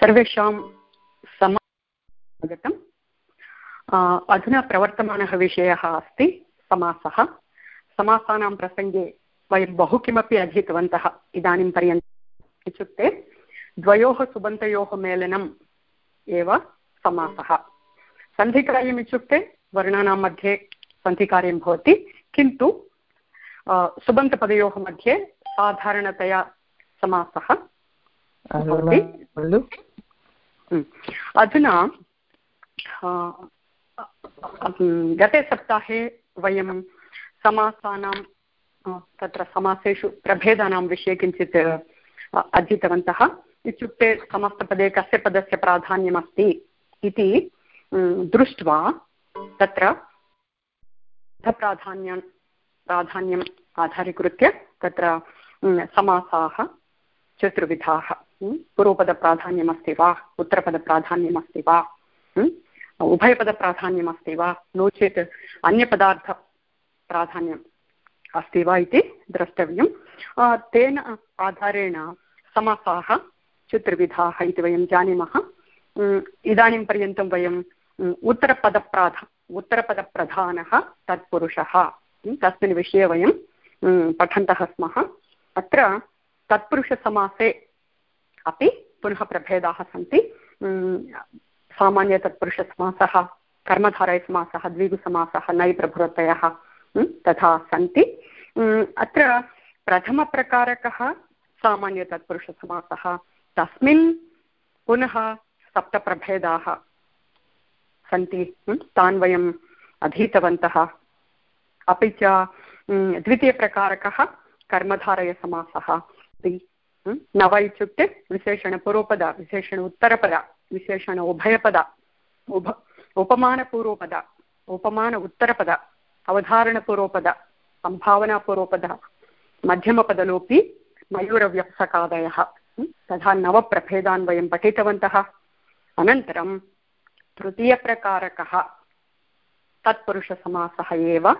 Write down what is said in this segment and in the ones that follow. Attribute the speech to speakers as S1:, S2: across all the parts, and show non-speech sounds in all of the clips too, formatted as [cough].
S1: सर्वेषां समागतम् अधुना प्रवर्तमानः विषयः अस्ति समासः. समासानां प्रसङ्गे वयं बहु किमपि अधीतवन्तः इदानीं पर्यन्तम् इत्युक्ते द्वयोः सुबन्तयोः मेलनम् एव समासः. सन्धिकार्यम् इत्युक्ते वर्णानां मध्ये सन्धिकार्यं भवति किन्तु सुबन्तपदयोः मध्ये साधारणतया समासः अधुना गते सप्ताहे वयं समासानां तत्र समासेषु प्रभेदानां विषये किञ्चित् अधीतवन्तः। इत्युक्ते समस्तपदे कस्य पदस्य प्राधान्यमस्ति इति दृष्ट्वा तत्र प्राधान्यान् प्राधान्यम् आधारीकृत्य तत्र समासाः, चतुर्विधाः। पूर्वपदप्राधान्यमस्ति वा? उत्तरपदप्राधान्यमस्ति वा? उभयपदप्राधान्यमस्ति वा? नो चेत् अन्यपदार्थप्राधान्यम् अस्ति वा इति द्रष्टव्यं तेन आधारेण समासाः, चतुर्विधाः इति वयं जानीमः। इदानीं पर्यन्तं वयं उत्तरपदप्राधा, उत्तरपदप्रधानः तत्पुरुषः। तस्मिन् विषये वयं पठन्तः स्मः। अत्र तत्पुरुषसमासे अपि पुनः प्रभेदाः सन्ति। सामान्यतत्पुरुषसमासः कर्मधारयसमासः, द्विगुसमासः नै प्रभुरतयः तथा सन्ति। अत्र प्रथमप्रकारकः सामान्यतत्पुरुषसमासः तस्मिन् पुनः सप्तप्रभेदाः सन्ति। तान् वयम् अधीतवन्तः। अपि च द्वितीयप्रकारकः कर्मधारयसमासः। नव इत्युक्ते विशेषणपूर्वपद विशेषण उत्तरपद विशेषण उभयपद उभ उपमानपूर्वपद उपमान उत्तरपद अवधारणपूर्वपद सम्भावनापूर्वपद मध्यमपदलोपि मयूरव्यप्सकादयः तथा नवप्रभेदान् वयं पठितवन्तः अनन्तरं तृतीयप्रकारकः तत्पुरुषसमासः एव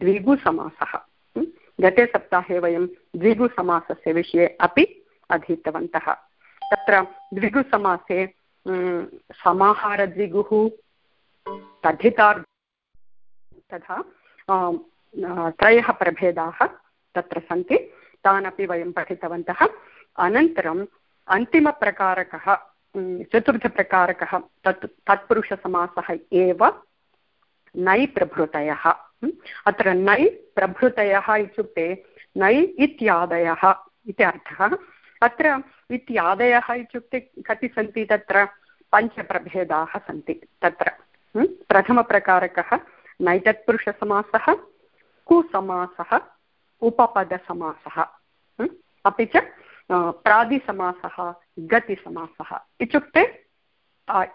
S1: द्विगुसमासः गते सप्ताहे वयं द्विगुसमासस्य विषये अपि अधीतवन्तः। तत्र द्विगुसमासे समाहारद्विगुः तद्धितार् तथा त्रयः प्रभेदाः तत्र सन्ति। तान् अपि वयं पठितवन्तः। अनन्तरम् अन्तिमप्रकारकः चतुर्थप्रकारकः तत्, तत्पुरुषसमासः एव नै प्रभृतयः अत्र नै प्रभृतयः इत्युक्ते नै इत्यादयः इति अर्थः। अत्र इत्यादयः इत्युक्ते कति सन्ति तत्र? पञ्चप्रभेदाः सन्ति तत्र। प्रथमप्रकारकः नैतत्पुरुषसमासः, कुसमासः, उपपदसमासः। अपि च प्रादिसमासः, गतिसमासः। इत्युक्ते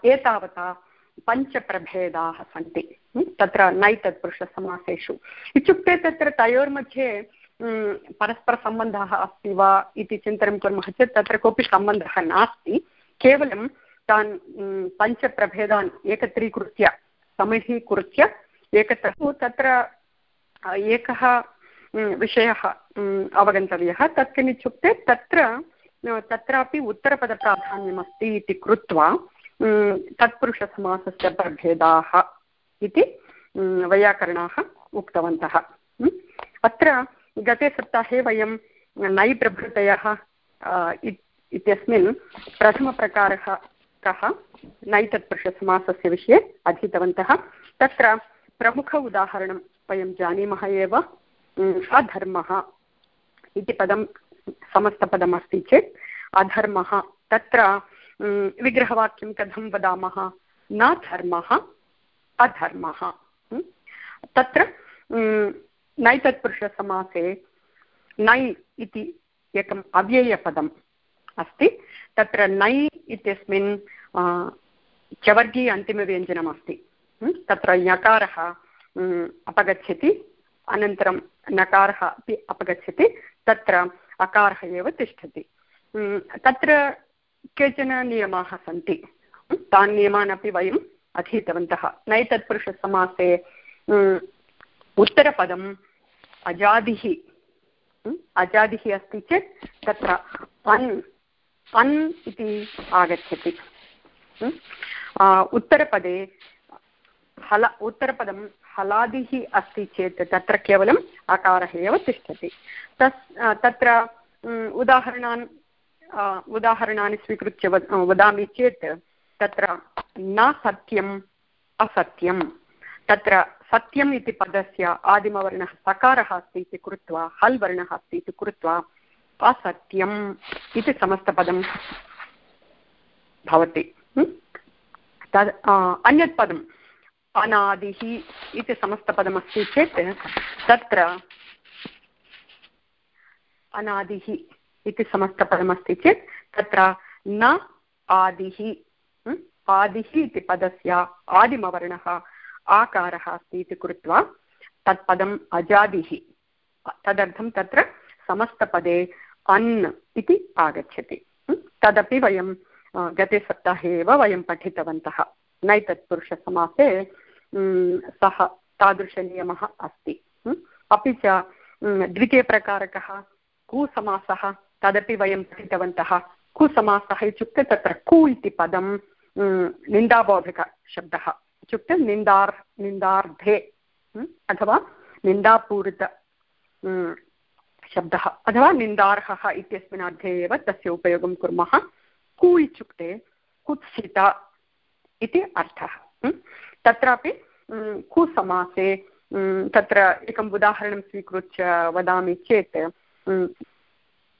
S1: एतावता पञ्चप्रभेदाः सन्ति। तत्र नैतत्पुरुषसमासेषु। इत्युक्ते तत्र तयोर्मध्ये परस्परसम्बन्धः अस्ति वा इति चिन्तनं कुर्मः चेत् तत्र कोऽपि सम्बन्धः नास्ति। केवलं तान् पञ्चप्रभेदान् एकत्रीकृत्य समूहीकृत्य एकत्र तत्र एकः विषयः अवगन्तव्यः। तत् किम् इत्युक्ते तत्र तत्रापि उत्तरपदप्राधान्यमस्ति इति कृत्वा तत्पुरुषसमासस्य प्रभेदाः इति वैयाकरणाः उक्तवन्तः। अत्र गते सप्ताहे वयं नै प्रभृतयः इत्यस्मिन् प्रथमप्रकारः कः नै तत्पुरुषसमासस्य विषये अधीतवन्तः। तत्र प्रमुख उदाहरणं वयं जानीमः एव अधर्मः इति पदं समस्तपदमस्ति चेत्, अधर्मः। तत्र विग्रहवाक्यं कथं वदामः? न धर्मः, अधर्मः। तत्र नै तत्पुरुषसमासे नै इति एकम् अव्ययपदम् अस्ति। तत्र नै इत्यस्मिन् चवर्गीय अन्तिमव्यञ्जनमस्ति। तत्र यकारः अपगच्छति, अनन्तरं नकारः अपि अपगच्छति, तत्र अकारः एव तिष्ठति। तत्र केचन नियमाः सन्ति। तान् नियमान् अपि वयम् अधीतवन्तः। नैतत्पुरुषसमासे उत्तरपदम् अजादिः अजादिः अस्ति चेत् तत्र अन् अन् इति आगच्छति। उत्तरपदे हल, उत्तरपदं हलादिः अस्ति चेत् तत्र केवलम् अकारः एव तिष्ठति। तस् तत्र उदाहरणान् उदाहरणानि स्वीकृत्य वदामि चेत् तत्र न सत्यम् असत्यं तत्र सत्यम् इति पदस्य आदिमवर्णः सकारः अस्ति इति कृत्वा हल् वर्णः अस्ति इति कृत्वा असत्यम् इति समस्तपदं भवति। तद् अन्यत् पदम्, अनादिः इति समस्तपदमस्ति चेत्, तत्र अनादिः इति समस्तपदमस्ति चेत्, तत्र न आदिः आदिः इति पदस्य आदिमवर्णः आकारः अस्ति इति कृत्वा तत्पदम् अजादिः। तदर्थं तत्र समस्तपदे अन् इति आगच्छति। तदपि वयं गते सप्ताहे एव वयं पठितवन्तः। नैतत्पुरुषसमासे सः तादृशनियमः अस्ति। अपि च द्वितीयप्रकारकः कुसमासः, तदपि वयं पठितवन्तः। कुसमासः इत्युक्ते तत्र कु इति पदं निन्दाबोधकशब्दः। इत्युक्ते निन्दार्, निन्दार्धे अथवा निन्दापूरित शब्दः। अथवा निन्दार्हः इत्यस्मिन् अर्थे एव तस्य उपयोगं कुर्मः। कु इत्युक्ते कुत्सित इति अर्थः तत्रापि कुसमासे तत्र एकम् उदाहरणं स्वीकृत्य वदामि चेत्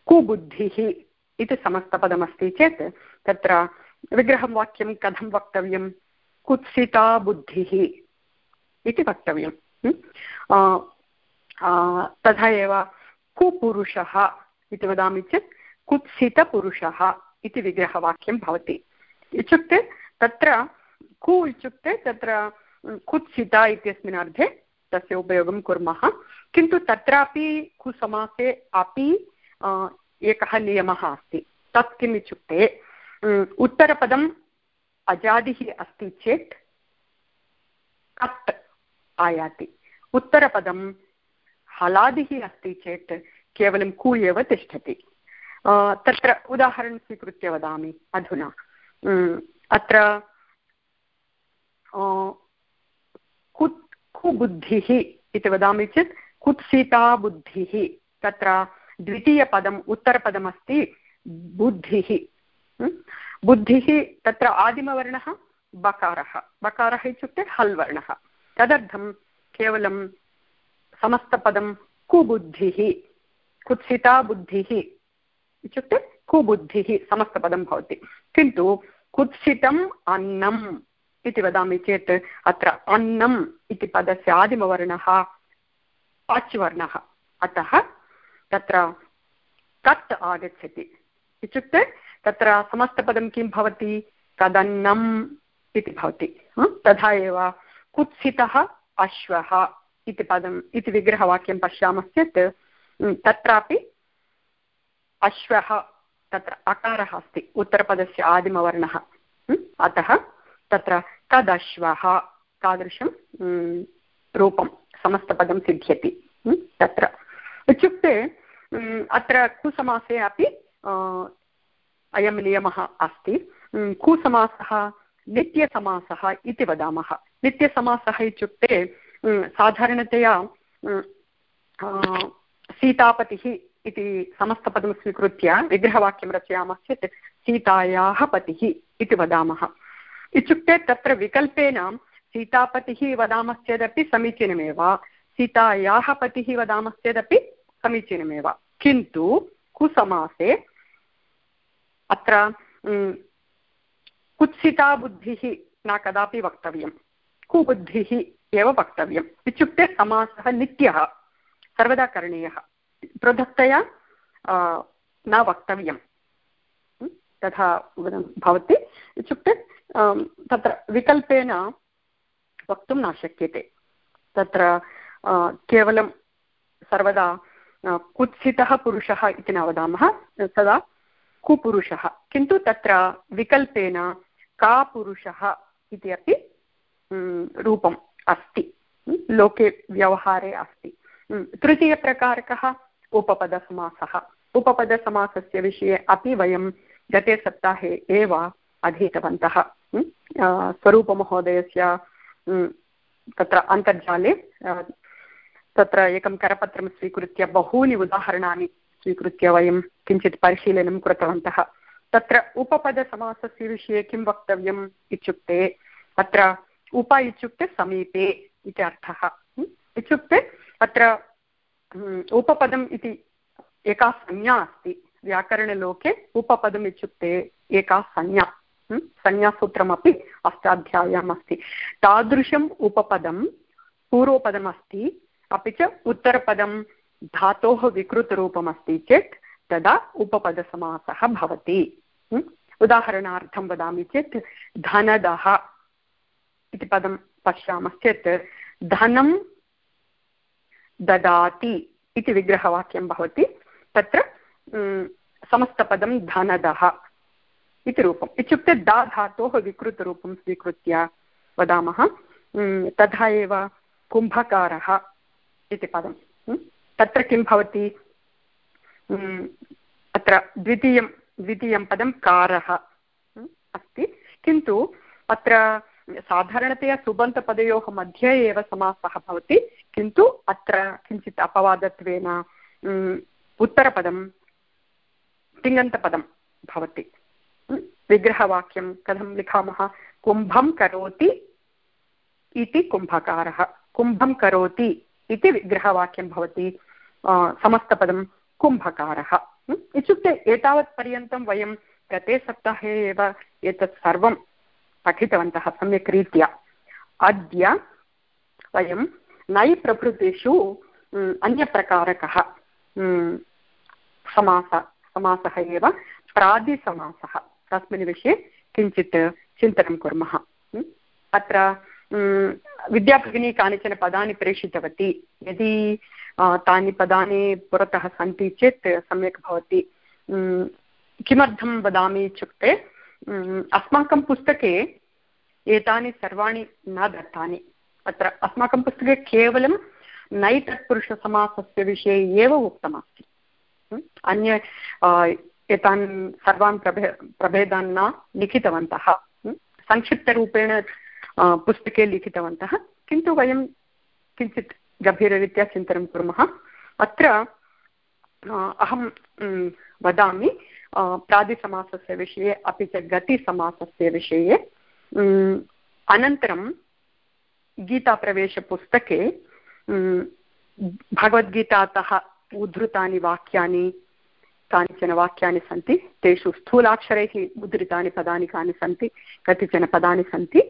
S1: कुबुद्धिः इति समस्तपदमस्ति चेत्, तत्र विग्रहं वाक्यं कथं वक्तव्यं कुत्सिता बुद्धिः इति वक्तव्यं तथा एव कुपुरुषः इति वदामि चेत् कुत्सितपुरुषः इति विग्रहवाक्यं भवति। इत्युक्ते तत्र कु इत्युक्ते तत्र कुत्सिता इत्यस्मिन् अर्थे तस्य उपयोगं कुर्मः। किन्तु तत्रापि कुसमासे अपि एकः नियमः अस्ति। तत् किम् इत्युक्ते उत्तरपदम् अजादिः अस्ति चेत् कत् आयाति। उत्तरपदं हलादिः अस्ति चेत् केवलं कु एव तिष्ठति। तत्र उदाहरणं स्वीकृत्य वदामि अधुना। अत्र कुत्, कुबुद्धिः इति वदामि चेत् कुत्सिता बुद्धिः तत्र द्वितीयपदम्, उत्तरपदमस्ति बुद्धिः। बुद्धिः तत्र आदिमवर्णः, बकारः। बकारः इत्युक्ते हल् वर्णः तदर्थं केवलं समस्तपदं कुबुद्धिः, कुत्सिता बुद्धिः इत्युक्ते कुबुद्धिः समस्तपदं भवति। किन्तु कुत्सितम् अन्नम् इति वदामि चेत् अत्र अन्नम् इति पदस्य आदिमवर्णः अच् वर्णः अतः तत्र कत् आगच्छति? इत्युक्ते तत्र समस्तपदं किं भवति? तदन्नम् इति भवति तथा एव कुत्सितः अश्वः इति पदम्, इति विग्रहवाक्यं पश्यामश्चेत् तत्रापि अश्वः, तत्र अकारः अस्ति, उत्तरपदस्य आदिमवर्णः अतः तत्र तदश्वः तादृशं रूपं समस्तपदं सिद्ध्यति तत्र। इत्युक्ते अत्र कुसमासे अपि अयं नियमः अस्ति। कुसमासः, नित्यसमासः इति वदामः। नित्यसमासः इत्युक्ते साधारणतया सीतापतिः इति समस्तपदं स्वीकृत्य विग्रहवाक्यं रचयामश्चेत् सीतायाः पतिः इति वदामः। इत्युक्ते तत्र विकल्पेन सीतापतिः वदामश्चेदपि समीचीनमेव, सीतायाः पतिः वदामश्चेदपि समीचीनमेव। किन्तु कुसमासे, अत्र कुत्सिता बुद्धिः न कदापि वक्तव्यं कुबुद्धिः एव वक्तव्यम्। इत्युक्ते समासः नित्यः, सर्वदा करणीयः। पृथक्तया न वक्तव्यं तथा भवति। इत्युक्ते तत्र विकल्पेन वक्तुं न शक्यते। तत्र केवलं सर्वदा कुत्सितः पुरुषः इति न वदामः, सदा कुपुरुषः। किन्तु तत्र विकल्पेन का पुरुषः इति अपि रूपम् अस्ति लोके व्यवहारे अस्ति। तृतीयप्रकारकः उपपदसमासः। उपपदसमासस्य विषये अपि वयं गते सप्ताहे एव अधीतवन्तः स्वरूपमहोदयस्य तत्र अन्तर्जाले तत्र एकं करपत्रं स्वीकृत्य बहूनि उदाहरणानि स्वीकृत्य वयं किञ्चित् परिशीलनं कृतवन्तः। तत्र उपपदसमासस्य विषये किं वक्तव्यम् इत्युक्ते, अत्र उप इत्युक्ते समीपे इति अर्थः। इत्युक्ते अत्र उपपदम् इति एका संज्ञा अस्ति। व्याकरणलोके उपपदम् इत्युक्ते एका संज्ञा। संज्ञासूत्रमपि अष्टाध्याय्याम् अस्ति। तादृशम् उपपदं पूर्वपदमस्ति। अपि च उत्तरपदं धातोः विकृतरूपमस्ति चेत् तदा उपपदसमासः भवति। उदाहरणार्थं वदामि चेत् धनदः इति पदं पश्यामश्चेत् धनं ददाति इति विग्रहवाक्यं भवति। तत्र समस्तपदं धनदः इति रूपम्। इत्युक्ते दा धातोः विकृतरूपं स्वीकृत्य वदामः। तथा एव कुम्भकारः इति पदं। तत्र किं भवति? अत्र द्वितीयं द्वितीयं पदं कारः। अस्ति। किन्तु अत्र साधारणतया सुबन्तपदयोः मध्ये एव समासः भवति। किन्तु अत्र किञ्चित् अपवादत्वेन उत्तरपदं, तिङन्तपदं भवति। विग्रहवाक्यं कथं लिखामः? कुम्भं करोति इति कुम्भकारः। कुम्भं करोति इति विग्रहवाक्यं भवति समस्तपदं कुम्भकारः। इत्युक्ते एतावत्पर्यन्तं वयं गते सप्ताहे एव एतत् सर्वं पठितवन्तः सम्यक् रीत्या। अद्य वयं नै प्रभृतिषु अन्यप्रकारकः समास, समासः एव, प्रादिसमासः। तस्मिन् विषये किञ्चित् चिन्तनं कुर्मः। अत्र विद्याभगिनी कानिचन पदानि प्रेषितवती। यदि तानि पदानि पुरतः सन्ति चेत् सम्यक् भवति। किमर्थं वदामि इत्युक्ते अस्माकं पुस्तके एतानि सर्वाणि न दत्तानि। अत्र अस्माकं पुस्तके केवलं नै तत्पुरुषसमासस्य विषये एव उक्तमस्ति। अन्य एतान् सर्वान् प्रभे, प्रभेदान् न लिखितवन्तः। संक्षिप्तरूपेण पुस्तके लिखितवन्तः, किन्तु वयं किञ्चित् गभीररीत्या चिन्तनं कुर्मः। अत्र अहं वदामि प्रादिसमासस्य विषये अपि च गतिसमासस्य विषये। अनन्तरं गीताप्रवेशपुस्तके भगवद्गीतातः उद्धृतानि वाक्यानि, कानिचन वाक्यानि सन्ति, तेषु स्थूलाक्षरैः मुद्रितानि पदानि कानि सन्ति, कतिचन पदानि सन्ति।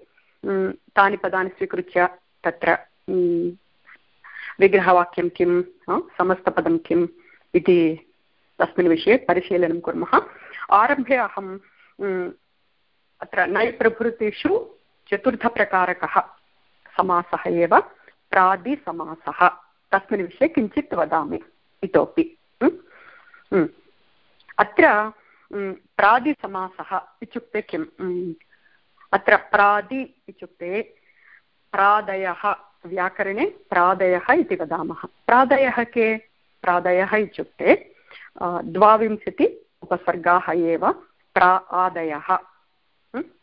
S1: तानि पदानि स्वीकृत्य तत्र विग्रहवाक्यं किं समस्तपदं किम् इति तस्मिन् विषये परिशीलनं कुर्मः आरम्भे अहं अत्र नैप्रभृतिषु चतुर्थप्रकारकः समासः एव प्रादिसमासः तस्मिन् विषये किञ्चित् वदामि इतोपि अत्र प्रादिसमासः इत्युक्ते किम् अत्र प्रादि इत्युक्ते प्रादयः व्याकरणे प्रादयः इति वदामः। प्रादयः के? प्रादयः इत्युक्ते द्वाविंशति उपसर्गाः एव प्रा आदयः।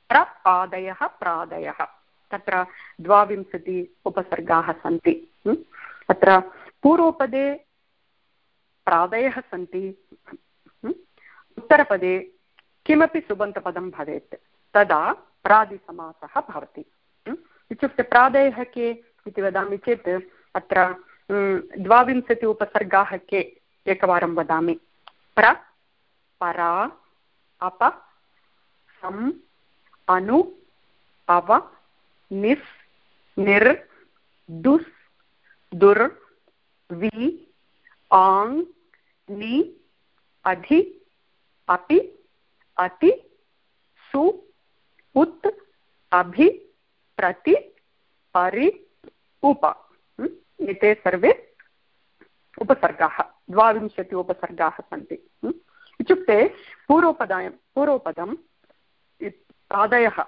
S1: प्र आदयः, प्रादयः। तत्र द्वाविंशति उपसर्गाः सन्ति। अत्र पूर्वपदे प्रादयः सन्ति। उत्तरपदे किमपि सुबन्तपदं भवेत्। तदा प्रादिसमासः भवति। इत्युक्ते प्रादयः के इति वदामि चेत् अत्र द्वाविंशति उपसर्गाः के एकवारं वदामि। प्र, परा, अप सम् अनु, अव, निस्, निर्, दुस्, दुर्, वि, आङ्, नि, अधि, अपि, अति, सु उत् अभि प्रति परि उप। एते सर्वे उपसर्गाः, द्वाविंशति उपसर्गाः सन्ति। इत्युक्ते पूर्वपदाय, पूर्वपदं पादयः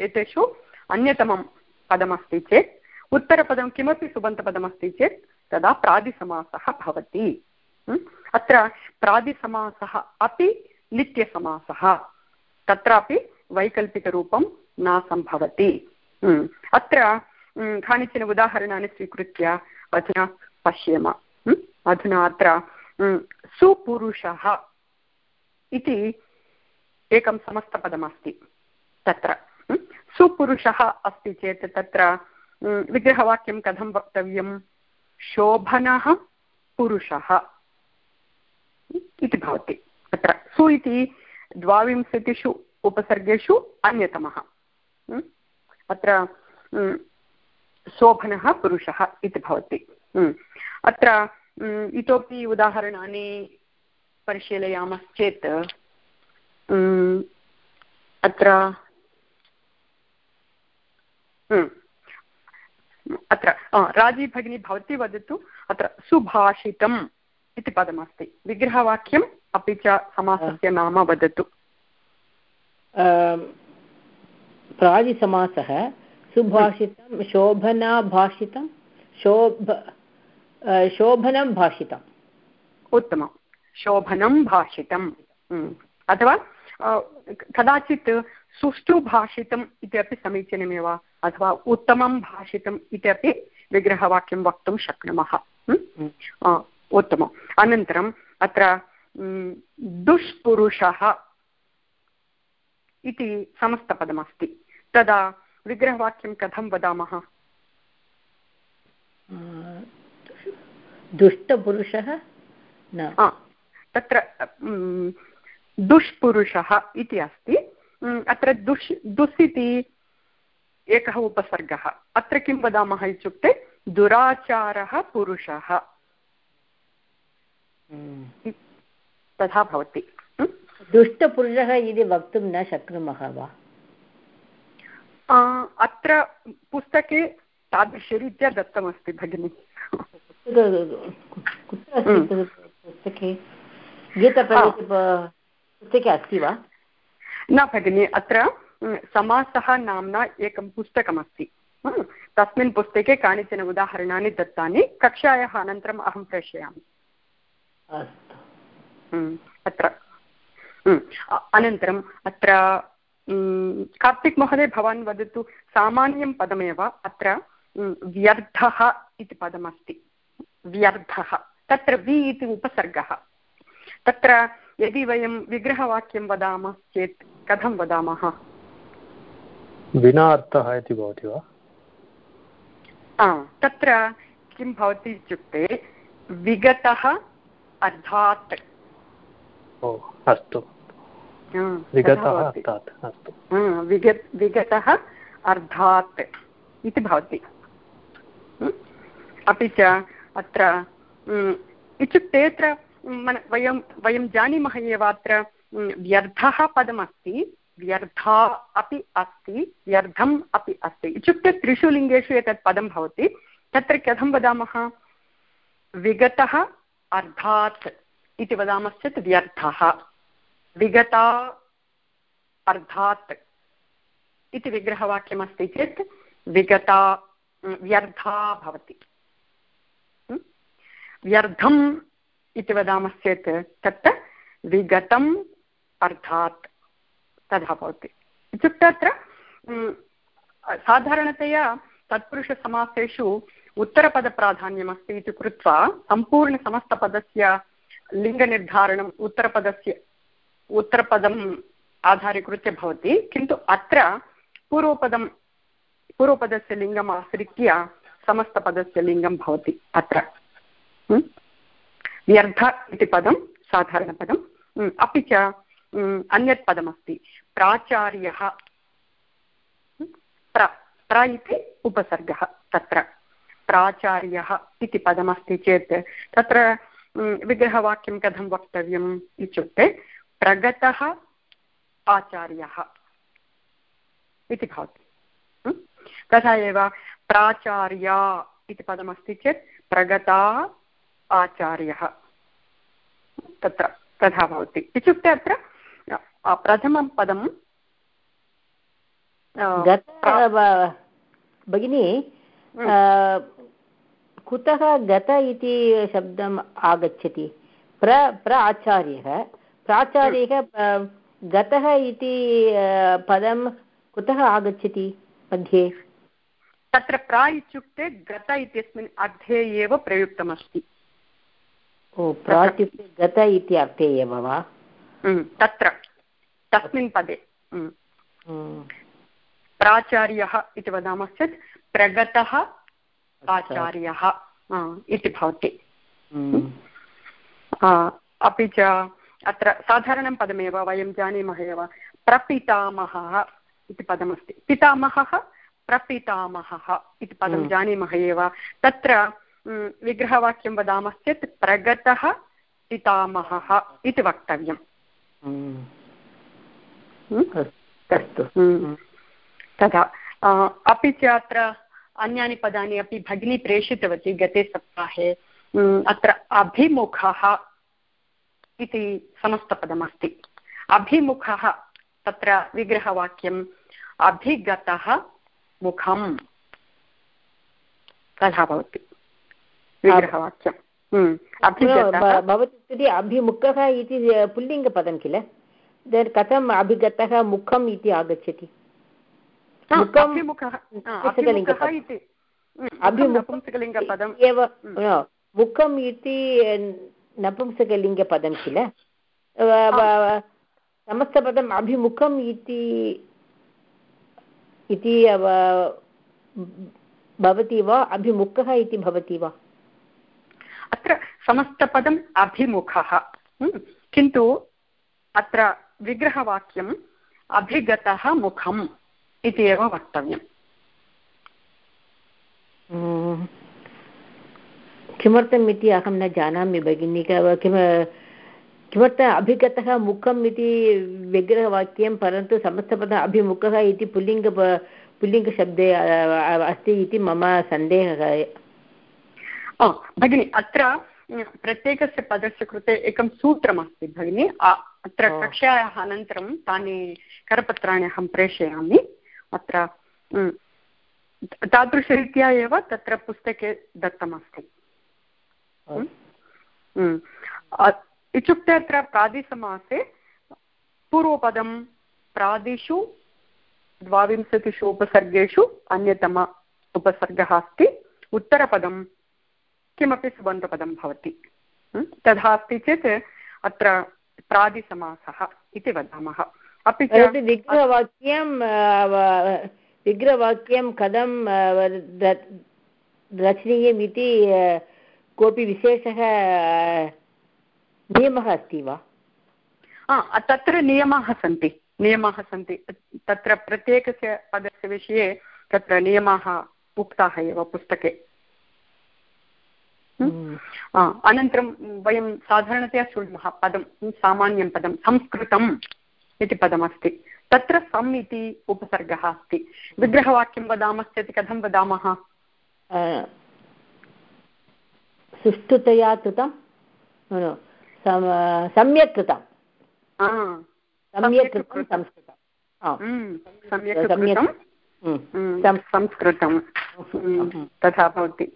S1: एतेषु अन्यतमं पदमस्ति चेत्, उत्तरपदं किमपि सुबन्तपदमस्ति चेत्, तदा प्रादिसमासः भवति। अत्र प्रादिसमासः अपि नित्यसमासः। तत्रापि वैकल्पिकरूपं न सम्भवति। अत्र कानिचन उदाहरणानि स्वीकृत्य अधुना पश्येम। अधुना अत्र सुपुरुषः इति एकं समस्तपदमस्ति तत्र। सुपुरुषः अस्ति चेत् तत्र विग्रहवाक्यं कथं वक्तव्यं? शोभनः पुरुषः। इति भवति। तत्र सु इति द्वाविंशतिषु उपसर्गेषु अन्यतमः। अत्र शोभनः पुरुषः इति भवति। अत्र इतोपि उदाहरणानि परिशीलयामश्चेत् अत्र अत्र राज़ी भगिनी भवती वदतु अत्र सुभाषितम् इति पदमस्ति। विग्रहवाक्यम् अपि च समासस्य नाम वदतु।
S2: प्राजिसमासः सुभाषितं शोभना भाषितं शोभ शोभनं भाषितम्
S1: उत्तमं। शोभनं भाषितम् अथवा कदाचित् सुष्ठु भाषितम् इति अपि समीचीनमेव अथवा उत्तमं भाषितम् इति अपि विग्रहवाक्यं वक्तुं शक्नुमः। उत्तमम्। अनन्तरम् अत्र दुष्पुरुषः इति समस्तपदमस्ति। तदा विग्रहवाक्यं कथं वदामः?
S2: दुष्टपुरुषः
S1: तत्र दुष्पुरुषः इति अस्ति। अत्र दुष् दुस् इति एकः उपसर्गः। अत्र किं वदामः इत्युक्ते दुराचारः पुरुषः। तथा भवति।
S2: दुष्टपुरुषः इति वक्तुं न शक्नुमः वा?
S1: अत्र पुस्तके तादृशरीत्या दत्तमस्ति भगिनि।
S2: कुत्र अस्ति पुस्तके? गीताप्रवेश पुस्तके अस्ति वा?
S1: न भगिनि अत्र समासः नाम्ना एकं पुस्तकमस्ति। तस्मिन् पुस्तके कानिचन उदाहरणानि दत्तानि कक्षायाः अनन्तरम् अहं प्रेषयामि। अत्र। अनन्तरम् अत्र कार्तिक् महोदय भवान् वदतु सामान्यं पदमेव अत्र व्यर्थः इति पदमस्ति। व्यर्थः। तत्र वि इति उपसर्गः। तत्र यदि वयं विग्रहवाक्यं वदामश्चेत् कथं वदामः?
S3: विना अर्थः इति भवति वा?
S1: तत्र किं भवति इत्युक्ते विगतः अर्थात्।
S3: अस्तु।
S1: विगतः अर्धात् इति भवति। अपि च अत्र इत्युक्ते अत्र वयं वयं जानीमः एव अत्र व्यर्थः पदमस्ति व्यर्था अपि अस्ति व्यर्थम् अपि अस्ति। इत्युक्ते त्रिषु लिङ्गेषु एतत् पदं भवति। तत्र कथं वदामः? विगतः अर्धात् इति वदामश्चेत् व्यर्थः। विगता अर्धात् इति विग्रहवाक्यमस्ति चेत् विगता व्यर्था भवति। व्यर्थम् इति वदामश्चेत् तत्र विगतम् अर्थात् तथा भवति। इत्युक्ते अत्र साधारणतया तत्पुरुषसमासेषु उत्तरपदप्राधान्यमस्ति इति कृत्वा सम्पूर्णसमस्तपदस्य लिङ्गनिर्धारणम् उत्तरपदस्य उत्तरपदम् आधारीकृत्य भवति, किन्तु अत्र पूर्वपदं पूर्वपदस्य लिङ्गम् आश्रित्य समस्तपदस्य लिङ्गं भवति अत्र। व्यर्थ इति पदं साधारणपदम् अपि च अन्यत् पदमस्ति, प्राचार्यः। प्र प्र इति उपसर्गः तत्र। प्राचार्यः इति पदमस्ति चेत् तत्र विग्रहवाक्यं कथं वक्तव्यम् इत्युक्ते प्रगतः आचार्यः इति भवति तथा एव प्राचार्या इति पदमस्ति चेत् प्रगता आचार्यः। तत्र तथा भवति। इत्युक्ते अत्र प्रथमं पदं
S2: भगिनी कुतः गत इति शब्दम् आगच्छति? प्र प्र आचार्यः प्राचार्यः गतः इति पदं कुतः आगच्छति मध्ये?
S1: तत्र प्रा इत्युक्ते गत इत्यस्मिन् अर्थे एव प्रयुक्तमस्ति।
S2: ओ प्रा इत्युक्ते गत इति अर्थे एव वा?
S1: तत्र तस्मिन् पदे प्राचार्यः इति वदामश्चेत् प्रगतः प्राचार्यः इति भवति। अपि च अत्र साधारणं पदमेव वयं जानीमः एव। प्रपितामहः इति पदमस्ति। पितामहः प्रपितामहः इति पदं। जानीमः एव। तत्र विग्रहवाक्यं वदामश्चेत् प्रगतः पितामहः इति वक्तव्यम्। हम्म? तथा अपि च अत्र अन्यानि पदानि अपि भगिनी प्रेषितवती गते सप्ताहे। अत्र अभिमुखः इति समस्तपदमस्ति। अभिमुखः तत्र विग्रहवाक्यम् अभिगतः मुखं तथा भवति विग्रहवाक्यं
S2: भवती इत्युक्ते अभिमुखः इति पुल्लिङ्गपदं किल? कथम् अभिगतः मुखम् इति आगच्छति?
S1: एव
S2: इति नपुंसकलिङ्गपदं किल? समस्तपदम् अभिमुखम् इति इति भवति वा? अभिमुखः इति भवति वा?
S1: अत्र समस्तपदम् अभिमुखः। किन्तु अत्र विग्रहवाक्यम् अभिगतः मुखम् इति एव वक्तव्यम्।
S2: किमर्थम् इति अहं न जानामि भगिनि किम किमर्थम् अभिगतः मुखम् इति विग्रहवाक्यं परन्तु समस्तपदम् अभिमुखः इति पुल्लिङ्ग पुल्लिङ्गशब्दे अस्ति इति मम सन्देहः।
S1: भगिनि अत्र प्रत्येकस्य पदस्य कृते एकं सूत्रमस्ति भगिनि अत्र कक्षायाः अनन्तरं तानि करपत्राणि अहं प्रेषयामि अत्र तादृशरीत्या एव तत्र पुस्तके दत्तमस्ति। इत्युक्ते अत्र प्रादिसमासे पूर्वपदं प्रादिषु द्वाविंशतिषु उपसर्गेषु अन्यतम उपसर्गः अस्ति। उत्तरपदं किमपि सुबन्तपदं भवति। तथा अस्ति चेत् अत्र प्रादिसमासः इति वदामः।
S2: अपि च विग्रहवाक्यं विग्रहवाक्यं कथं रचनीयम् इति कोऽपि विशेषः नियमः अस्ति वा?
S1: तत्र नियमाः सन्ति नियमाः सन्ति। तत्र प्रत्येकस्य पदस्य विषये तत्र नियमाः उक्ताः एव पुस्तके। अनन्तरं वयं साधारणतया शृणुमः पदं सामान्यं पदं संस्कृतम् इति पदमस्ति। तत्र सम् इति उपसर्गः अस्ति। विग्रहवाक्यं वदामश्चेत् कथं वदामः?
S2: सुष्ठुतया कृतं सम्यक् कृतं। सम्यक् कृतं
S1: संस्कृतं। संस्कृतं। तथा भवति।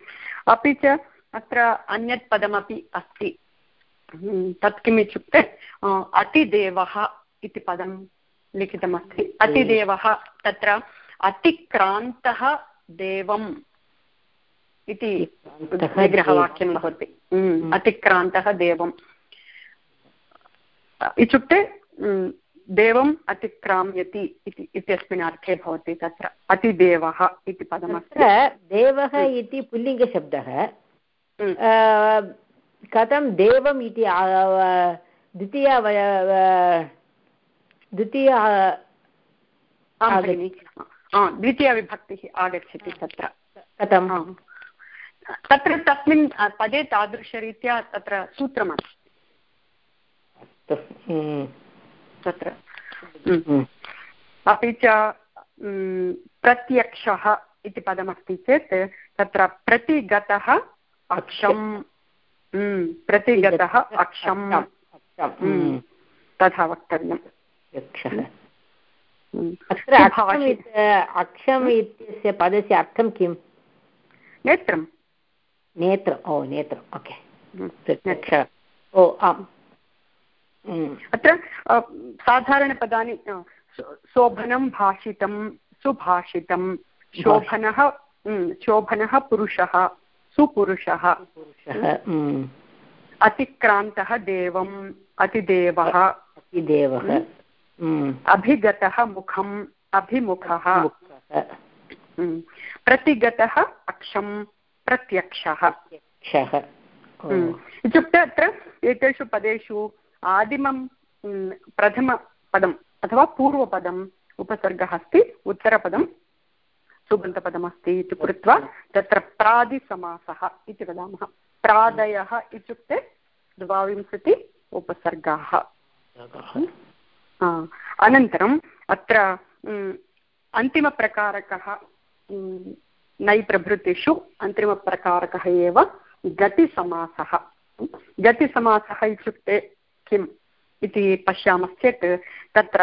S1: अपि च अत्र अन्यत् पदमपि अस्ति। तत् किम् इत्युक्ते अतिदेवः इति पदं लिखितमस्ति। अतिदेवः तत्र अतिक्रान्तः देवम्। इति विग्रहवाक्यं भवति। अतिक्रान्तः देवम्। इत्युक्ते देवम् अतिक्राम्यति इत्यस्मिन् अर्थे भवति तत्र। अतिदेवः इति पदमस्ति।
S2: देवः इति पुल्लिङ्गशब्दः कथं देवम् इति द्वितीय द्वितीय
S1: द्वितीयविभक्तिः आगच्छति तत्र। कथं? तत्र तस्मिन् पदे तादृशरीत्या तत्र सूत्रमस्ति। तत्र। अपि च प्रत्यक्षः इति पदमस्ति चेत् तत्र प्रतिगतः अक्षं प्रतिगतः अक्षं तथा वक्तव्यम्।
S2: अत्र अक्षम् इत्यस्य पदस्य अर्थं किम्?
S1: नेत्रं
S2: नेत्रम् ओ नेत्रम् ओके ओ आम्
S1: अत्र साधारणपदानि शोभनं भाषितं सुभाषितं शोभनः शोभनः पुरुषः सुपुरुषः। अतिक्रान्तः देवम् अतिदेवः।
S2: अतिदेवः
S1: अभिगतः मुखम् अभिमुखः। प्रतिगतः अक्षं प्रत्यक्षः। इत्युक्ते अत्र एतेषु पदेषु आदिमं प्रथमपदम् अथवा पूर्वपदम् उपसर्गः अस्ति उत्तरपदं सुबन्तपदमस्ति इति कृत्वा तत्र प्रादिसमासः इति वदामः। प्रादयः इत्युक्ते द्वाविंशति उपसर्गाः। अनन्तरम् अत्र अन्तिमप्रकारकः नै प्रभृतिषु अन्तिमप्रकारकः एव गतिसमासः। गतिसमासः इत्युक्ते किम् इति पश्यामश्चेत् तत्र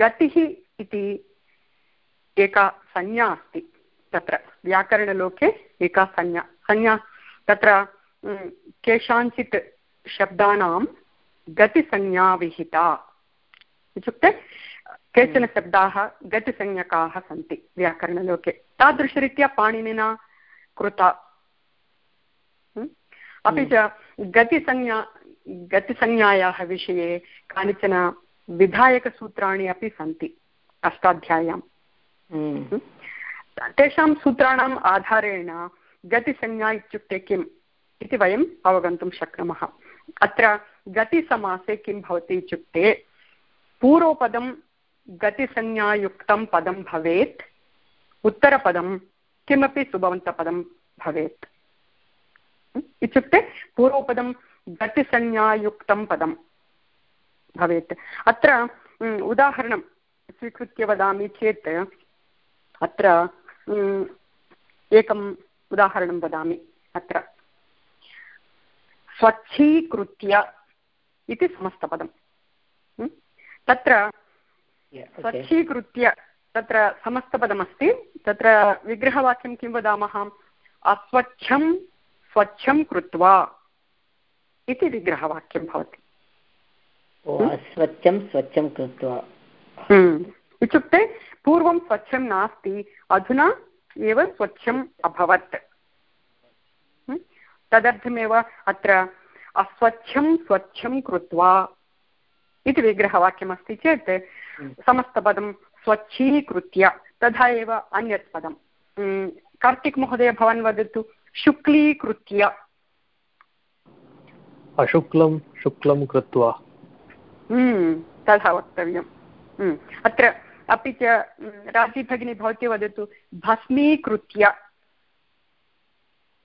S1: गतिः इति एका संज्ञा अस्ति तत्र। व्याकरणलोके एका संज्ञा। संज्ञा तत्र केषाञ्चित् शब्दानां गतिसंज्ञा विहिता इत्युक्ते केचन शब्दाः गतिसंज्ञकाः सन्ति व्याकरणलोके। तादृशरीत्या पाणिनिना कृता। अपि च गतिसंज्ञा गतिसंज्ञायाः विषये कानिचन विधायकसूत्राणि अपि सन्ति अष्टाध्याय्यां। तेषां सूत्राणाम् आधारेण गतिसंज्ञा इत्युक्ते किम् इति वयम् अवगन्तुं शक्नुमः। अत्र गतिसमासे किं भवति इत्युक्ते पूर्वपदं गतिसंज्ञायुक्तं पदं भवेत्। उत्तरपदं किमपि सुबन्तपदं भवेत्। इत्युक्ते पूर्वपदं गतिसंज्ञायुक्तं पदं भवेत्। अत्र उदाहरणं स्वीकृत्य वदामि चेत्, अत्र एकम् उदाहरणं वदामि अत्र। स्वच्छीकृत्य इति समस्तपदं। तत्र स्वच्छीकृत्य तत्र समस्तपदमस्ति। तत्र विग्रहवाक्यं किं वदामः? अस्वच्छं स्वच्छं कृत्वा इति विग्रहवाक्यं भवति।
S2: स्वच्छं स्वच्छं कृत्वा।
S1: इत्युक्ते पूर्वं स्वच्छं नास्ति अधुना एव स्वच्छम् अभवत्। तदर्थमेव अत्र अस्वच्छं स्वच्छं कृत्वा इति विग्रहवाक्यमस्ति चेत् समस्तपदं स्वच्छीकृत्य तथा एव अन्यत् पदं कार्तिक् महोदय भवान् वदतु शुक्लीकृत्य।
S3: अशुक्लं शुक्लं कृत्वा।
S1: तथा वक्तव्यम्। अत्र अपि च राज़ी भगिनी भवती वदतु भस्मीकृत्य।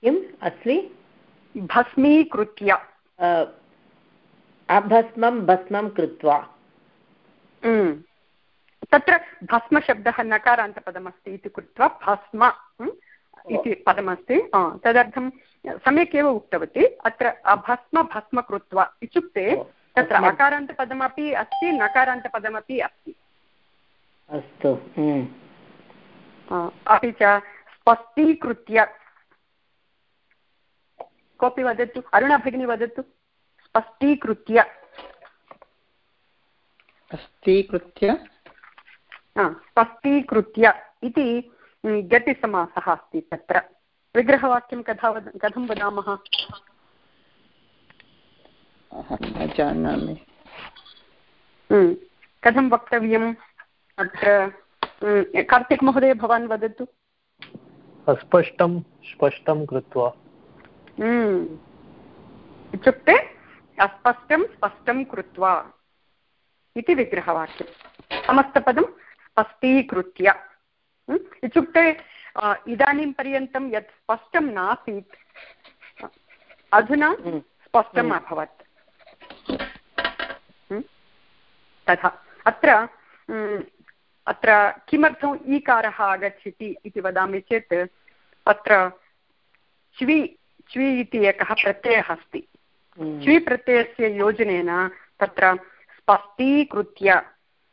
S2: किम्? अस्मि?
S1: भस्मीकृत्य।
S2: अभस्मं भस्मं कृत्वा।
S1: तत्र भस्मशब्दः नकारान्तपदमस्ति इति कृत्वा भस्म इति पदमस्ति. तदर्थं सम्यक् एव उक्तवती. अत्र अभस्म भस्म कृत्वा इत्युक्ते तत्र अकारान्तपदमपि अस्ति नकारान्तपदमपि अस्ति.
S2: अस्तु
S1: अपि च स्पष्टीकृत्य कोऽपि वदतु? अरुणा भगिनी वदतु? स्पष्टीकृत्य
S4: स्पष्टीकृत्य
S1: स्पष्टीकृत्य इति गतिसमासः अस्ति तत्र। विग्रहवाक्यं कथा वद कथं वदामः?
S4: अहं न जानामि।
S1: कथं वक्तव्यम् अत्र? कार्तिक् महोदय भवान् वदतु।
S3: अस्पष्टं स्पष्टं कृत्वा।
S1: इत्युक्ते अस्पष्टं स्पष्टं कृत्वा। इति विग्रहवाक्यं। समस्तपदं स्पष्टीकृत्य। इत्युक्ते इदानीं पर्यन्तं यत् स्पष्टं नासीत् अधुना स्पष्टम् अभवत्। तथा। अत्र अत्र किमर्थम् ईकारः आगच्छति इति वदामि चेत् अत्र च्वि च्वि इति एकः प्रत्ययः अस्ति। च्वि प्रत्ययस्य योजनेन तत्र स्पष्टीकृत्य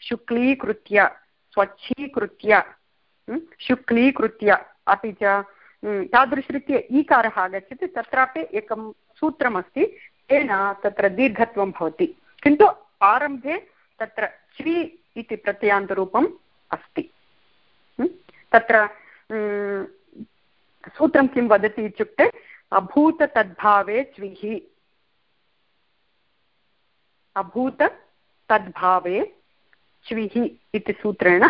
S1: शुक्लीकृत्य, स्वच्छीकृत्य शुक्लीकृत्य अपि च तादृशरीत्या ईकारः आगच्छति, तत्रापि एकं सूत्रमस्ति, तेन तत्र दीर्घत्वं भवति। किन्तु आरम्भे तत्र श्री इति प्रत्ययान्तरूपम् अस्ति। तत्र सूत्रं किं वदति इत्युक्ते अभूत तद्भावे च्विः। अभूत तद्भावे च्विः इति सूत्रेण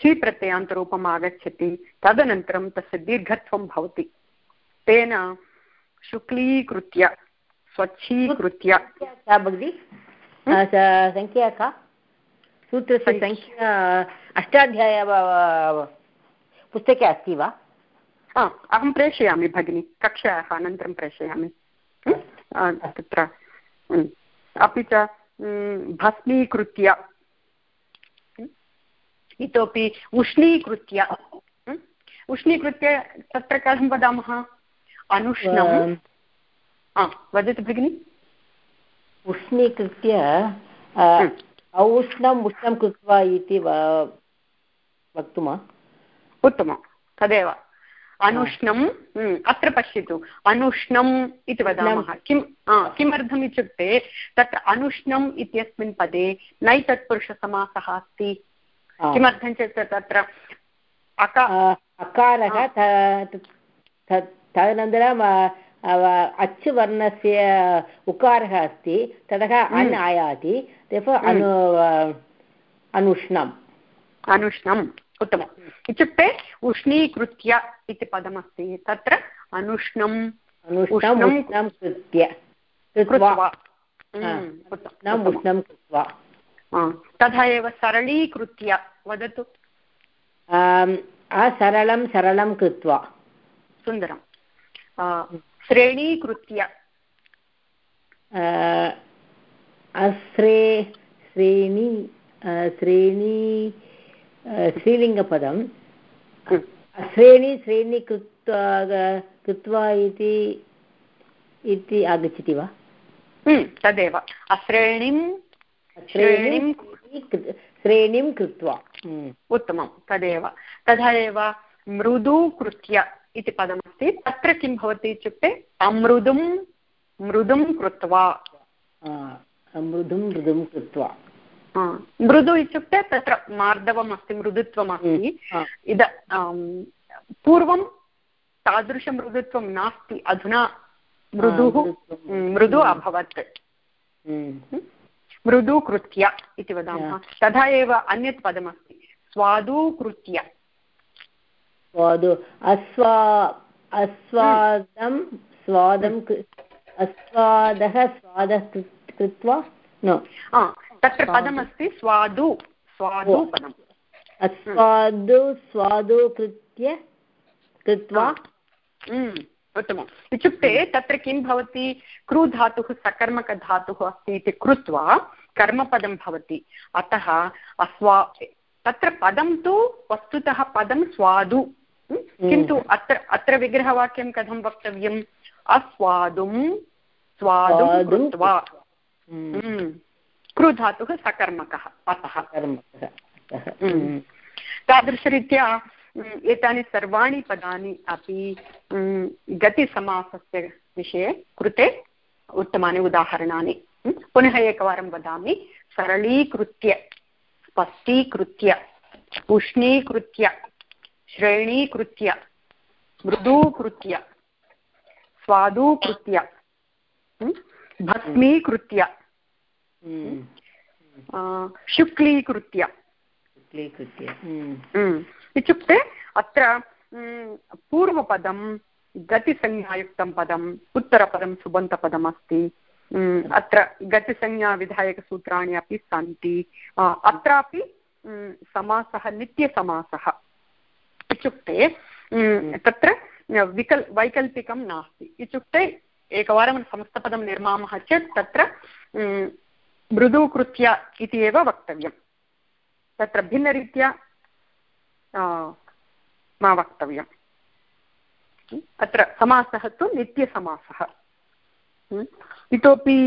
S1: स्वीप्रत्ययान्तरूपम् आगच्छति। तदनन्तरं तस्य दीर्घत्वं भवति। तेन शुक्लीकृत्य स्वच्छीकृत्य
S2: भगिनि सङ्ख्या का? सूत्रस्य सङ्ख्या अष्टाध्याय पुस्तके अस्ति वा?
S1: हा अहं प्रेषयामि भगिनि। कक्षायाः अनन्तरं प्रेषयामि। तत्र अपि च भस्मीकृत्य। इतोपि उष्णीकृत्य। उष्णीकृत्य तत्र कथं वदामः? अनुष्णं वदतु भगिनि।
S2: उष्णीकृत्य औष्णम् उष्णं कृत्वा इति वक्तुम्
S1: उत्तमं तदेव। अनुष्णम् अत्र पश्यतु। अनुष्णम् इति वदामः। किं किमर्थम् इत्युक्ते तत्र अनुष्णम् इत्यस्मिन् पदे नैतत्पुरुषसमासः अस्ति। किमर्थं चेत् तत्र
S2: अकारः तदनन्तरम् अच् वर्णस्य उकारः अस्ति ततः अन् आयाति अनु अनुष्णम्।
S1: अनुष्णम् उत्तमम्। इत्युक्ते उष्णीकृत्य इति पदमस्ति तत्र अनुष्णम्।
S2: अनुष्णं कृत्य। उष्णं कृत्वा।
S1: तथा एव सरलीकृत्य वदतु।
S2: असरलं सरलं कृत्वा।
S1: सुन्दरं श्रेणीकृत्य।
S2: अश्रे श्रेणी श्रेणी स्त्रीलिङ्गपदं। श्रेणी श्रेणी कृत्वा कृत्वा इति इति आगच्छति वा?
S1: तदेव अश्रेणीं श्रेणीं
S2: श्रेणीं कृत्वा
S1: उत्तमं तदेव तथा एव मृदु कृत्य इति पदमस्ति तत्र किं भवति इत्युक्ते अमृदुं मृदुं कृत्वा
S2: मृदुं मृदुं कृत्वा
S1: मृदु इत्युक्ते तत्र मार्दवम् अस्ति मृदुत्वम् अस्ति इद पूर्वं तादृशमृदुत्वं नास्ति अधुना मृदुः मृदु। अभवत्। मृदु कृत्य इति वदामः। तथा एव अन्यत् पदमस्ति स्वादुकृत्य
S2: स्वादु। अस्वा अस्वादं स्वादं अस्वादः स्वादः कृत्वा न।
S1: तत्र पदमस्ति स्वादु। स्वादु पदम्।
S2: अस्वादु स्वादु कृत्य कृत्वा।
S1: उत्तमम्। इत्युक्ते तत्र किं भवति? क्रूधातुः सकर्मकधातुः अस्ति इति कृत्वा कर्मपदं भवति। अतः अस्वा तत्र पदं तु वस्तुतः पदं स्वादु। किन्तु अत्र अत्र विग्रहवाक्यं कथं वक्तव्यम्? अस्वादुं स्वादुं कृत्वा। क्रुधातुः सकर्मकः। अतः। तादृशरीत्या एतानि सर्वाणि पदानि अपि गतिसमासस्य विषये कृते उत्तमानि उदाहरणानि। पुनः एकवारं वदामि। सरलीकृत्य स्पष्टीकृत्य उष्णीकृत्य श्रेणीकृत्य मृदूकृत्य स्वादूकृत्य भस्मीकृत्य शुक्लीकृत्य। इत्युक्ते अत्र पूर्वपदं, गतिसंज्ञायुक्तं पदम्, उत्तरपदं सुबन्तपदम् अस्ति अत्र गतिसंज्ञाविधायकसूत्राणि अपि सन्ति। अत्रापि समासः, नित्यसमासः। इत्युक्ते तत्र विकल्, वैकल्पिकं नास्ति। इत्युक्ते, एकवारं समस्तपदं निर्मामः चेत् तत्र मृदुकृत्य इति एव वक्तव्यं तत्र भिन्नरीत्या मा वक्तव्यम् अत्र समासः तु नित्यसमासः इतोपि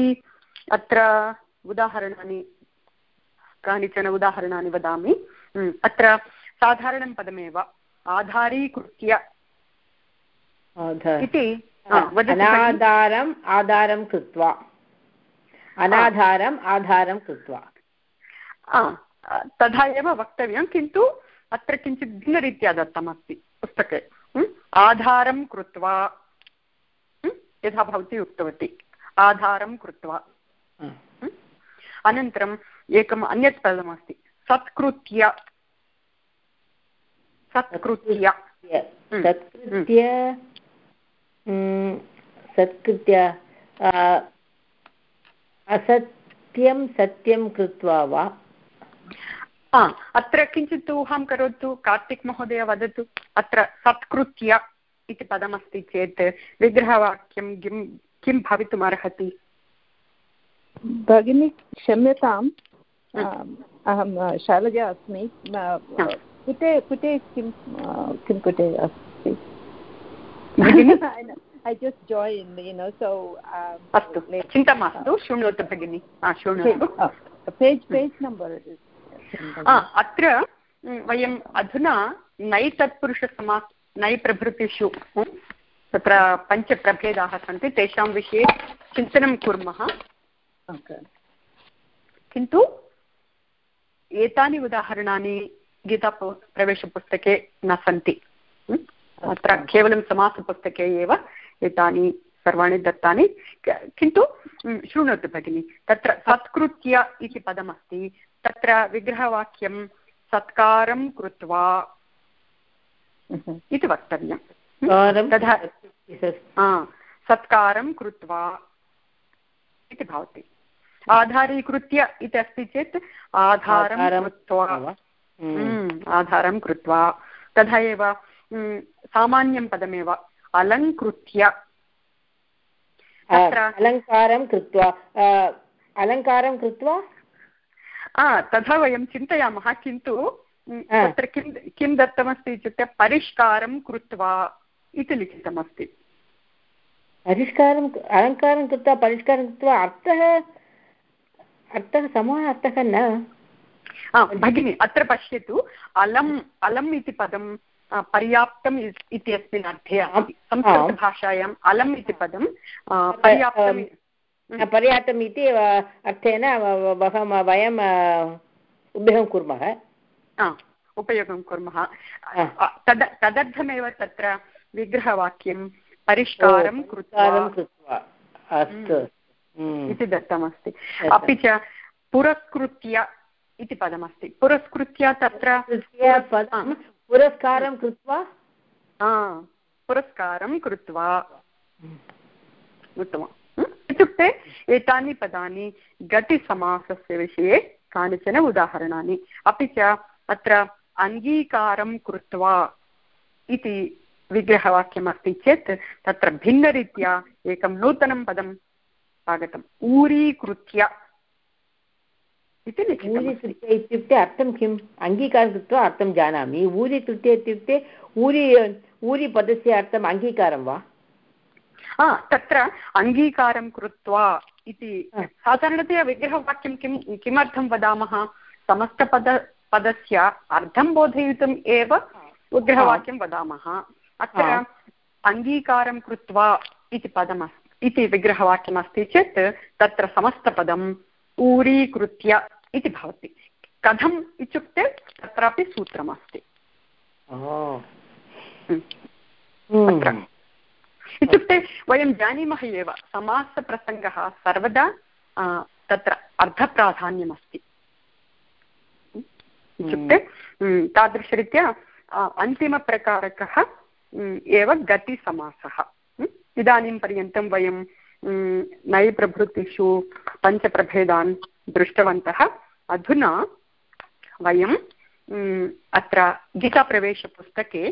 S1: अत्र उदाहरणानि कानिचन उदाहरणानि वदामि अत्र साधारणं पदमेव आधारीकृत्य इति
S2: अनाधारम् आधारं कृत्वा अनाधारम् आधारं कृत्वा
S1: तथा एव वक्तव्यं किन्तु अत्र किञ्चित् भिन्नरीत्या दत्तमस्ति पुस्तके। आधारं कृत्वा। यथा भवती उक्तवती। आधारं कृत्वा। अनन्तरम् एकम् अन्यत् पदमस्ति। सत्कृत्य। सत्कृत्य।
S2: सत्कृत्य। सत्कृत्य। असत्यं सत्यं कृत्वा वा?
S1: अत्र किञ्चित् ऊहां करोतु कार्तिक् महोदय वदतु अत्र सत्कृत्य इति पदमस्ति चेत् विग्रहवाक्यं किं किं भवितुमर्हति?
S5: भगिनी क्षम्यताम् अहं शैलजा अस्मि। कुटे कुटे किं किं कुटे अस्ति? [laughs] I just joined, you know, so...
S1: अस्तु चिन्ता मास्तु शृणोतु भगिनि। शृणोतु।
S5: पेज् पेज् नम्बर्
S1: अत्र वयम् अधुना नै तत्पुरुषसमा नै प्रभृतिषु तत्र पञ्चप्रभेदाः सन्ति तेषां विषये चिन्तनं कुर्मः। किन्तु एतानि उदाहरणानि गीता प्रवेशपुस्तके न सन्ति। अत्र केवलं समासपुस्तके एव एतानि सर्वाणि दत्तानि। किन्तु शृणोतु भगिनि तत्र सत्कृत्य इति पदमस्ति तत्र विग्रहवाक्यं सत्कारं कृत्वा। इति वक्तव्यं तथा सत्कारं कृत्वा इति भवति। आधारीकृत्य इति अस्ति चेत् आधारं कृत्वा। आधारं कृत्वा। तथा एव सामान्यं पदमेव अलङ्कृत्य।
S2: अलङ्कारं कृत्वा। अलङ्कारं कृत्वा
S1: तथा वयं चिन्तयामः किन्तु तत्र किं किं दत्तमस्ति इत्युक्ते परिष्कारं कृत्वा इति लिखितमस्ति।
S2: परिष्कारम् अलङ्कारं कृत्वा परिष्कारं कृत्वा अर्थः अर्थः समः अर्थः न।
S1: भगिनि अत्र पश्यतु अलम् अलम् इति पदं पर्याप्तम् इति अस्मिन् अर्थे संस्कृतभाषायाम् अलम् इति पदं पर्याप्तं
S2: पर्याप्तम् इति अर्थेन वयम् उपयोगं कुर्मः।
S1: उपयोगं कुर्मः। तद तदर्थमेव तत्र विग्रहवाक्यं परिष्कारं कृत्वा
S2: अस्तु
S1: इति दत्तमस्ति। अपि च पुरस्कृत्य इति पदमस्ति। पुरस्कृत्य तत्र
S2: पुरस्कारं कृत्वा?
S1: पुरस्कारं कृत्वा। उत्तमम्। इत्युक्ते एतानि पदानि गतिसमासस्य विषये कानिचन उदाहरणानि। अपि च अत्र अङ्गीकारं कृत्वा इति विग्रहवाक्यमस्ति चेत् तत्र भिन्नरीत्या एकं नूतनं पदम् आगतम्। ऊरीकृत्य इति
S2: ऊरीकृत्य इत्युक्ते अर्थं किम्? अङ्गीकारं कृत्वा अर्थं जानामि। ऊरीकृत्य इत्युक्ते ऊरी, ऊरीपदस्य अर्थम् अङ्गीकारं वा?
S1: तत्र अङ्गीकारं कृत्वा इति साधारणतया विग्रहवाक्यं किं किमर्थं वदामः? समस्तपद पदस्य अर्थं बोधयितुम् एव विग्रहवाक्यं वदामः। अत्र अङ्गीकारं कृत्वा इति पदमस्ति इति विग्रहवाक्यमस्ति चेत् तत्र समस्तपदम् ऊरीकृत्य इति भवति। कथम् इत्युक्ते तत्रापि सूत्रमस्ति। इत्युक्ते वयं जानीमः एव समासप्रसङ्गः सर्वदा तत्र अर्धप्राधान्यमस्ति। इत्युक्ते तादृशरीत्या अन्तिमप्रकारकः एव गतिसमासः। इदानीं पर्यन्तं वयं नैप्रभृतिषु पञ्चप्रभेदान् दृष्टवन्तः। अधुना वयम् अत्र गीताप्रवेशपुस्तके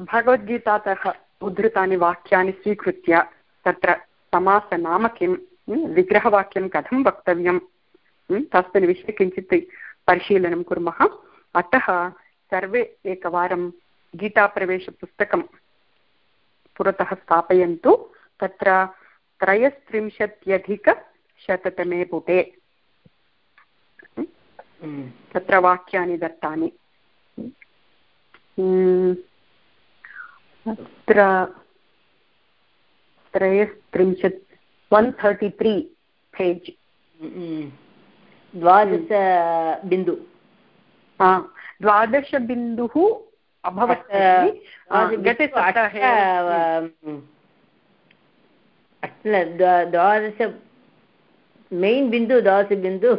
S1: भगवद्गीतातः उद्धृतानि वाक्यानि स्वीकृत्य तत्र समासनाम किं विग्रहवाक्यं कथं वक्तव्यं तस्मिन् विषये किञ्चित् परिशीलनं कुर्मः। अतः सर्वे एकवारं गीताप्रवेशपुस्तकं पुरतः स्थापयन्तु। तत्र त्रयस्त्रिंशत्यधिकशततमे पुटे। तत्र वाक्यानि दत्तानि। अत्र त्रयस्त्रिंशत् वन् थर्टि त्री पेज्
S2: द्वादश बिन्दु.
S1: द्वादशबिन्दुः अभवत्
S2: द्वादश मेइन् बिन्दु द्वादशबिन्दु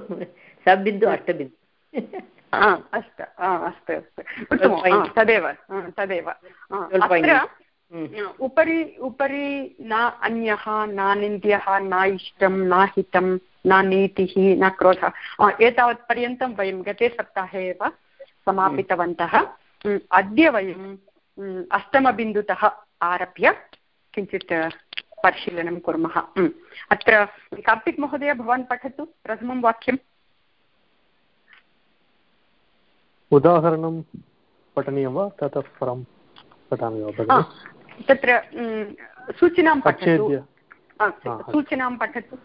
S2: सब् बिन्दु [laughs] अष्टबिन्दु [laughs]
S1: अस्तु अस्तु अस्तु. उत्तमं तदेव तदेव. अत्र उपरि उपरि न अन्यः नानिन्द्यः न इष्टं न हितं न नीतिः न क्रोधः. एतावत्पर्यन्तं वयं गते सप्ताहे एव समापितवन्तः. अद्य वयम् अष्टमबिन्दुतः आरभ्य किञ्चित् परिशीलनं कुर्मः. अत्र कार्तिक् महोदय भवान् पठतु प्रथमं वाक्यम्.
S3: उदाहरणं पठनीयं वा? ततः परं पठामि वा भगिनि?
S1: तत्र सूचनां सूचनां पठतु।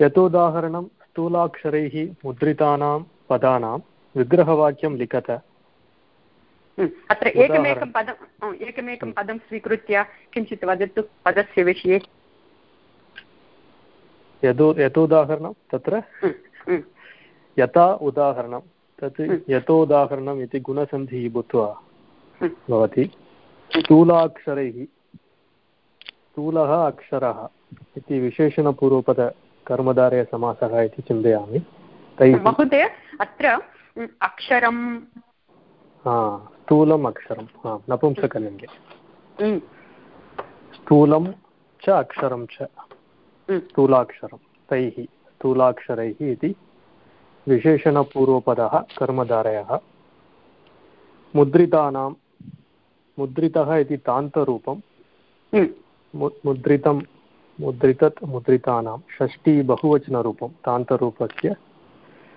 S3: यतोदाहरणं स्थूलाक्षरैः मुद्रितानां पदानां विग्रहवाक्यं लिखत।
S1: अत्र एकमेकं पदम् एकमेकं पदं स्वीकृत्य किञ्चित् वदतु पदस्य विषये।
S3: यतो यतोदाहरणं तत्र? यथा उदाहरणं। तत् यतोदाहरणम् इति गुणसन्धिः भूत्वा भवति। स्थूलाक्षरैः स्थूलः अक्षरः इति विशेषणपूर्वपदकर्मधारयसमासः इति चिन्तयामि। तैः
S1: महोदय अत्र अक्षरं।
S3: स्थूलम् अक्षरं। हा नपुंसकलिङ्गे। स्थूलं च अक्षरं च। स्थूलाक्षरं। तैः स्थूलाक्षरैः इति विशेषणपूर्वपदः कर्मधारयः। मुद्रितानां मुद्रितः इति तान्तरूपं। मुद्रितं मुद्रितत् मुद्रितानां। षष्टि बहुवचनरूपं। तान्तरूपस्य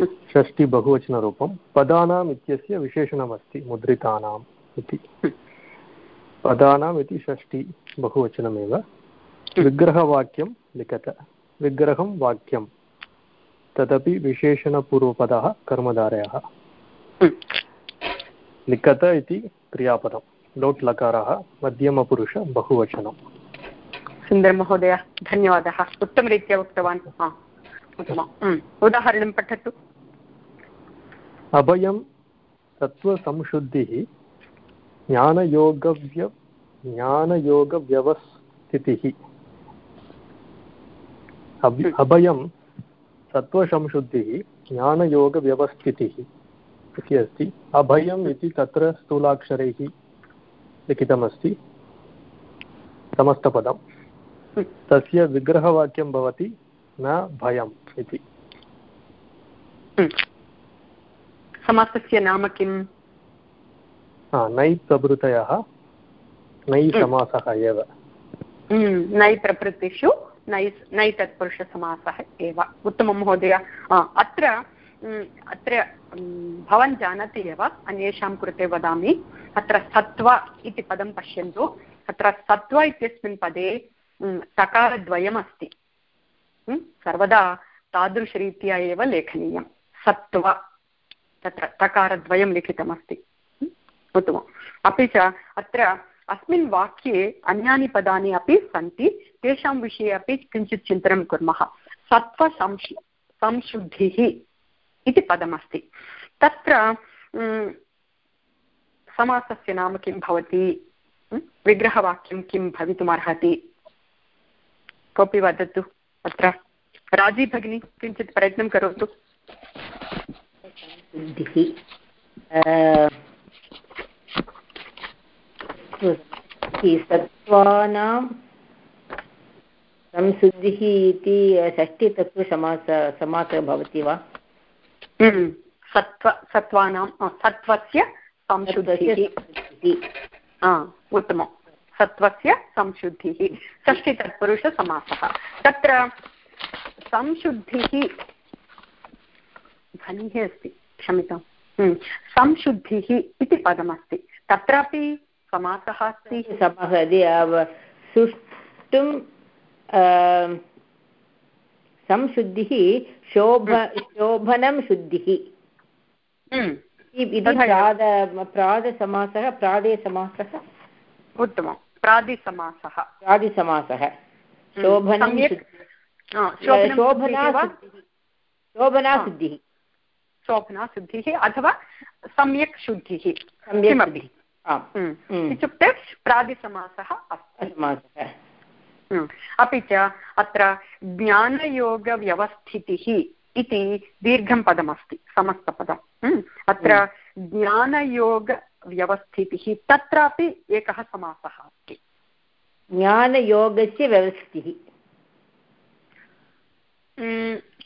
S3: षष्टि बहुवचनरूपं। पदानाम् इत्यस्य विशेषणमस्ति मुद्रितानाम् इति। पदानाम् इति षष्टि बहुवचनमेव। विग्रहवाक्यं लिखत। विग्रहं वाक्यं तदपि विशेषणपूर्वपदः कर्मधारयः। लिखत इति क्रियापदं लोट् लकारः मध्यमपुरुष बहुवचनं
S1: सुन्दरमहोदय धन्यवादः। उत्तमरीत्या उक्तवान्। उत्तमम्। उदाहरणं पठतु।
S3: अभयं तत्त्वसंशुद्धिः ज्ञानयोगव्य ज्ञानयोगव्यवस्थितिः। अभयं सत्त्वसंशुद्धिः ज्ञानयोगव्यवस्थितिः इति अस्ति। अभयम् इति तत्र स्थूलाक्षरैः लिखितमस्ति। समस्तपदं तस्य विग्रहवाक्यं भवति न भयम् इति।
S1: समासस्य नाम किम्?
S3: नै प्रभृतयः नै समासः एव।
S1: नै प्रभृतिषु। नै नै तत्पुरुषसमासः एव। उत्तमं महोदय। अत्र अत्र भवान् जानाति एव, अन्येषां कृते वदामि। अत्र सत्त्व इति पदं पश्यन्तु। अत्र सत्त्व इत्यस्मिन् पदे तकारद्वयमस्ति सर्वदा तादृशरीत्या एव लेखनीयं। सत्त्व, तत्र तकारद्वयं लिखितमस्ति। उत्तमम्। अपि च अत्र अस्मिन् वाक्ये अन्यानि पदानि अपि सन्ति, तेषां विषये अपि किञ्चित् चिन्तनं कुर्मः। सत्त्वसंशु, संशुद्धिः इति पदमस्ति। तत्र समासस्य नाम किं भवति? विग्रहवाक्यं किं भवितुमर्हति कोऽपि वदतु अत्र? राज़ी भगिनी, किञ्चित् प्रयत्नं करोतु।
S2: सत्त्वानां संशुद्धिः इति षष्टितत्त्वसमास समासः भवति वा?
S1: सत्त्व सत्त्वानां सत्त्वस्य संशुद्धिः। उत्तमं सत्त्वस्य संशुद्धिः। षष्टितत्पुरुषसमासः। तत्र संशुद्धिः ध्वनिः अस्ति क्षम्यतां संशुद्धिः इति पदमस्ति। तत्रापि समासः अस्ति।
S2: समः सुष्टुं संशुद्धिः शोभ शोभनं शुद्धिः। इति प्राद प्रादसमासः प्रादेसमासः।
S1: उत्तमं। प्रादिसमासः।
S2: प्रादिसमासः। शोभनं
S1: सम्यक्।
S2: शुद्धिः।
S1: हा, शोभनं
S2: शोभना
S1: शुद्धिः
S2: शोभना शुद्धिः।
S1: शोभना शुद्धिः अथवा सम्यक् शुद्धिः।
S2: सम्यक्
S1: किमपि।
S2: आम्
S1: हम्म।
S2: हम्म।
S1: इत्युक्ते प्रादिसमासः अस्ति
S2: समासः
S1: हम्म। अपि च अत्र ज्ञानयोगव्यवस्थितिः इति दीर्घं पदमस्ति समस्तपदम्। अत्र ज्ञानयोगव्यवस्थितिः तत्रापि एकः समासः अस्ति
S2: ज्ञानयोगस्य व्यवस्थितिः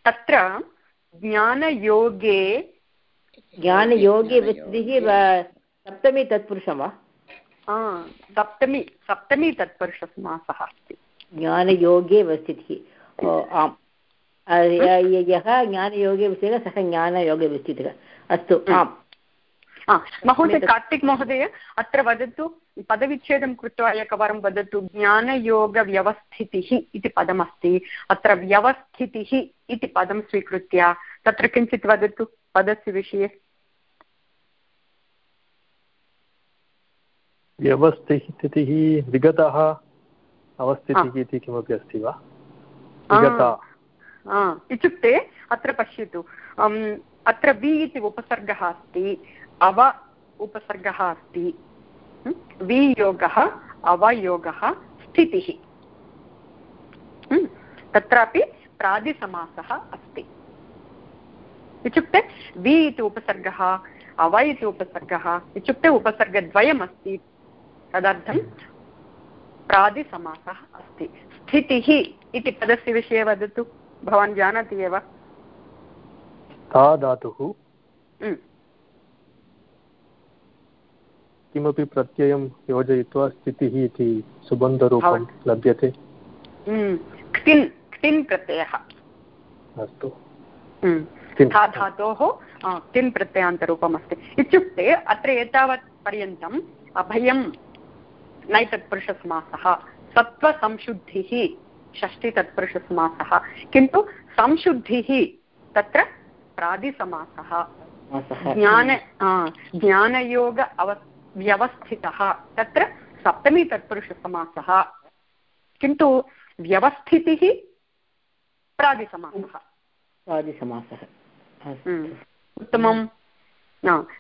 S1: तत्र ज्ञानयोगे
S2: ज्ञानयोगे व्यवस्थितिः सप्तमी तत्पुरुषं वा?
S1: सप्तमी सप्तमी तत्पुरुषसमासः अस्ति।
S2: ज्ञानयोगे व्यवस्थितिः आम्। य- ज्ञानयोगे व्यवस्थितः सः ज्ञानयोगे व्यवस्थितः अस्तु आम्।
S1: महोदय कार्तिक् महोदय अत्र वदतु पदविच्छेदं कृत्वा एकवारं वदतु ज्ञानयोगव्यवस्थितिः इति पदमस्ति। अत्र व्यवस्थितिः इति पदं स्वीकृत्य तत्र किञ्चित् वदतु पदस्य विषये।
S3: व्यवस्थितिः विगतः अवस्थितिः इति किमपि अस्ति वा विगता
S1: इत्युक्ते अत्र पश्यतु अत्र वि इति उपसर्गः अस्ति अव उपसर्गः अस्ति? वियोगः अवयोगः स्थितिः? तत्रापि प्रादिसमासः अस्ति इत्युक्ते वि इति उपसर्गः अव इति उपसर्गः इत्युक्ते उपसर्गद्वयमस्ति तदर्थं प्रादिसमासः अस्ति। स्थितिः इति पदस्य विषये वदतु। भवान् जानाति एव?
S3: ता धातुः। किमपि प्रत्ययं योजयित्वा स्थितिः इति सुबन्धरूपं लभ्यते।
S1: क्तिन् क्तिन् प्रत्ययः।
S3: अस्तु।
S1: धातोः क्तिन् प्रत्ययान्तरूपमस्ति। इत्युक्ते अत्र एतावत् पर्यन्तम् अभयं नैतत्पुरुषसमासः। सत्त्वसंशुद्धिः षष्टितत्पुरुषसमासः किन्तु संशुद्धिः तत्र प्रादिसमासः।
S2: समासः।
S1: ज्ञान ज्ञानयोग अव व्यवस्थितः। तत्र सप्तमी तत्पुरुषसमासः किन्तु व्यवस्थितिः प्रादिसमासः।
S2: अस्तु।
S1: हम्म। उत्तमं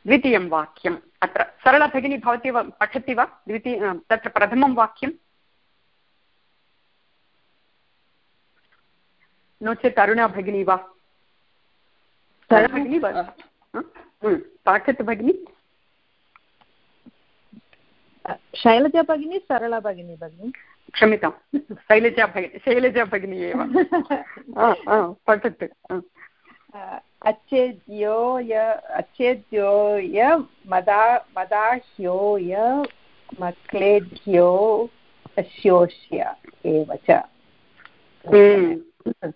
S1: द्वितीयं वाक्यम्। अत्र सरला भगिनी भवती वा पठति वा? द्वितीय तत्र प्रथमं वाक्यं। नो चेत् अरुणा भगिनी वा? भगिनी पाठतु भगिनी।
S5: शैलजा भगिनी सरला भगिनी भगिनी?
S1: क्षम्यतां शैलजा भगिनी शैलजा भगिनी एव। [laughs] आ, आ, पठतु। आ,
S5: अच्छेद्योय अच्छेद्योय मदा मदाह्योय मक्लेद्यो अश्योष्य एव च।
S1: हम्म,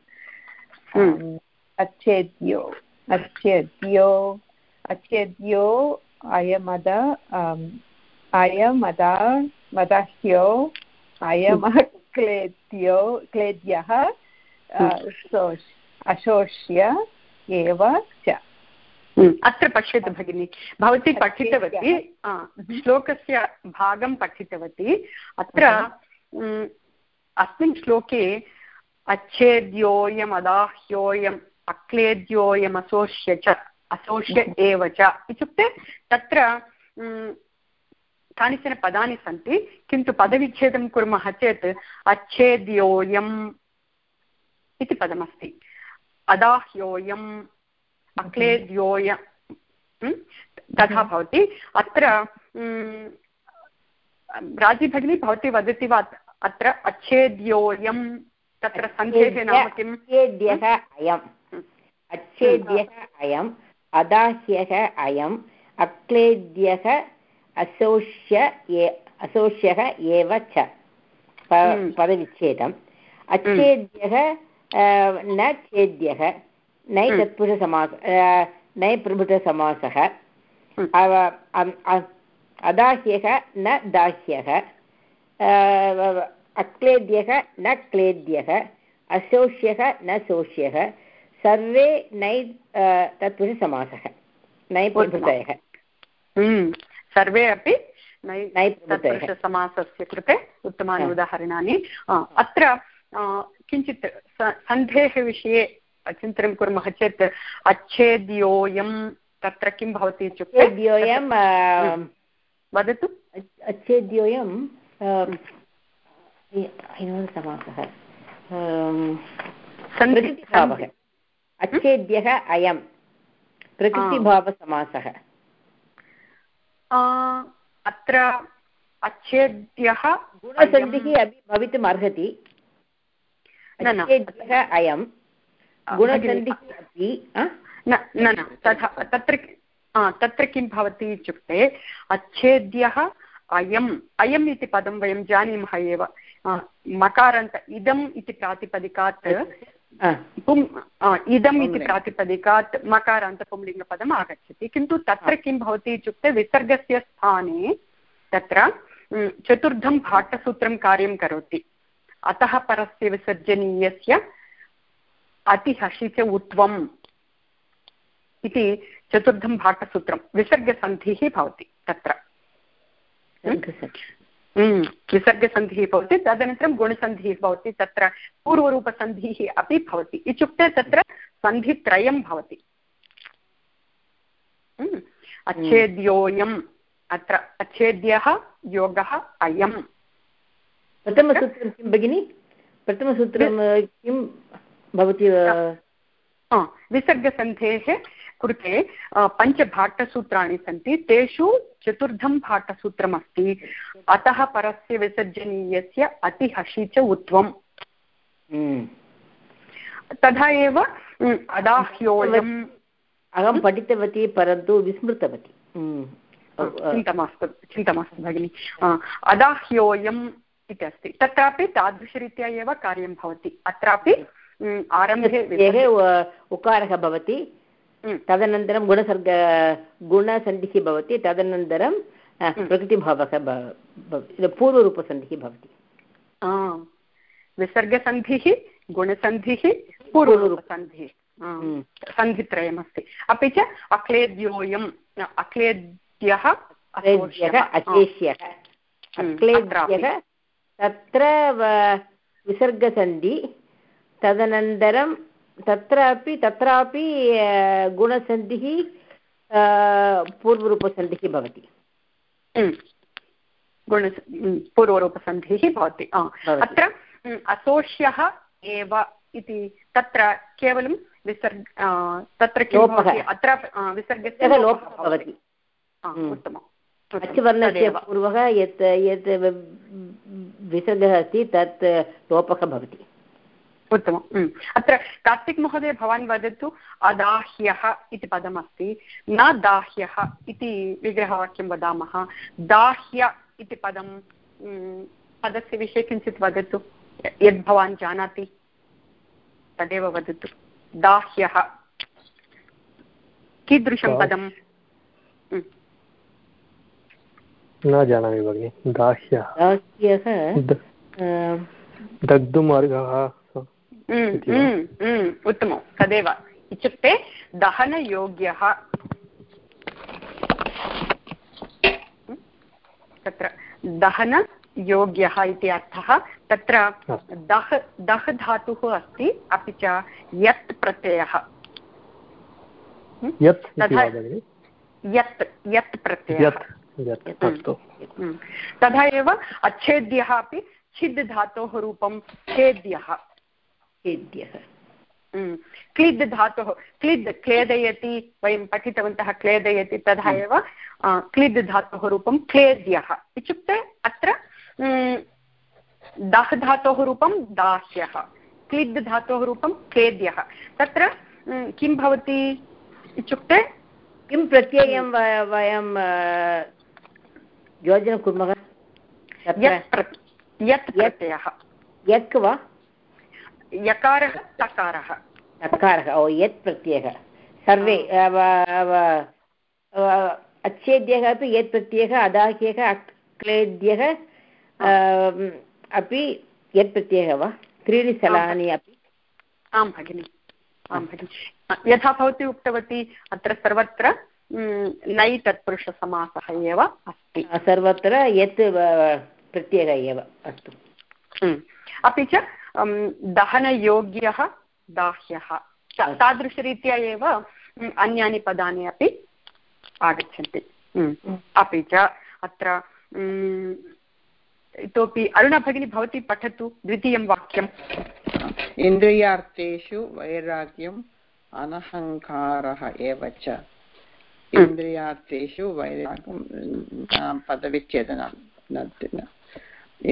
S5: अम्, अच्छेद्यो अच्छेद्यो अच्छेद्यो अयमद अयमदा मदह्यो अयमक्लेद्यो क्लेद्यः अ, अशोष्य एव च।
S1: हम्म, अत्र पश्यतु भगिनि। भवती पठितवती आ, श्लोकस्य भागं पठितवती। अत्र हम्म, अस्मिन् श्लोके अच्छेद्योऽयम् अदाह्योऽयम् अक्लेद्योऽयम् अशोष्य च अशोष्य एव च इत्युक्ते तत्र हम्म, कानिचन पदानि सन्ति किन्तु पदविच्छेदं कुर्मः चेत् अच्छेद्योऽयम् इति पदमस्ति। अदाह्योऽयम् अक्लेद्योय? तथा भवति। अत्र हं, राज़ी भगिनी भवती वदति वा अत्र अच्छेद्योऽयं तत्र सन्धेः नाम किम्?
S2: अच्छेद्यः अयम्। अच्छेद्यः अयम् अदाह्यः अयम् अक्लेद्यः अशोष्य ए अशोष्यः एव च। पदविच्छेदम्। अच्छेद्यः न छेद्यः नै
S1: हम्म।
S2: तत्पुरुषसमास अ, नै प्रभुतसमासः
S1: हम्म।
S2: अदाह्यः न दाह्यः। अक्लेद्यः न क्लेद्यः। अशोष्यः न शोष्यः। सर्वे नै तत्पुरुषसमासः नै प्रभृतयः।
S1: हं, सर्वे अपि नै
S2: नै
S1: तत्पुरुषसमासस्य कृते उत्तमानि उदाहरणानि। अत्र किञ्चित् सन्धेः विषये चिन्तनं कुर्मः चेत् अच्छेद्योऽयं तत्र किं भवति इत्युक्ते
S2: अच्छेद्योऽयं
S1: वदतु।
S2: अच्छेद्योऽयं समासः प्रकृतिभावः। अच्छेद्यः अयं। प्रकृतिभावसमासः।
S1: अत्र अच्छेद्यः
S2: गुणसन्धिः अपि भवितुम् अर्हति अयं गुणसन्धिः अपि?
S1: न न न. तथा तत्र तत्र किं भवति इत्युक्ते अच्छेद्यः अयम्. अयम् इति पदं वयं जानीमः एव. मकारान्त इदम् इति प्रातिपदिकात् पुम् इदम् इति प्रातिपदिकात् मकारान्त पुंलिङ्गपदम् आगच्छति. किन्तु तत्र किं भवति इत्युक्ते विसर्गस्य स्थाने तत्र चतुर्थं भाट्टसूत्रं कार्यं करोति. अतः परस्य विसर्जनीयस्य अतिहसि च उत्वम् इति चतुर्थं भाट्टसूत्रं विसर्गसन्धिः भवति तत्र। विसर्गसन्धिः भवति तदनन्तरं गुणसन्धिः भवति तत्र पूर्वरूपसन्धिः अपि भवति। इत्युक्ते तत्र सन्धित्रयं भवति। अच्छेद्योऽयम् अत्र अच्छेद्यः योगः अयम्।
S2: प्रथमसूत्रं किं भगिनि? प्रथमसूत्रं किं भवति
S1: विसर्गसन्धेः कृते पञ्चभाट्टसूत्राणि सन्ति। तेषु चतुर्थं भाट्टसूत्रमस्ति। अतः परस्य विसर्जनीयस्य अतिहसि च उत्वम्।
S2: हम्म।
S1: तथा एव म्, अदाह्योऽयम्
S2: अहं पठितवती परन्तु विस्मृतवती। हम्म।
S1: चिन्ता मास्तु चिन्ता मास्तु भगिनि। आ, अदाह्योऽयम् इति अस्ति। तत्रापि तादृशरीत्या एव कार्यं भवति। अत्रापि आरम्भे
S2: उ- उकारः भवति तदनन्तरं गुणसर्ग गुणसन्धिः भवति तदनन्तरं
S1: हम्म।
S2: प्रकृतिभावः पूर्वरूपसन्धिः भवति।
S1: विसर्गसन्धिः गुणसन्धिः पूर्वरूपसन्धिः।
S2: हम्म।
S1: सन्धित्रयमस्ति। अपि च अक्लेद्योऽयम् अक्लेद्यः
S2: क्लेद्यः
S1: अशोष्यः।
S2: अचेष्यः।
S1: हम्म,
S2: क्लेद्यः
S1: अत्रापि।
S2: तत्र व- विसर्गसन्धि तदनन्तरं तत्रापि तत्रापि गुणसन्धिः पूर्वरूपसन्धिः भवति।
S1: गुण पूर्वरूपसन्धिः भवति। अत्र अशोष्यः एव इति तत्र केवलं विसर्ग तत्र किं अत्र विसर्गस्य लोपः
S2: भवति।
S1: उत्तमम्। उत्तमं,
S2: अचुवर्णस्य। पूर्वः यत् यत् विसर्गः अस्ति तत् लोपः भवति।
S1: उत्तमम्। अत्र कार्तिक् महोदय भवान् वदतु अदाह्यः इति पदमस्ति। न दाह्यः इति विग्रहवाक्यं वदामः। दाह्य इति पदं पदस्य विषये किञ्चित् वदतु। यद् भवान् जानाति तदेव वदतु। दाह्यः। कीदृशं पदम्?
S3: न जानामि भगिनि दाह्यः।
S2: दास्यः
S3: द-
S2: अ,
S3: दग्धुमार्गः
S1: हम्म? हम्म, हम्म, उत्तमं तदेव। इत्युक्ते दहनयोग्यः। तत्र दहनयोग्यः इति अर्थः तत्र दह दह धातुः अस्ति अपि च यत् प्रत्ययः।
S3: यत्
S1: यत् यत् प्रत्ययः।
S3: अस्तु
S1: हम्म, तथा एव अच्छेद्यः अपि छिद् धातोः रूपं छेद्यः
S2: छेद्यः
S1: हम्म, क्लिद् धातुः क्लिद् क्लेदयति वयं पठितवन्तः क्लेदयति तथा एव क्लिद् धातोः रूपं क्लेद्यः इत्युक्ते अत्र हम्म, धातोः रूपं दाह्यः क्लिद् धातोः रूपं क्लेद्यः तत्र हम्म, किं भवति इत्युक्ते
S2: किं प्रत्ययं वयं योजनं कुर्मः?
S1: यत् प्रत्ययः।
S2: यक् वा?
S1: यकारः तकारः।
S2: तकारः ओ यत् प्रत्ययः। सर्वे अच्छेद्यः अपि यत् प्रत्ययः अदाह्यः अक्- क्लेद्यः अम्, अपि यत् प्रत्ययः वा? त्रीणि स्थलानि अपि?
S1: आं भगिनि। आं भगिनि। यथा भवती उक्तवती अत्र सर्वत्र नै तत्पुरुषसमासः एव अस्ति।
S2: सर्वत्र यत् व- प्रत्ययः एव अस्तु।
S1: अपि च दहनयोग्यः दाह्यः। तादृशरीत्या एव अन्यानि पदानि अपि आगच्छन्ति। अपि च अत्र इतोपि अरुणा भगिनी भवती पठतु द्वितीयं वाक्यम्।
S4: इन्द्रियार्थेषु वैराग्यम् अनहङ्कारः एव च। इन्द्रियार्थेषु वैराग्यं न, पदविच्छेदनं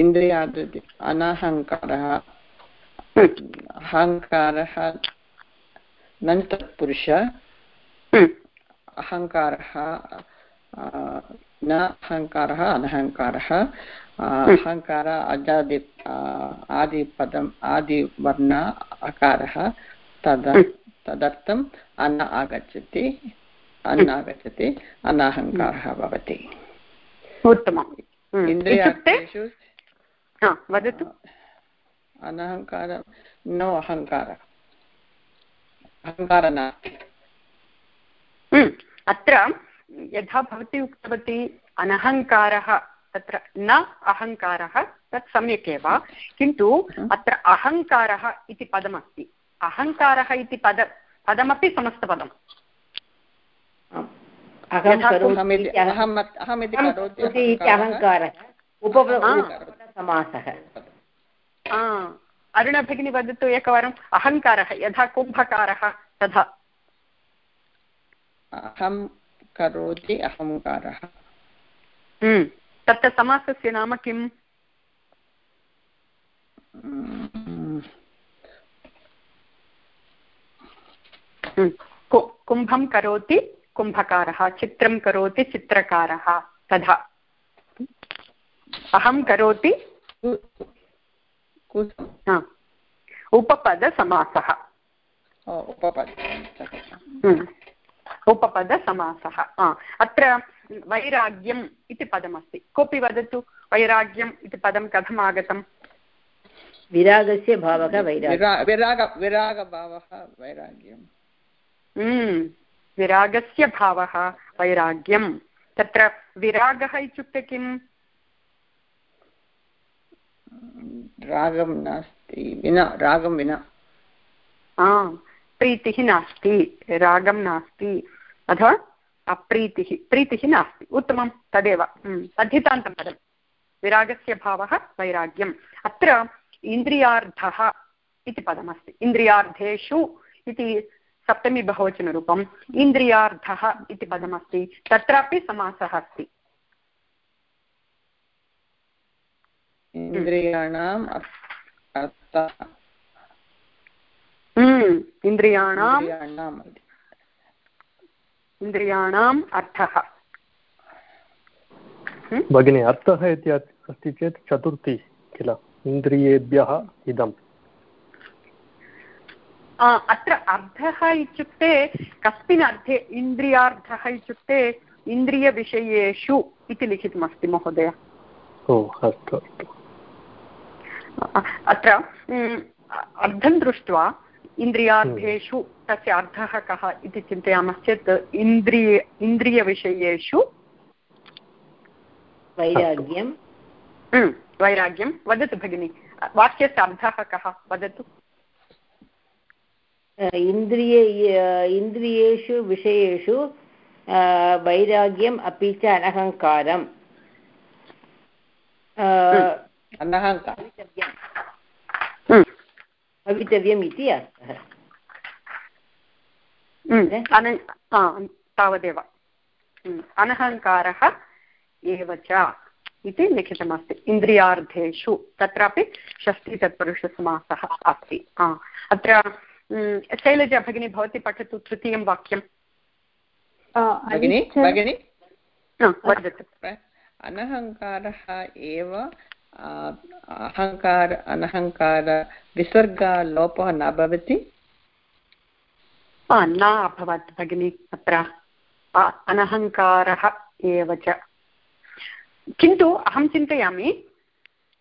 S4: इन्द्रियार्थ अनहङ्कारः अहङ्कारः न तत्पुरुष अहङ्कारः न अहङ्कारः अनहङ्कारः अहङ्कार अजादि आदिपदम् आदिवर्ण अकारः तद तदर्थम् अन्न आगच्छति अन्न आगच्छति अनाहङ्कारः भवति।
S1: उत्तमम्।
S4: इन्द्रियार्थेषु
S1: वदतु।
S4: अनहङ्कार नो अहङ्कारः। अहङ्कारः नास्ति।
S1: हम्म, अत्र यथा भवती उक्तवती अनहङ्कारः तत्र न अहङ्कारः तत् सम्यक् एव। किन्तु अत्र अहङ्कारः इति पदमस्ति। अहङ्कारः इति पद पदमपि समस्तपदम्।
S2: अहं
S1: यथा
S2: करोमि
S4: अहमिति
S2: इति अहं-
S4: अहम् अहमिति
S2: अहं
S4: करोति
S2: करोति इति
S4: अहङ्कारः।
S2: अहङ्कारः। उप
S1: आ।
S2: समासः
S1: आ, अरुणा भगिनी वदतु एकवारम् अहङ्कारः यथा कुम्भकारः तथा।
S4: अहं करोति अहङ्कारः।
S1: हम्म, तत्र समासस्य नाम किम्? हम्म, कु- कुम्भं करोति। कुम्भकारः चित्रं करोति चित्रकारः तथा। अहं करोति हा, उपपदसमासः।
S4: ओ, उपपद
S1: हम्म, उपपदसमासः अत्र वैराग्यम् इति पदमस्ति। कोऽपि वदतु वैराग्यम् इति पदं कथम् आगतम्
S2: विरागस्य भावः
S4: विराग विरागभावः वैराग्यम्।
S1: हम्म, विरागस्य भावः वैराग्यं तत्र विरागः इत्युक्ते किम्?
S4: रागं नास्ति विना रागं विना।
S1: आ, प्रीतिः नास्ति रागं नास्ति। अथवा अप्रीतिः प्रीतिः नास्ति। उत्तमं तदेव। हम्म, पदं विरागस्य भावः वैराग्यम्। अत्र इन्द्रियार्थः इति पदमस्ति। इन्द्रियार्थेषु इति सप्तमी बहुवचनरूपम् इन्द्रियार्थः इति पदमस्ति तत्रापि समासः अस्ति।
S4: इन्द्रियाणाम्
S1: हम्म, इन्द्रियाणाम्
S4: इन्द्रियाणाम्
S1: अर्थः। हम्म?
S3: भगिनी अर्थः इति अस्ति चेत् चतुर्थी किल? इन्द्रियेभ्यः इदम्।
S1: अत्र अर्थः इत्युक्ते कस्मिन् अर्थे इन्द्रियार्थः इत्युक्ते इन्द्रियविषयेषु इति लिखितमस्ति महोदय।
S3: ओ अस्तु अस्तु।
S1: अत्र अर्थं दृष्ट्वा इन्द्रियार्थेषु तस्य अर्थः कः इति चिन्तयामश्चेत् इन्द्रिय इन्द्रियविषयेषु
S2: वैराग्यं
S1: वैराग्यं वदतु भगिनि। वाक्यस्य अर्थः कः? वदतु।
S2: इन्द्रिय इन्द्रियेषु विषयेषु वैराग्यम् अपि च अनहङ्कारम्।
S4: अनहङ्कार।
S2: भवितव्यं
S1: म्,
S2: भवितव्यम् इति अर्थः।
S1: म्, अन आ, तावदेव। अनहङ्कारः एव च इति लिखितमस्ति। इन्द्रियार्थेषु तत्रापि षष्ठीतत्पुरुषसमासः अस्ति। अत्र शैलजा भगिनी भवती पठतु तृतीयं वाक्यं
S4: भगिनि भगिनि?
S1: वदतु।
S4: अनहङ्कारः एव अहङ्कार अनहङ्कार विसर्गलोपः न भवति?
S1: न अभवत् भगिनि अत्र। अनहङ्कारः एव च। किन्तु अहं चिन्तयामि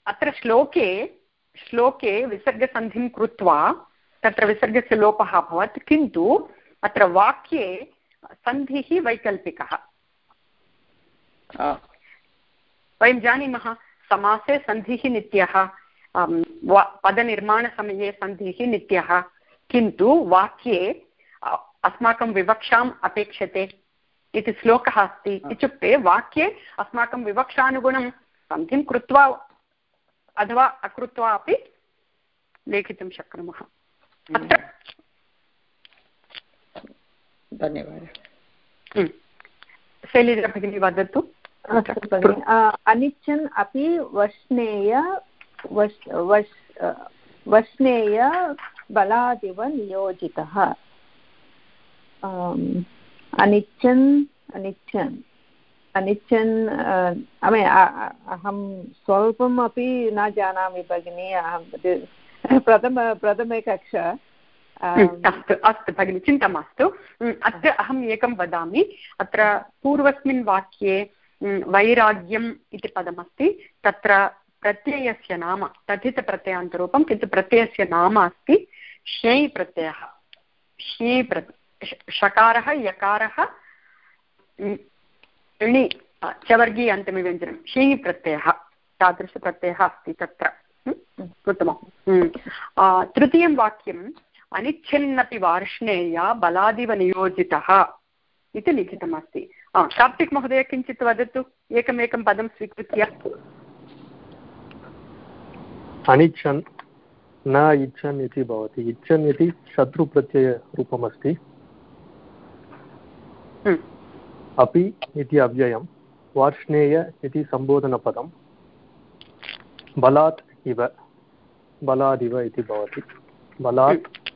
S1: अत्र श्लोके श्लोके विसर्गसन्धिं कृत्वा तत्र विसर्गस्य लोपः अभवत् किन्तु अत्र वाक्ये सन्धिः वैकल्पिकः। वयं जानीमः समासे सन्धिः नित्यः पदनिर्माणसमये सन्धिः नित्यः किन्तु वाक्ये अस्माकं विवक्षाम् अपेक्षते इति श्लोकः अस्ति। इत्युक्ते वाक्ये अस्माकं विवक्षानुगुणं सन्धिं कृत्वा अथवा अकृत्वा अपि लेखितुं शक्नुमः। अत्र
S4: धन्यवादः।
S1: शैलजा भगिनी वदतु।
S5: अस्तु भगिनि अ, अनिच्छन् अपि वष्णेय वष्णेय बलादिव नियोजितः। अनिच्छन् अनिच्छन् अनिच्छन् अहं स्वल्पम् अपि न जानामि भगिनि अहं प्रथम प्रथमे कक्षा आम्,
S1: अस्तु अस्तु भगिनि चिन्ता मास्तु. अत्र अहम् एकं वदामि. अत्र पूर्वस्मिन् वाक्ये वैराग्यम् इति पदमस्ति. तत्र प्रत्ययस्य नाम तथितप्रत्ययान्तरूपं किन्तु प्रत्ययस्य नाम अस्ति श्ञै प्रत्ययः श्ञै प्र शकारः यकारः णि चवर्गी अन्तिमव्यञ्जनं श्ञै प्रत्ययः तादृशप्रत्ययः अस्ति तत्र. उम्, उत्तमम्। उम्. अ, तृतीयं वाक्यम् अनिच्छन्नपि वार्ष्णेय बलादिव नियोजितः इति लिखितमस्ति। आ, कार्तिक् महोदय किञ्चित् वदतु एकमेकं पदं स्वीकृत्य।
S3: अनिच्छन् न इच्छन् इति भवति। इच्छन् इति शत्रुप्रत्ययरूपमस्ति।
S1: हम्म,
S3: अपि इति अव्ययं वार्ष्णेय इति सम्बोधनपदं बलात् इव। बलादिव इति भवति। बलात्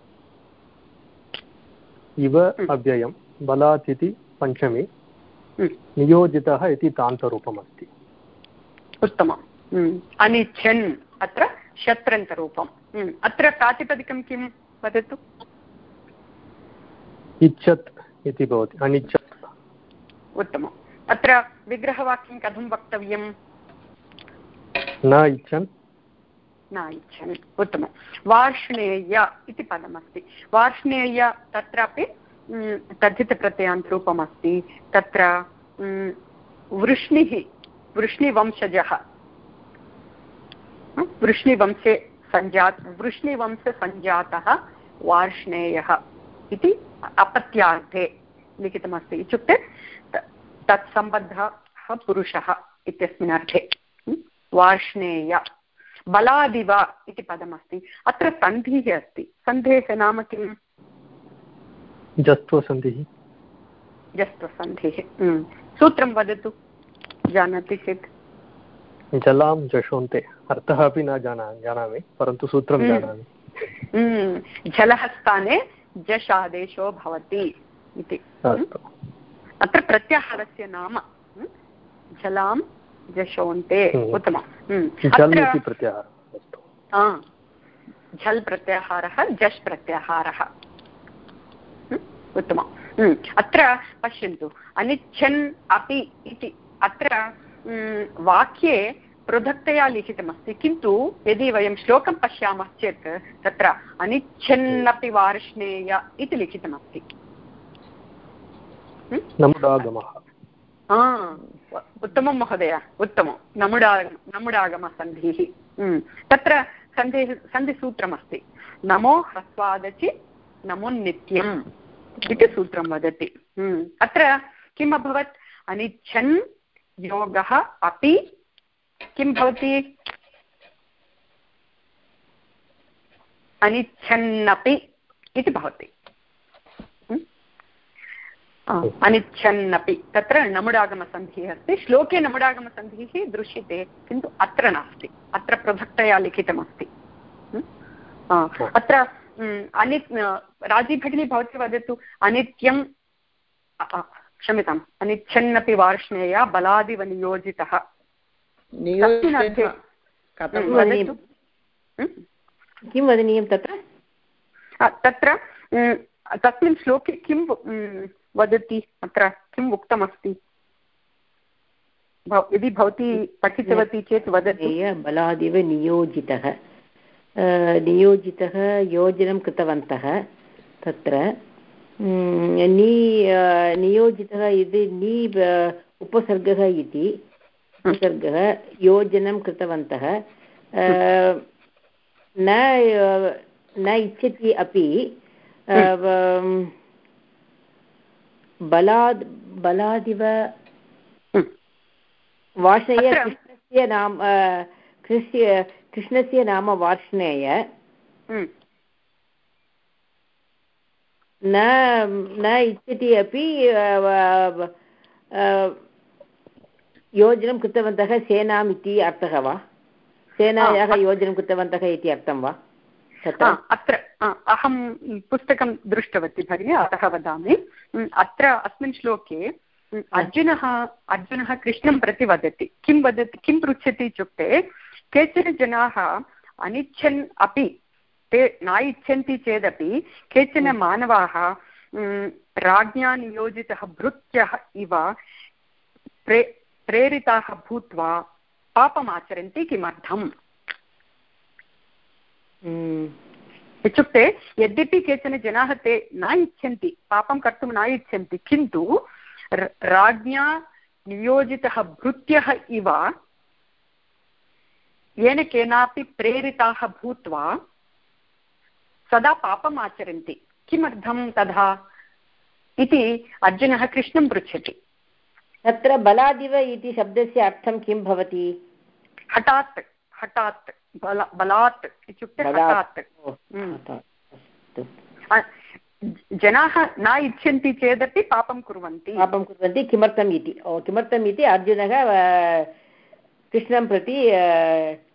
S3: इव अव्ययं। बलात् इति पञ्चमी।
S1: हम्म,
S3: नियोजितः इति तान्तरूपमस्ति।
S1: उत्तमम्। हम्म, अनिच्छन् अत्र शत्रन्तरूपम्। हम्म, अत्र प्रातिपदिकं किं वदतु?
S3: इच्छत् इति भवति। अनिच्छत्।
S1: उत्तमम्। अत्र विग्रहवाक्यं कथं वक्तव्यं
S3: न इच्छन्।
S1: न इच्छामि उत्तमं। वार्ष्णेय इति पदमस्ति। वार्ष्णेय तत्रापि तद्धितप्रत्ययान्तरूपमस्ति तत्र वृष्णिः, वृष्णिवंशजः। वृष्णिवंशे सञ्जात वृष्णिवंशसञ्जातः वार्ष्णेयः इति अपत्यार्थे लिखितमस्ति। इत्युक्ते तत्सम्बद्धः पुरुषः इत्यस्मिन् अर्थे। वार्ष्णेय। बलादिव इति पदमस्ति। अत्र सन्धिः अस्ति। सन्धेः नाम किम्?
S3: जस्त्वसन्धिः
S1: जस्त्वसन्धिः हम्म। सूत्रं वदतु। जानाति चेत्।
S3: जलां जशोन्ते। अर्थः अपि न जाना जानामि परन्तु सूत्रं
S1: हम्म।
S3: जानामि।
S1: हम्म। झलः स्थाने जश् आदेशो भवति इति अत्र प्रत्याहारस्य नाम हम्म। जशोन्ते आ, झल् प्रत्याहारः जश् प्रत्याहारः। हम्म, उत्तमम्। हम्म, अत्र पश्यन्तु। अनिच्छन् अपि इति। अत्र हम्म, वाक्ये पृथक्तया लिखितमस्ति। किन्तु यदि वयं श्लोकं पश्यामः चेत् तत्र अनिच्छन्नपि वार्ष्णेय इति लिखितमस्ति। उत्तमं महोदय उत्तमं। नमुडा नमुडागमसन्धिः। हम्म, तत्र सन्धिः सन्धिसूत्रमस्ति। नमो ह्रस्वादचि नमोन्नित्यम् इति सूत्रं वदति। हम्म, अत्र किम् अभवत्? अनिच्छन् योगः अपि किं भवति? अनिच्छन्नपि इति भवति। हम्म? अनिच्छन्नपि. तत्र नमुडागमसन्धिः अस्ति. श्लोके नमुडागमसन्धिः दृश्यते किन्तु अत्र नास्ति. अत्र पृथक्तया लिखितमस्ति. अत्र अनि राज़ी भगिनी भवती वदतु अनित्यं क्षम्यताम् अनिच्छन्नपि वार्ष्णेय बलादिव नियोजितः तस्मिन् अर्थे
S4: नियोजितः कथं
S2: वदनीयं?
S1: वदतु. हम्म?
S2: किं वदनीयं तत्र?
S1: तत्र तस्मिन् श्लोके किं वदति अत्र किम् उक्तमस्ति? यदि भवती पठितवती चेत् वदतु।
S2: बलादिव नियोजितः। नियोजितः योजनं कृतवन्तः तत्र। नि नियोजितः इति नि उपसर्गः इति उपसर्गः योजनं कृतवन्तः न न इच्छति अपि बलाद् बलादिव वार्षय कृष्णस्य नाम कृष्य कृष्णस्य नाम वार्ष्णेय न न इच्छति अपि योजनं कृतवन्तः सेनाम् इति अर्थः वा सेनायाः योजनं कृतवन्तः इति अर्थं वा
S1: अत्र अहं पुस्तकं दृष्टवती भगिनि अतः वदामि। अत्र अस्मिन् श्लोके अर्जुनः अर्जुनः कृष्णं प्रति वदति। किं वदति किं पृच्छति इत्युक्ते केचन जनाः अनिच्छन् अपि ते न इच्छन्ति चेदपि केचन मानवाः राज्ञा नियोजितः भृत्यः इव प्रे प्रेरिताः भूत्वा पापमाचरन्ति किमर्थम्? इत्युक्ते यद्यपि केचन जनाः ते न इच्छन्ति पापं कर्तुं न इच्छन्ति किन्तु राज्ञा नियोजितः भृत्यः इव येन केनापि प्रेरिताः भूत्वा सदा पापम् आचरन्ति किमर्थं तथा इति अर्जुनः कृष्णं पृच्छति
S2: तत्र बलादिव इति शब्दस्य अर्थं किं भवति
S1: हठात् हठात् बल बलात् इत्युक्ते हठात् जनाः न इच्छन्ति चेदपि पापं कुर्वन्ति
S2: पापं कुर्वन्ति किमर्थम् इति किमर्थम् इति अर्जुनः कृष्णं प्रति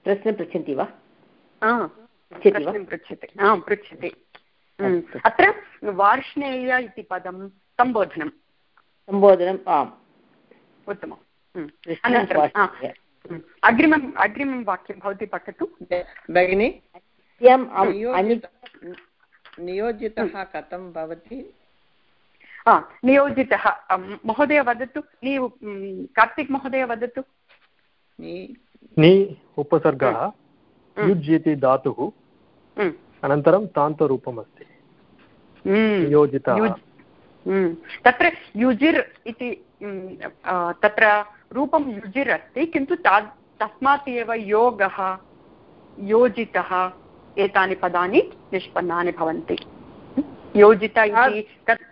S2: प्रश्नं पृच्छन्ति वा
S1: पृच्छति आम् पृच्छति अत्र वार्ष्णेय इति पदं सम्बोधनं
S2: सम्बोधनम् आम्
S1: उत्तमम् अनन्तरम् अग्रिमम् अग्रिमं वाक्यं भवती पठतु।
S4: भगिनि नियोजितः कथं भवति?
S1: नियोजितः। महोदय वदतु। नि कार्तिक् महोदय वदतु।
S3: नि उपसर्गः युज् इति धातुः अनन्तरं तान्तरूपम् अस्ति नियोजितः।
S1: तत्र युजिर् इति तत्र रूपं युजिर् अस्ति किन्तु ता तस्मात् एव योगः योजितः एतानि पदानि निष्पन्नानि भवन्ति। योजित इति तत्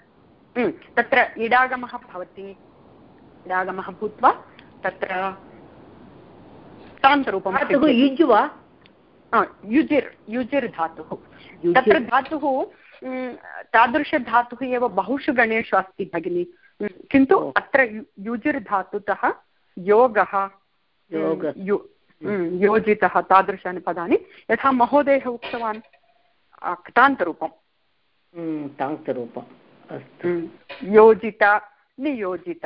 S1: तत्र इडागमः भवति। इडागमः भूत्वा तत्र तान्तरूपं
S2: युज् वा
S1: युजिर् युजिर् धातुः। तत्र धातुः तादृशधातुः एव बहुषु गणेषु अस्ति भगिनि। किन्तु अत्र युजिर् धातुतः योगः योजितः तादृशानि पदानि यथा महोदयः उक्तवान् क्तान्तरूपं
S2: तान्तरूपम् अस्तु.
S1: योजित नियोजित.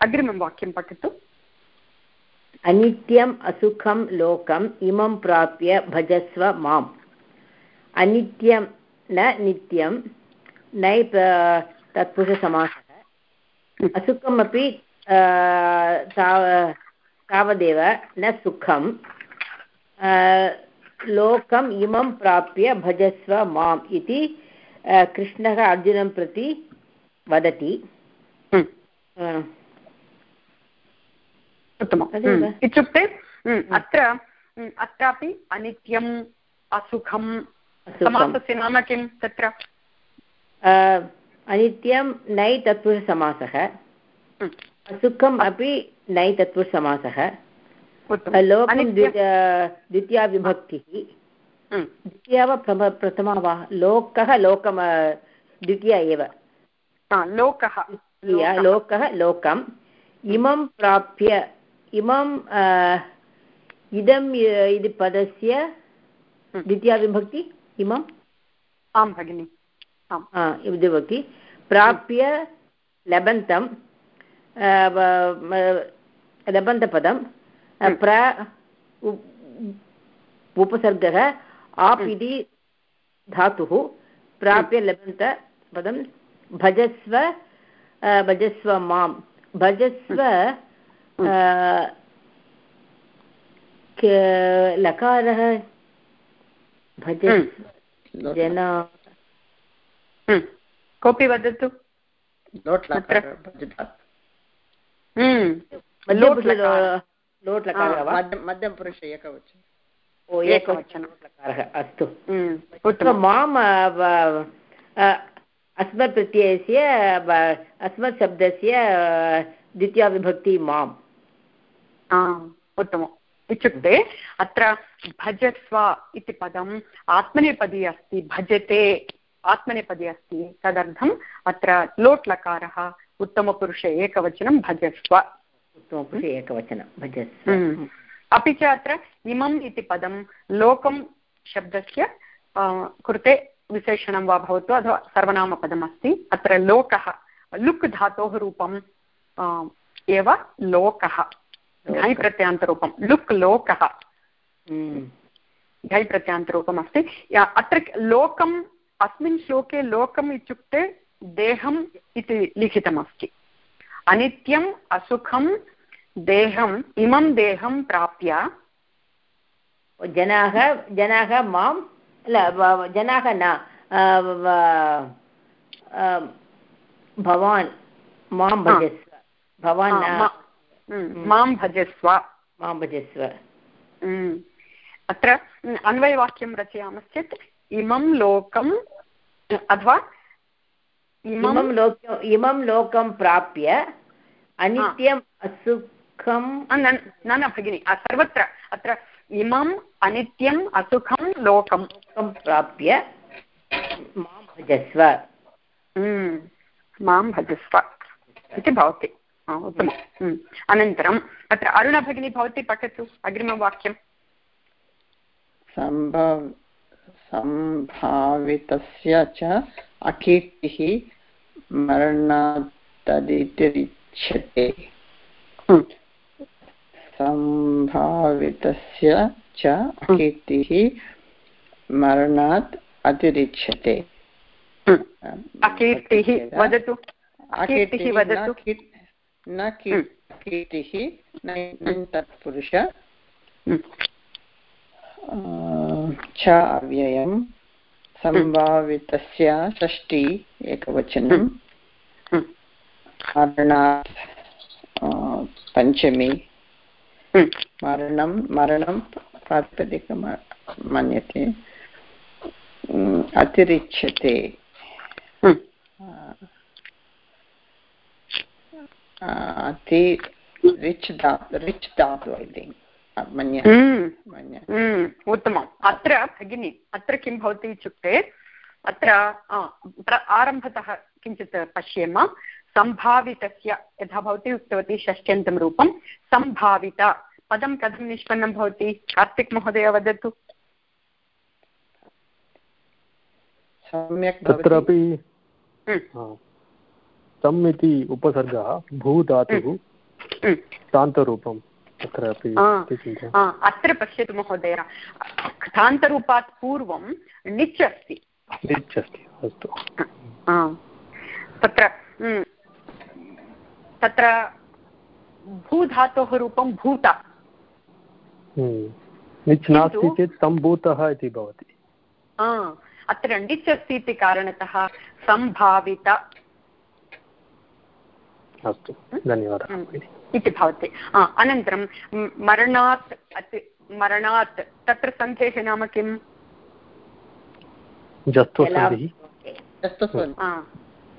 S1: अग्रिमं वाक्यं पठतु.
S2: अनित्यम् असुखं लोकम् इमं प्राप्य भजस्व माम्। अनित्यं न नित्यं नै तत्पुरुषसमासः। असुखमपि तावदेव न सुखं लोकम् इमं प्राप्य भजस्व माम् इति कृष्णः अर्जुनं प्रति वदति।
S1: उत्तमम्। इत्युक्ते अत्र अत्रापि अनित्यम् असुखं समासस्य नाम किं तत्र?
S2: अनित्यं नै तत्पुरुषसमासः असुखम् अपि नै तत्पुरुषसमासः लोकं द्वितीया विभक्तिः द्वितीया वा प्रथमा वा लोकः लोकम् द्वितीया एव।
S1: लोकः।
S2: लोकः। लोकम्। इमं प्राप्य इमम् इदम् इति पदस्य द्वितीया विभक्ति इमम्
S1: आं भगिनि।
S2: विभक्ति प्राप्य लबन्तं लबन्तपदं प्र उपसर्गः आप् इति धातुः प्राप्य लबन्तपदं भजस्व भजस्व माँ भजस्व लकारः भजस्व जना
S1: कोऽपि वदतु
S4: मध्यमपुरुष एकवचनं
S2: ओ एकवचनं लोट् लकारः अस्तु उत्तमं माम् अस्मत् प्रत्ययस्य अस्मत् शब्दस्य द्वितीयाविभक्ति माम्
S1: उत्तमम् इत्युक्ते अत्र भजस्व इति पदम् आत्मनेपदी अस्ति भजते आत्मनेपदी अस्ति तदर्थम् अत्र लोट् लकारः उत्तमपुरुषे एकवचनं भजस्व।
S2: उत्तमपुरुषे एकवचनं भजस्व।
S1: हम्म। अपि च अत्र इमम् इति पदं लोकं शब्दस्य कृते विशेषणं वा भवतु अथवा सर्वनामपदमस्ति। अत्र लोकः लुक् धातोः रूपं एव लोकः। घञ् लुक् लोकः।
S2: हम्म।
S1: घञ् अस्ति अत्र लोकम् अस्मिन् श्लोके लोकम् इत्युक्ते देहम् इति लिखितमस्ति। अनित्यम् असुखं देहम् इमं देहं प्राप्य
S2: जनाः जनाः माँ जनाः न भवान् माँ भजस्व। भवान्
S1: मा- भजस्व।
S2: माँ भजस्व।
S1: अत्र अन्वयवाक्यं रचयामश्चेत्। इमं लोकम् अथवा
S2: इमं
S1: इमं
S2: लोक इमं लोकं प्राप्य अनित्यम् असुखं
S1: न न न भगिनि सर्वत्र अत्र इमम् अनित्यम् असुखं लोकम्।
S2: लोकं प्राप्य माँ भजस्व।
S1: हम्म, माँ भजस्व इति भवति। उत्तमम्। हम्म, अनन्तरम् अत्र अरुणभगिनी भवती पठतु अग्रिमं वाक्यं
S4: सम्भव सम्भावितस्य च अकीर्तिः मरणादतिरिच्यते
S1: हम्म,
S4: सम्भावितस्य च अकीर्तिः मरणात् अतिरिच्यते।
S1: हम्म, अकीर्तिः वदतु। अकीर्तिः वदतु।
S4: न कीर्तिः न न तत्पुरुष
S1: हम्म,
S4: च अव्ययं सम्भावितस्य षष्टि एकवचनं
S1: हम्म,
S4: मरणात् पञ्चमी।
S1: हम्म,
S4: मरणं मरणं प्रातिपदिकं मन्यते। अतिरिच्यते।
S1: हम्म,
S4: अति रिच् दा रिच् धातु ऐ थिङ्क् मन्य
S1: हम्म,
S4: मन्य।
S1: हम्म, उत्तमम्। अत्र भगिनि अत्र किं भवति इत्युक्ते अत्र आरम्भतः किञ्चित् पश्येम। सम्भावितस्य यथा भवती उक्तवती षष्ट्यन्तं रूपं सम्भावित। पदं कथं निष्पन्नं भवति? कार्तिक् महोदय वदतु।
S4: सम्यक् भवति।
S3: तत्रापि
S1: हम्म,
S3: तम् इति उपसर्गः भूधातुः
S1: हम्म, अत्र पश्यतु महोदय कथान्तरूपात् पूर्वं णिच् अस्ति।
S3: निच् अस्ति अस्तु।
S1: तत्र हम्म, तत्र भूधातोः रूपं भूत।
S3: हम्म। निच् नास्ति चेत् सम्भूतः इति भवति।
S1: अत्र णिच् अस्ति इति कारणतः सम्भावित
S3: अस्तु धन्यवादः
S1: इति भवति। आ, अनन्तरं मरणात् अति मरणात् तत्र सन्धेः नाम किम्?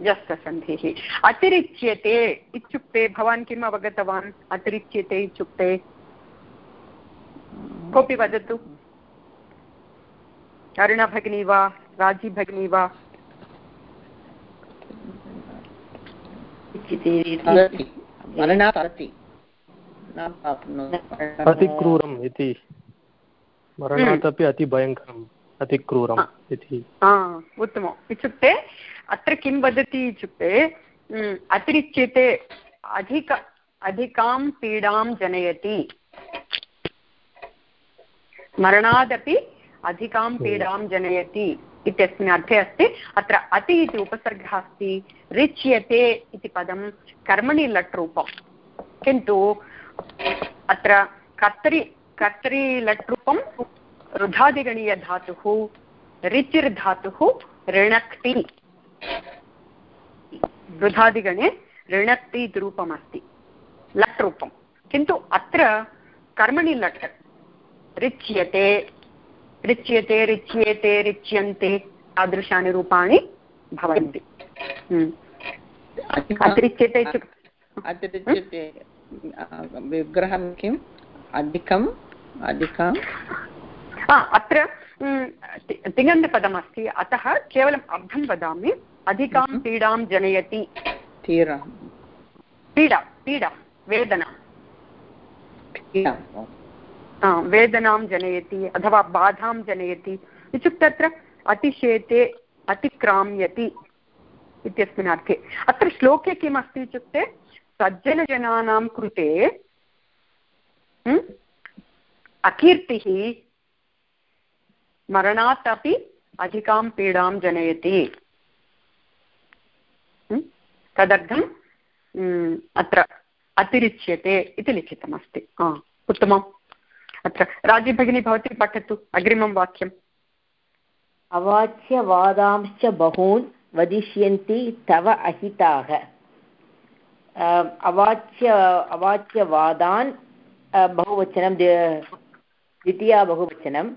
S1: जस्तसन्धिः। अतिरिच्यते इत्युक्ते भवान् किम् अवगतवान्? अतिरिच्यते इत्युक्ते? कोऽपि वदतु? अरुणा भगिनी वा? राज़ी भगिनी वा?
S4: प्राप्नोति
S3: अतिक्रूरम् इति। मरणात् अपि अतिभयङ्करम् अतिक्रूरम् इति।
S1: उत्तमम्। इत्युक्ते अत्र किं वदति इत्युक्ते अतिरिच्यते अधिक अधिकां पीडां जनयति। मरणादपि अधिकां पीडां जनयति। इत्यस्मिन् अर्थे अस्ति। अत्र अति इति उपसर्गः अस्ति। रिच्यते इति पदं कर्मणि लट् रूपं किन्तु अत्र कर्तरि कर्तरि लट् रूपं रुधादिगणीयधातुः रिचिर्धातुः ऋणक्ति। रुधादिगणे ऋणक्ति इति रूपमस्ति। लट् रूपं किन्तु अत्र कर्मणि लट् रिच्यते रिच्यते रिच्येते रिच्यन्ते तादृशानि रूपाणि भवन्ति। हम्म। अतिरिच्यते
S4: अतिरिच्यते। विग्रहं किम्? अधिकम्? अधिकं
S1: हा, अत्र तिङन्तपदमस्ति। अतः केवलम् अर्थं वदामि। अधिकां
S4: Mhm.
S1: पीडां जनयति। पीडा। पीडा वेदना। वेदनां जनयति अथवा बाधां जनयति इत्युक्ते अत्र अतिशेते अतिक्राम्यति इत्यस्मिन् अर्थे। अत्र श्लोके किम् अस्ति इत्युक्ते सज्जनजनानां कृते म्, अकीर्तिः मरणात् अपि अधिकां पीडां जनयति। म्, तदर्थं म्, अत्र अतिरिच्यते इति लिखितमस्ति। हा, उत्तमम्। अत्र राज़ी भगिनी भवती पठतु अग्रिमं वाक्यम्।
S2: अवाच्य वादांश्च बहून् वदिष्यन्ति तव अहिताः। अवाच्य, अवाच्यवादान् बहुवचनं द्वितीया बहुवचनं।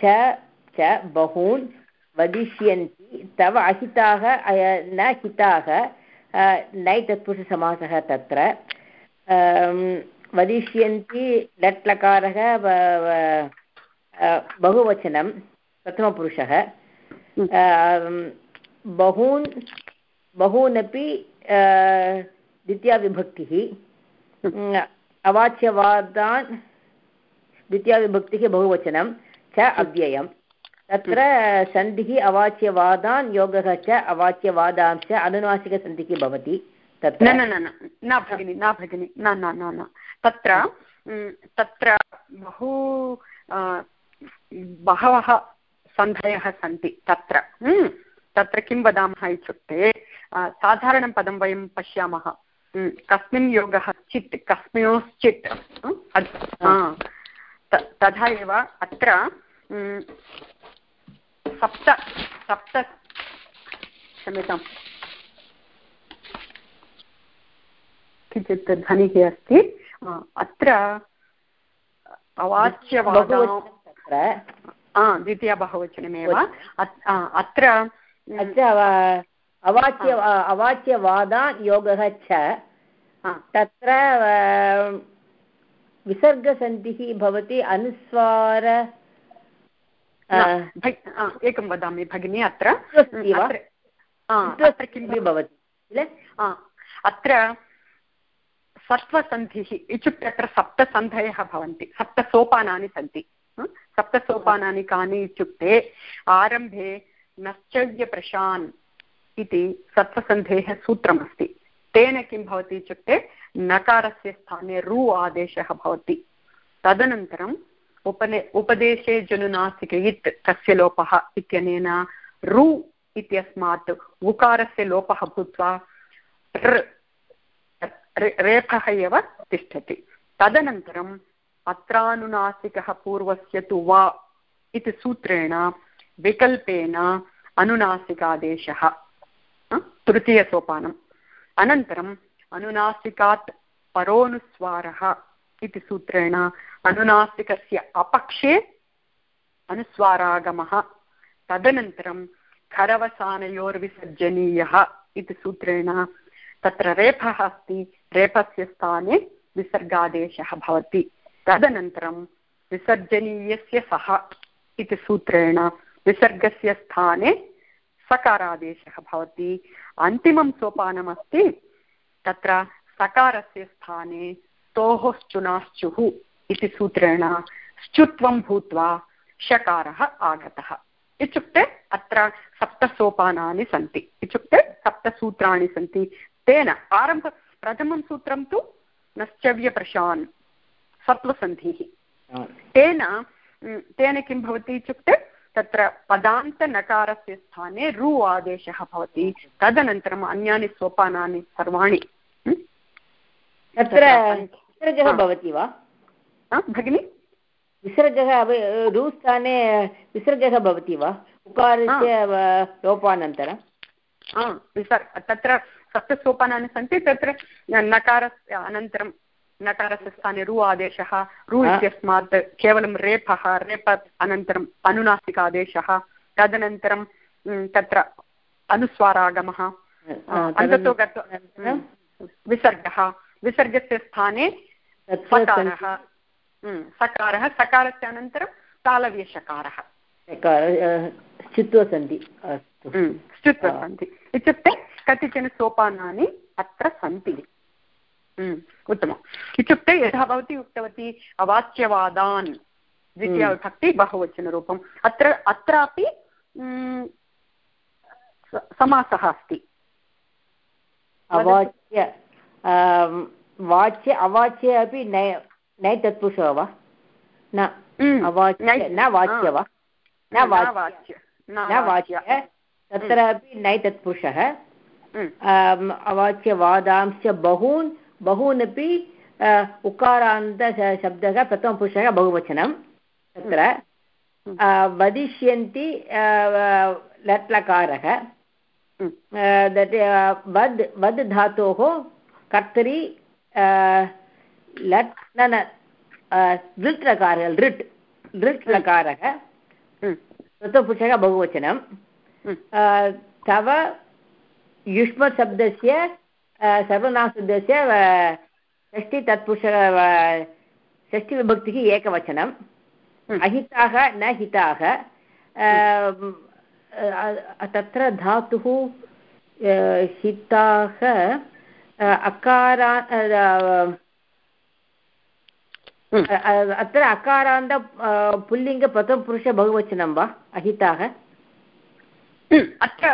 S2: च च बहून् वदिष्यन्ति तव अहिताः न हिताः नै तत्पुरुषसमासः तत्र। वदिष्यन्ति लट् लकारः व- व- अ, बहुवचनं प्रथमपुरुषः। अम्, बहून् बहूनपि द्वितीयाविभक्तिः। अम्, अवाच्यवादान् द्वितीयाविभक्तिः बहुवचनं च अव्ययम्। तत्र सन्धिः अवाच्यवादान् योगः च अवाच्यवादांश्च अनुनासिकसन्धिः भवति
S1: न
S2: तत्र
S1: न न न न भगिनि न भगिनि न न न न। तत्र तत्र बहु बहवः सन्धयः सन्ति तत्र। तत्र किं वदामः इत्युक्ते साधारणं पदं वयं पश्यामः। कस्मिन् योगः चित् कस्मिंश्चित् तथा एव अत्र सप्त सप्त क्षम्यताम् किञ्चित् ध्वनिः अस्ति। अत्र अवाच्यवादां
S2: बहुवचनं तत्र
S1: आ, द्वितीया बहुवचनमेव। अत्र
S2: अवाच्य अवाच्यवादान् योगः च। तत्र विसर्गसन्धिः भवति अनुस्वार
S1: एकं वदामि भगिनि अत्र किं
S2: भवति किल?
S1: अत्र सत्त्वसन्धिः इत्युक्ते अत्र सप्तसन्धयः भवन्ति, सप्तसोपानानि सन्ति? सप्तसोपानानि कानि इत्युक्ते आरम्भे नश्चर्यप्रशान् इति सत्त्वसन्धेः सूत्रमस्ति तेन किं भवति इत्युक्ते नकारस्य स्थाने रु आदेशः भवति तदनन्तरम् उपने उपदेशे जनुनासिकयित् तस्य लोपः इत्यनेन रु इत्यस्मात् उकारस्य लोपः भूत्वा रेफः एव तिष्ठति। तदनन्तरम् अत्रानुनासिकः पूर्वस्य तु वा इति सूत्रेण, विकल्पेन अनुनासिकादेशः तृतीयसोपानम्। अनन्तरम् अनुनासिकात् परोनुस्वारः इति सूत्रेण, अनुनासिकस्य अपक्षे अनुस्वारागमः। तदनन्तरं खरवसानयोर्विसर्जनीयः इति सूत्रेण, तत्र रेफः अस्ति रेफस्य स्थाने विसर्गादेशः भवति। तदनन्तरं विसर्जनीयस्य सः इति सूत्रेण विसर्गस्य स्थाने सकारादेशः भवति। अन्तिमं सोपानमस्ति, तत्र सकारस्य स्थाने स्तोः श्चुनाश्चुः इति सूत्रेण श्चुत्वं भूत्वा शकारः आगतः। इत्युक्ते अत्र सप्तसोपानानि सन्ति। इत्युक्ते सप्तसूत्राणि सन्ति। तेन आरंभ प्रथमं सूत्रं तु नश्चव्यप्रशान् सत्त्वसन्धिः। तेन तेन किं भवति इत्युक्ते तत्र पदान्तनकारस्य स्थाने रु आदेशः भवति। तदनन्तरम् अन्यानि सोपानानि सर्वाणि।
S2: तत्र
S1: हा।
S2: भवति वा?
S1: भगिनि?
S2: विसर्गः अव- रुस्थाने विसर्गः भवति वा? उकारस्य लोपानन्तरं
S1: विसर् तत्र सप्तसोपानानि सन्ति तत्र नकारस्य अनन्तरं नकारस्य स्थाने रु आदेशः रु इत्यस्मात् केवलं रेफः रेप अनन्तरम् अनुनासिक आदेशः तदनन्तरं तत्र अनुस्वारागमः अन्ततो गत्वा विसर्गः विसर्गस्य स्थाने सकारः सकारः सकारस्य अनन्तरं तालव्यषकारः।
S2: स्थित्वा सन्ति
S1: स्थित्वा सन्ति। इत्युक्ते कतिचन सोपानानि अत्र सन्ति। उत्तमम्। इत्युक्ते यथा भवती उक्तवती अवाच्यवादान् द्वितीयविभक्ति बहुवचनरूपम्। अत्र अत्रापि समासः अस्ति।
S2: अवाच्य वाच्य अवाच्य अपि नै नै तत्पुरुषः वा? न अवाच्य न वाच्य वा? न वाच्य। न वाच्य। तत्रापि नै तत्पुरुषः अवाच्यवादांश्च बहून् बहून् अपि उकारान्तशब्दः प्रथमपुरुषः बहुवचनं तत्र वदिष्यन्ति लट्लकारः वद् वद् धातोः कर्तरि लट् न लृट् लकारः लृट् लृट् लकारः प्रथमपुरुषः बहुवचनं तव युष्मशब्दस्य सर्वनामशब्दस्य षष्टि तत्पुरुषः षष्टिविभक्तिः एकवचनम् अहिताः न हिताः तत्र धातुः हिताः अकारा अत्र अकारान्त पुल्लिङ्ग प्रथमपुरुष बहुवचनं वा अहिताः [coughs]
S1: अत्र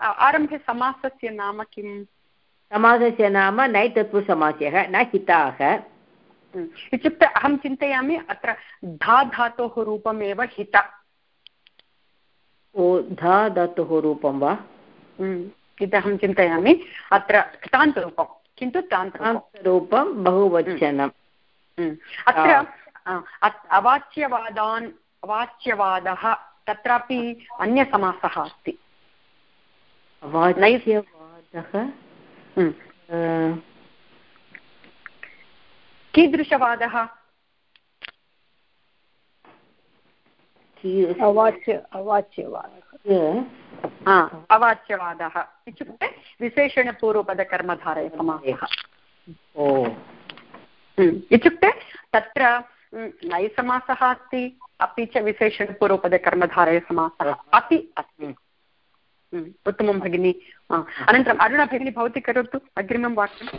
S1: आरम्भे समासस्य नाम किम्
S2: समासस्य नाम नै तत्पुरुषसमासः न हिताः।
S1: इत्युक्ते अहं चिन्तयामि अत्र धा धातोः रूपमेव हित।
S2: ओ धा धातोः रूपं वा?
S1: इति अहं चिन्तयामि। अत्र तान्तरूपं किन्तु
S2: तान्तरूपं। बहुवचनम्
S1: अत्र अवाच्यवादान् अवाच्यवादः तत्रापि अन्यसमासः अस्ति।
S2: अवाच्यवादः
S1: कीदृशवादः?
S5: अवाच्यवादः।
S1: अवाच्यवादः। इत्युक्ते विशेषणपूर्वपदकर्मधारयसमासः। इत्युक्ते तत्र नैसमासः अस्ति। अपि च विशेषणपूर्वपदकर्मधारयसमासः अपि अस्ति उत्तमं भगिनि। अनन्तरम् अरुणा भगिनी, भवती करोतु? अग्रिमं वाक्यं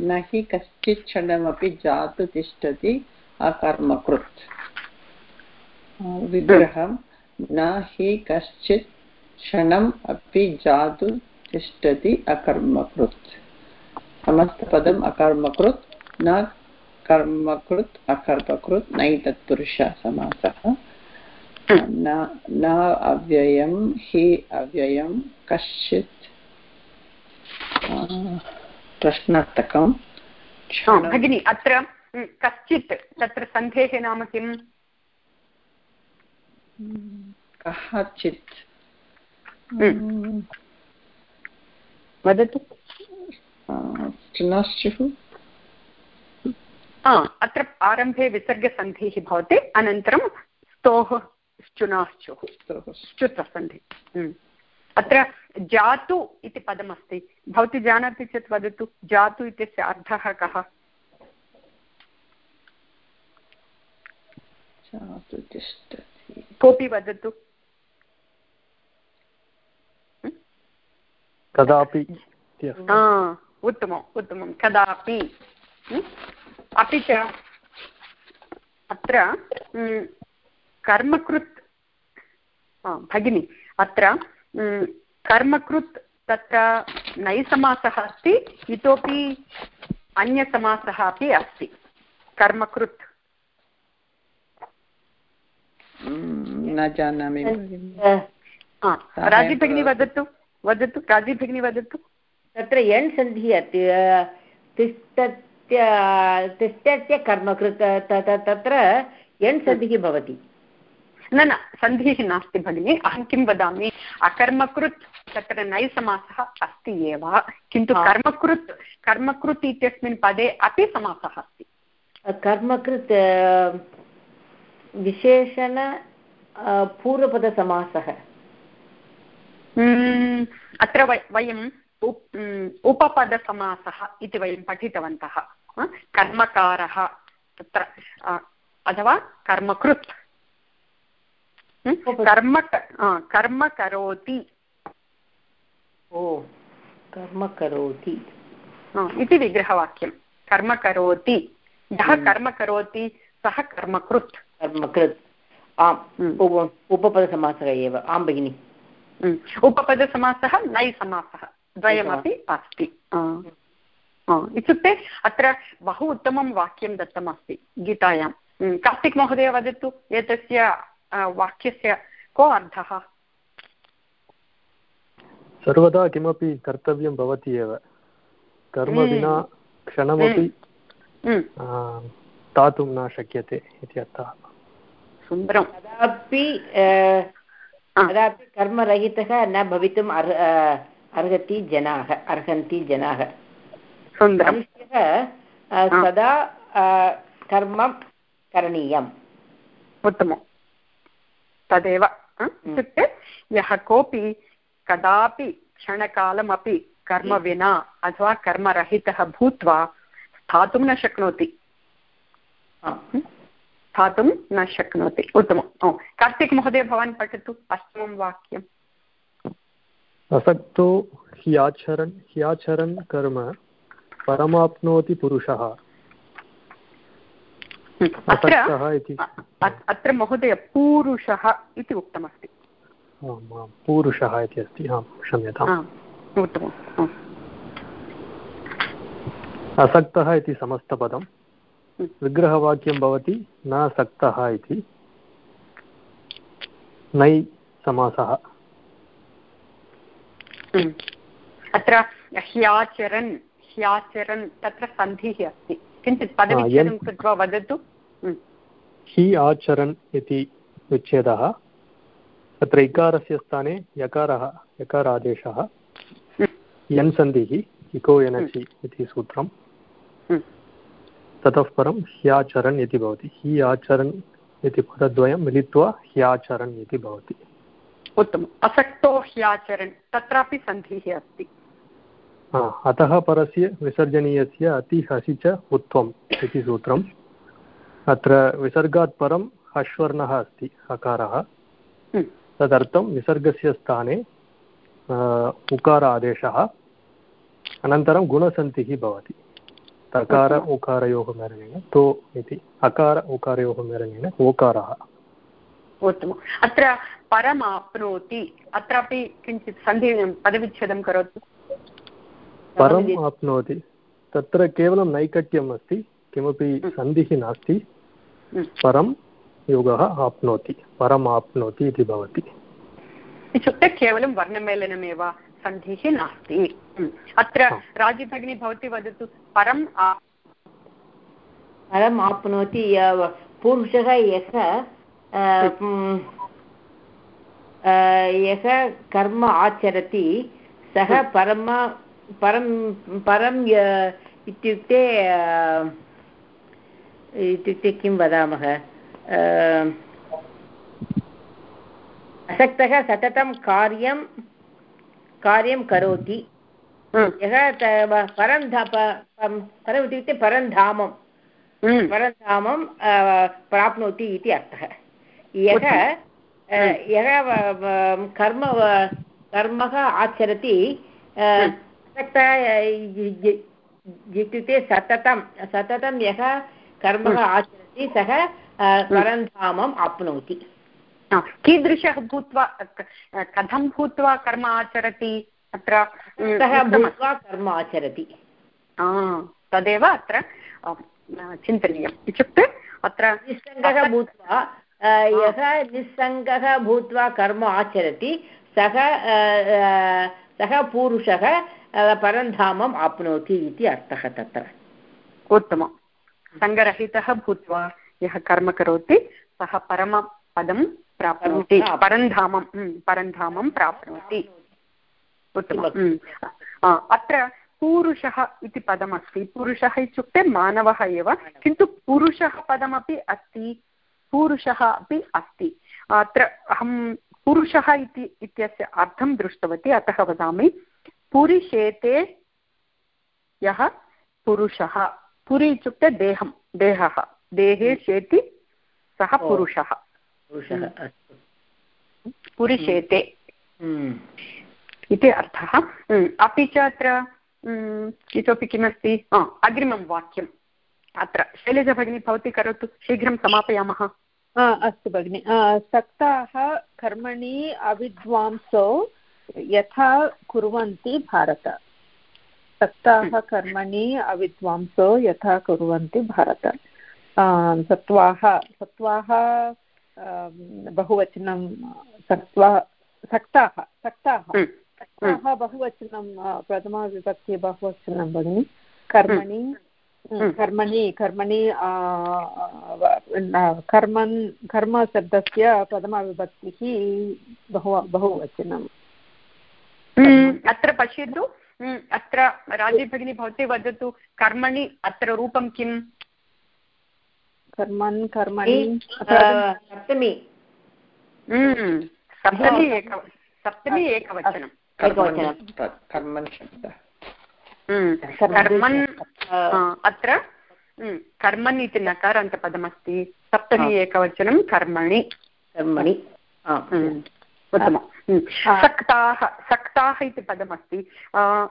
S4: न हि कश्चित् क्षणमपि जातु तिष्ठति अकर्मकृत्। विग्रहं न हि कश्चित् क्षणम् अपि जातु तिष्ठति अकर्मकृत्। समस्तपदम् अकर्मकृत्। न कर्मकृत् अकर्मकृत् नैतत्पुरुषसमासः न अव्ययं हि अव्ययं कश्चित् प्रश्नार्थकं।
S1: भगिनि अत्र कश्चित् तत्र सन्धेः नाम किम्?
S4: कःचित्
S1: वदतु।
S4: चुनाश्चुः
S1: अत्र आरम्भे विसर्गसन्धिः भवति अनन्तरं स्तोः श्चुनाश्चुः श्चुत्वसन्धिः अत्र जातु इति पदमस्ति। भवती जानाति चेत् वदतु जातु इत्यस्य अर्थः कः? कोऽपि वदतु।
S3: कदापि
S1: उत्तमम् उत्तमं कदापि। अपि च अत्र कर्मकृत् भगिनि अत्र कर्मकृत् तत्र नैसमासः अस्ति इतोपि अन्यसमासः अपि अस्ति कर्मकृत्।
S4: न जानामि।
S1: राज़ी भगिनी वदतु वदतु राज़ी भगिनी वदतु।
S2: तत्र एण् सन्धिः तिष्ठत्य तिष्ठत्य कर्मकृत तत्र एण् सन्धिः भवति।
S1: न न सन्धिः नास्ति भगिनि अहं किं वदामि अकर्मकृत् तत्र नैसमासः अस्ति अस्ति एव किन्तु कर्मकृत् कर्मकृत् इत्यस्मिन् पदे अपि समासः अस्ति।
S2: कर्मकृत् विशेषण पूर्वपदसमासः।
S1: अत्र वयम् उपपदसमासः इति वयं पठितवन्तः। कर्मकारः तत्र अथवा कर्मकृत्। कर्म कर्म करोति।
S2: ओ कर्म करोति।
S1: इति विग्रहवाक्यं। कर्म करोति। यः कर्म करोति सः कर्मकृत्।
S2: कर्मकृत्। आम् उपपदसमासः एव। आं भगिनि।
S1: उपपदसमासः नै समासः द्वयमपि अस्ति। इत्युक्ते अत्र बहु उत्तमं वाक्यं दत्तमस्ति गीतायां कार्तिक् महोदय वदतु एतस्य वाक्यस्य को अर्थः
S3: सर्वदा किमपि कर्तव्यं भवति एव कर्म विना क्षणमपि स्थातुं न शक्यते इति अर्थः
S1: सुन्दरं
S2: कदापि कदापि कर्मरहितः न भवितुम् अर् अर्हति जनाः अर्हन्ति जनाः मनुष्यः सदा कर्म करणीयम्।
S1: उत्तमम्। तदेव इत्युक्ते यः कोऽपि कदापि क्षणकालमपि कर्म विना अथवा कर्मरहितः भूत्वा स्थातुं न शक्नोति। स्थातुं न शक्नोति। उत्तमं कार्तिक् महोदय भवान् पठतु अष्टमं वाक्यम्।
S3: असक्तो ह्याचरन् ह्याचरन् कर्म परमाप्नोति पुरुषः।
S1: अत्र महोदय पूरुषः इति उक्तमस्ति।
S3: आम् आम् पूरुषः इति अस्ति। आं क्षम्यताम्।
S1: उत्तमम्
S3: असक्तः इति समस्तपदं विग्रहवाक्यं भवति न सक्तः इति। नै समासः।
S1: अत्र ह्याचरन् ह्याचरन् तत्र सन्धिः अस्ति। किञ्चित् पदविच्छेदं कृत्वा वदतु।
S3: हि आचरन् इति उच्छेदः तत्र इकारस्य स्थाने यकारः यकारादेशः। यन् सन्धिः इको यनचि इति सूत्रं। ततः परं ह्याचरन् इति भवति। हि आचरन् इति पदद्वयं मिलित्वा ह्याचरन् इति भवति।
S1: उत्तमम्। असक्तो ह्याचरन्। तत्रापि सन्धिः अस्ति।
S3: अतः परस्य विसर्जनीयस्य अतिहसि च उत्वम् इति सूत्रम्। अत्र विसर्गात् परं हश्वर्णः अस्ति हकारः तदर्थं विसर्गस्य स्थाने उकार आदेशः अनन्तरं गुणसन्धिः भवति। तकार उकारयोः मेलनेन तो इति अकार उकारयोः मेलनेन ओकारः।
S1: उत्तमम्। अत्र परमाप्नोति अत्रापि किञ्चित् सन्धि पदविच्छेदं करोतु।
S3: परम् आप्नोति। तत्र केवलं नैकट्यम् अस्ति किमपि सन्धिः नास्ति। परं योगः आप्नोति परम् आप्नोति इति भवति।
S1: इत्युक्ते केवलं वर्णमेलनमेव सन्धिः नास्ति। अत्र राजीभगिनी भवती वदतु परम्
S2: परम् आप्नोति पुरुषः यः यः कर्म आचरति सः परम परं परम् इत्युक्ते इत्युक्ते किं वदामः असक्तः सततं कार्यं कार्यं करोति यः परं परम् इत्युक्ते परन्धामं परन्धामं प्राप्नोति इति अर्थः यः यः कर्म कर्मः आचरति इत्युक्ते सततं सततं यः कर्मः आचरति सः परन्धामम् आप्नोति।
S1: कीदृशः भूत्वा कथं भूत्वा कर्म आचरति? अत्र
S2: सः भूत्वा कर्म आचरति।
S1: तदेव अत्र चिन्तनीयम्। इत्युक्ते अत्र
S2: निस्सङ्गः भूत्वा यः निस्सङ्गः भूत्वा कर्म आचरति सः सः पूरुषः परन्धामम् आप्नोति इति अर्थः तत्र।
S1: उत्तमं। सङ्गरहितः भूत्वा यः कर्म करोति सः परमपदं प्राप्नोति। परन्धामं परन्धामं प्राप्नोति। उत्तमम् अत्र पूरुषः इति पदमस्ति। पुरुषः इत्युक्ते मानवः एव। किन्तु पुरुषः पदमपि अस्ति पूरुषः अपि अस्ति। अत्र अहं पुरुषः इति इत्यस्य अर्थं दृष्टवती अतः वदामि। पुरिशेते यः पुरुषः। पुरि इत्युक्ते देहं देहः। देहे शेति सः पुरुषः। पुरिशेते इति अर्थः। अपि च अत्र इतोपि किमस्ति? अग्रिमं वाक्यम्। अत्र शैलजा भगिनी भवती करोतु। शीघ्रं समापयामः।
S5: अस्तु भगिनि। सक्ताः कर्मणि अविद्वांसो यथा कुर्वन्ति भारत। सक्ताः कर्मणि अविद्वांसो यथा कुर्वन्ति भारत। सत्त्वाः सत्त्वाः बहुवचनं सत्त्वा सक्ताः सक्ताः सक्ताः बहुवचनं प्रथमाविभक्ति बहुवचनं भगिनि। कर्मणि कर्मणि कर्मणि कर्मन् कर्मशब्दस्य प्रथमाविभक्तिः बहु बहुवचनम्।
S1: अत्र पश्यतु अत्र राजीव भगिनी भवती वदतु कर्मणि अत्र रूपं किम्
S5: कर्मन् कर्मणि
S2: सप्तमी
S1: सप्तमी एक सप्तमी एकवचनं
S4: कर्मन् शब्दः
S1: कर्मन् अत्र कर्मन् इति नकारान्तपदमस्ति सप्तमी एकवचनं कर्मणि
S2: कर्मणि
S1: उत्तमं सक्ताः सक्ताः इति पदमस्ति.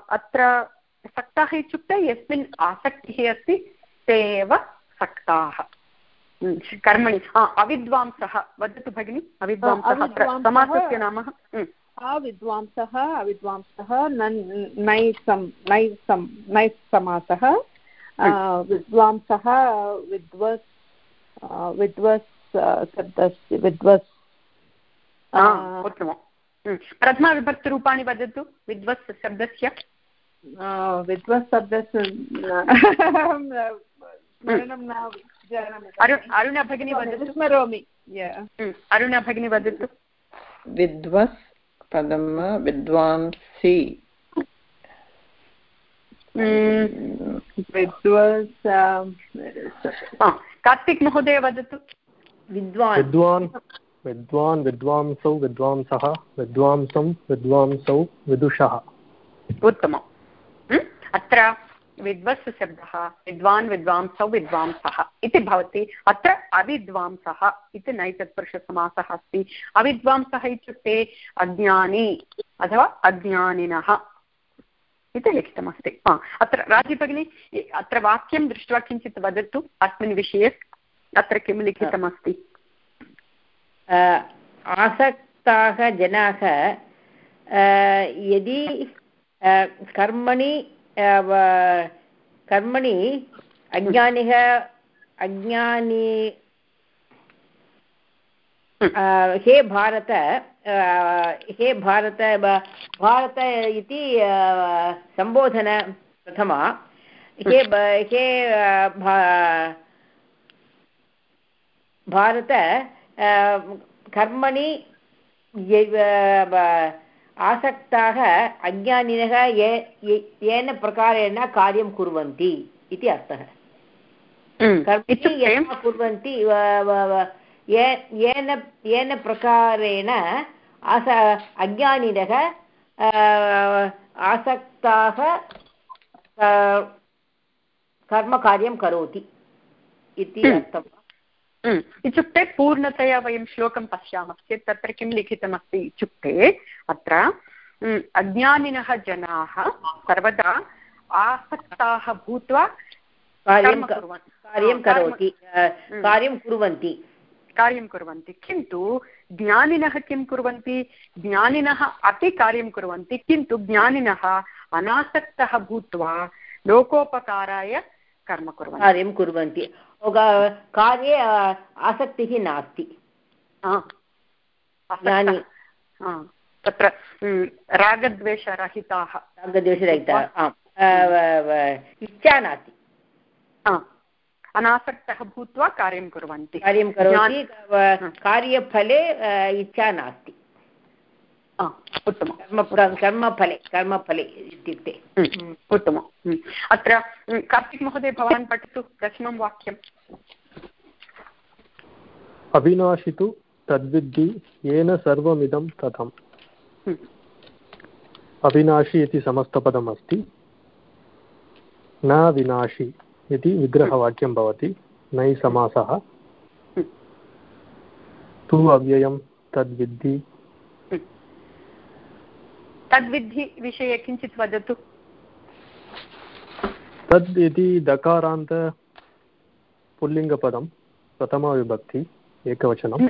S1: अत्र सक्ताः इत्युक्ते यस्मिन् आसक्तिः अस्ति ते एव सक्ताः. कर्मणि अविद्वांसः. वदतु भगिनि अविद्वांसः समासस्य नाम?
S5: अविद्वांसः अविद्वांसः नैसं नैसं नैस् समासः विद्वांसः विद्वस् विद्वस् शब्दस्य विद्वस्
S1: उत्तमं प्रथमविभक्तिरूपाणि वदतु विद्वस् शब्दस्य
S5: विद्वस् शब्दस्य [laughs] स्मरणं न
S1: अरुण भगिनी वदतु।
S5: स्मरोमि
S1: अरुण भगिनी वदतु।
S4: विद्वस् पदं विद्वांसि?
S5: विद्वस्
S1: कार्तिक् महोदय वदतु।
S2: विद्वान्।
S3: विद्वान्। विद्वान् विद्वांसौ विद्वांसः, विद्वांसं विद्वांसौ विदुषः।
S1: उत्तमम्। अत्र विद्वस् शब्दः, विद्वान् विद्वांसौ विद्वांसः इति भवति। अत्र अविद्वांसः इति नैतत्पुरुषसमासः अस्ति। अविद्वांसः इत्युक्ते अज्ञानी अथवा अज्ञानिनः इति लिखितमस्ति। हा, अत्र राजीभगिनी अत्र वाक्यं दृष्ट्वा किञ्चित् वदतु। अस्मिन् विषये अत्र किं लिखितमस्ति?
S2: आसक्ताः जनाः यदि कर्मणि कर्मणि अज्ञानिः, अज्ञानी हे भारत हे भारत भारत इति सम्बोधन प्रथमा, हे हे भारत कर्मणि आसक्ताः अज्ञानिनः ये येन प्रकारेण कार्यं कुर्वन्ति इति अर्थः। कर्मणि कुर्वन्ति येन येन प्रकारेण आस अज्ञानिनः आसक्ताः कर्मकार्यं करोति इति अर्थम्
S1: इत्युक्ते पूर्णतया वयं श्लोकं पश्यामः चेत् तत्र किं लिखितमस्ति इत्युक्ते अत्र अज्ञानिनः जनाः सर्वदा आसक्ताः भूत्वा
S2: कार्यं करोति कार्यं कुर्वन्ति।
S1: कार्यं कुर्वन्ति किन्तु ज्ञानिनः किं कुर्वन्ति? ज्ञानिनः अपि कार्यं कुर्वन्ति किन्तु ज्ञानिनः अनासक्तः भूत्वा लोकोपकाराय कर्म कुर्वन्ति।
S2: कार्यं कुर्वन्ति। कार्ये आसक्तिः नास्ति।
S1: तत्र रागद्वेषरहिताः।
S2: रागद्वेषरहिताः इच्छा नास्ति।
S1: अनासक्तः भूत्वा कार्यं कुर्वन्ति।
S2: कार्यं करोति कार्यफले इच्छा नास्ति।
S1: उत्तमं
S2: कर्मफले कर्मफले इत्युक्ते
S1: उत्तमम् अत्र कार्तिक् महोदय भवान् पठतु दशमं वाक्यम्
S3: अविनाशि तु तद्विद्धि येन सर्वमिदं तथम् अविनाशि इति समस्तपदम् अस्ति न विनाशि इति विग्रहवाक्यं भवति नै समासः तु अव्ययं तद्विद्धि
S1: तद्विद्धि विषये किञ्चित् वदतु।
S3: तद् इति दकारान्त पुल्लिङ्गपदं प्रथमविभक्ति एकवचनम्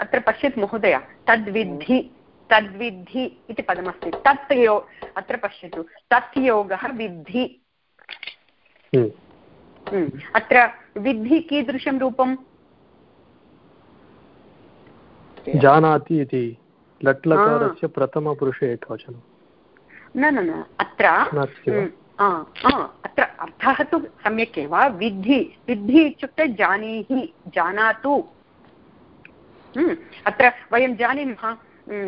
S1: अत्र पश्यतु महोदय। तद्विद्धि तद्विद्धि इति पदमस्ति। तत् यो अत्र पश्यतु। तत् योगः विद्धि।
S3: हम्म।
S1: हम्म। अत्र विद्धि कीदृशं रूपं
S3: जानाति इति। लट्लकारस्य प्रथमपुरुषे एकवचनं।
S1: न न न अत्र अत्र अर्थः तु सम्यक् एव विद्धि विद्धि इत्युक्ते जानीहि जानातु। अत्र वयं जानीमः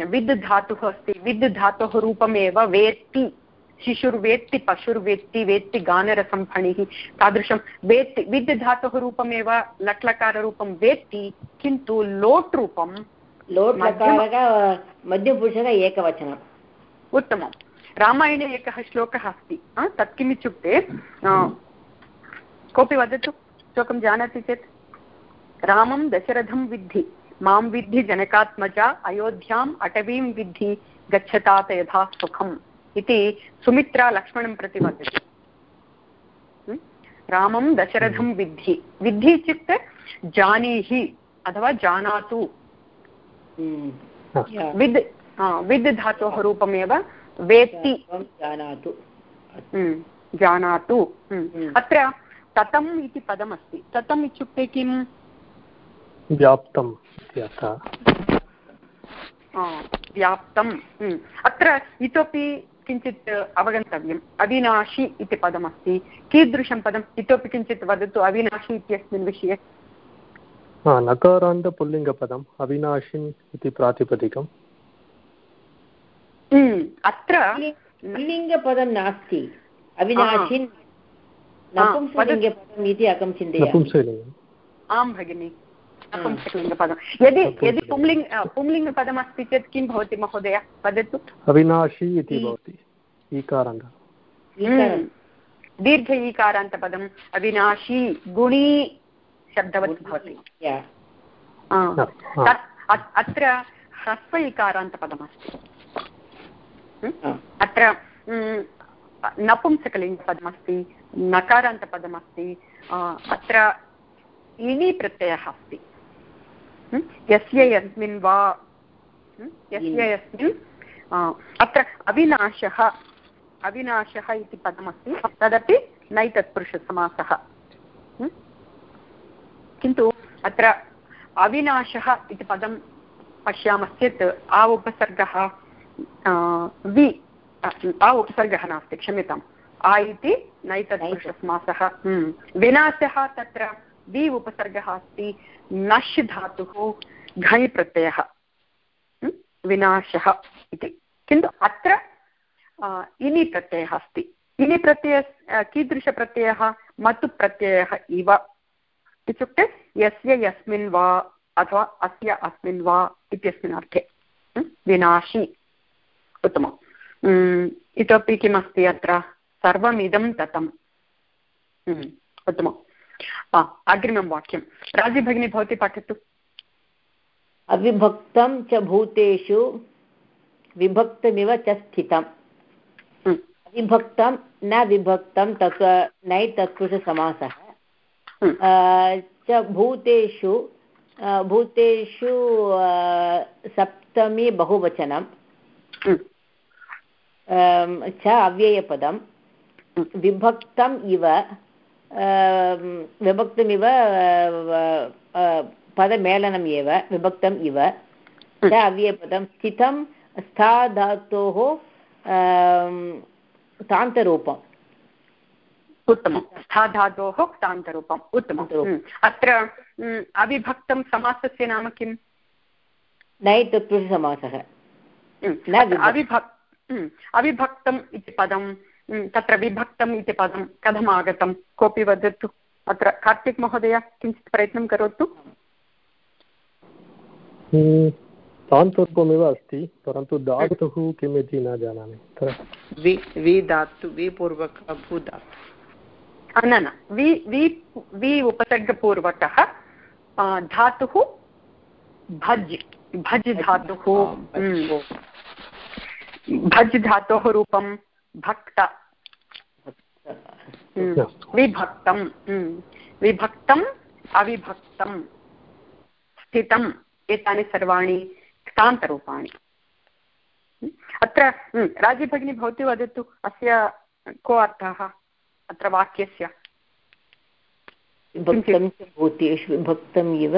S1: विद् धातुः अस्ति विद् धातोः रूपमेव वेत्ति शिशुर्वेत्ति पशुर्वेत्ति वेत्ति गानरसं फणिः तादृशं वेत्ति विद् धातोः रूपमेव लट्लकाररूपं वेत्ति किन्तु लोट् रूपं
S2: लोट् लकारः मध्यपुरुषः एकवचनम्
S1: उत्तमं रामायणे एकः श्लोकः अस्ति तत् किम् इत्युक्ते कोऽपि वदतु श्लोकं जानाति चेत् रामं दशरथं विद्धि माँ विद्धि जनकात्मजा अयोध्याम् अटवीं विद्धि गच्छतात यथा सुखम् इति सुमित्रा लक्ष्मणं प्रति वदति रामं दशरथं विद्धि विद्धि इत्युक्ते जानीहि अथवा जानातु विद् विद् धातोः रूपमेव वेत्ति।
S2: जानातु।
S1: जानातु। अत्र ततम् इति पदमस्ति। ततम् इत्युक्ते किम्?
S3: व्याप्तम्
S1: व्याप्तम्। अत्र इतोपि किञ्चित् अवगन्तव्यम्। अविनाशि इति पदमस्ति। कीदृशं पदम्? इतोपि किञ्चित् वदतु। अविनाशि इत्यस्मिन् विषये।
S3: नकारान्तपुल्लिङ्गपदम् अविनाशिन् इति प्रातिपदिकम्।
S1: अत्र
S2: पुल्लिङ्गपदं नास्ति। अविनाशिन् नपुंसकलिङ्गपदम् इति अहं चिन्तयामि।
S1: आं भगिनि। नपुंसकलिङ्गपदं। यदि यदि पुंलिङ्ग पुंलिङ्गपदमस्ति चेत् किं भवति महोदय? वदतु।
S3: अविनाशी इति भवति। ईकारान्त।
S1: दीर्घ ईकारान्तपदम्। अविनाशी गुणी शब्दवत् भवति। अत्र ह्रस्व इकारान्तपदमस्ति अत्र नपुंसकलिङ्गपदमस्ति नकारान्तपदमस्ति अत्र इणि प्रत्ययः अस्ति। यस्य यस्मिन् वा यस्य यस्मिन् अत्र अविनाशः अविनाशः इति पदमस्ति। तदपि नैतत्पुरुषसमासः। किन्तु अत्र अविनाशः इति पदं पश्यामश्चेत् आ उपसर्गः वि, आ उपसर्गः नास्ति, क्षम्यताम्। आ इति नैतत्पुरुषसमासः विनाशः तत्र वि उपसर्गः अस्ति, नश् धातुः, घञ् प्रत्ययः। विनाशः इति। किन्तु अत्र इनि प्रत्ययः अस्ति। इनि प्रत्यय कीदृशप्रत्ययः? मतु प्रत्ययः इव। इत्युक्ते यस्य यस्मिन् वा अथवा अस्य अस्मिन् वा इत्यस्मिन् अर्थे विनाशि उत्तमम्। इतोपि किमस्ति अत्र? सर्वमिदं ततम्। उत्तमम्। अग्रिमं वाक्यं। राज़ी भगिनी भवती पठतु।
S2: अविभक्तं च भूतेषु विभक्तमिव च स्थितम्। अविभक्तं न विभक्तं तत् नै तत्पुरुषसमासः च भूतेषु भूतेषु सप्तमी बहुवचनं च अव्ययपदं विभक्तम् इव विभक्तमिव पदमेलनम् एव विभक्तम् इव च अव्ययपदं स्थितं स्थाधातोः तान्तरूपम्।
S1: उत्तमं। स्थाधातोः क्तान्तरूपम्। उत्तमम् अत्र अविभक्तं समासस्य नाम किम्?
S2: नै तत्पुरुषसमासः न
S1: अविभक् अविभक्तम् इति पदं तत्र विभक्तम् इति पदं कथम् आगतं कोऽपि वदतु। अत्र कार्तिक् महोदय किञ्चित् प्रयत्नं करोतु।
S3: तान्तरूपमेव अस्ति परन्तु धातुः किम् इति न जानामि।
S4: वि धातु वि पूर्वक भू धातु
S1: न न वि वि वि उपसर्गपूर्वकः धातुः भज् भज् धातुः भज् धातोः रूपं भक्त विभक्तं विभक्तम् अविभक्तं स्थितम् एतानि सर्वाणि क्तान्तरूपाणि अत्र राजीभगिनी भवती वदतु अस्य को अर्थः? अत्र वाक्यस्य।
S2: विभक्तं च भूतेषु विभक्तम् इव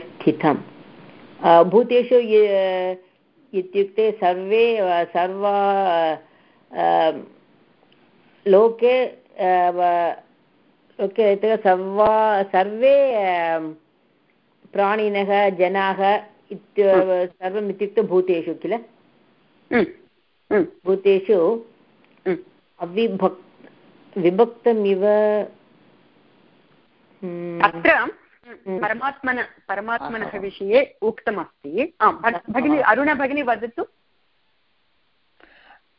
S2: स्थितं भूतेषु इत्युक्ते सर्वे सर्वा लोके लोके सर्वा सर्वे प्राणिनः जनाः इत्य सर्वम् इत्युक्ते भूतेषु किल? भूतेषु अविभक् विभक्तमिव
S1: अत्र परमात्मन परमात्मनः विषये उक्तमस्ति। भगिनी अरुण भगिनी वदतु।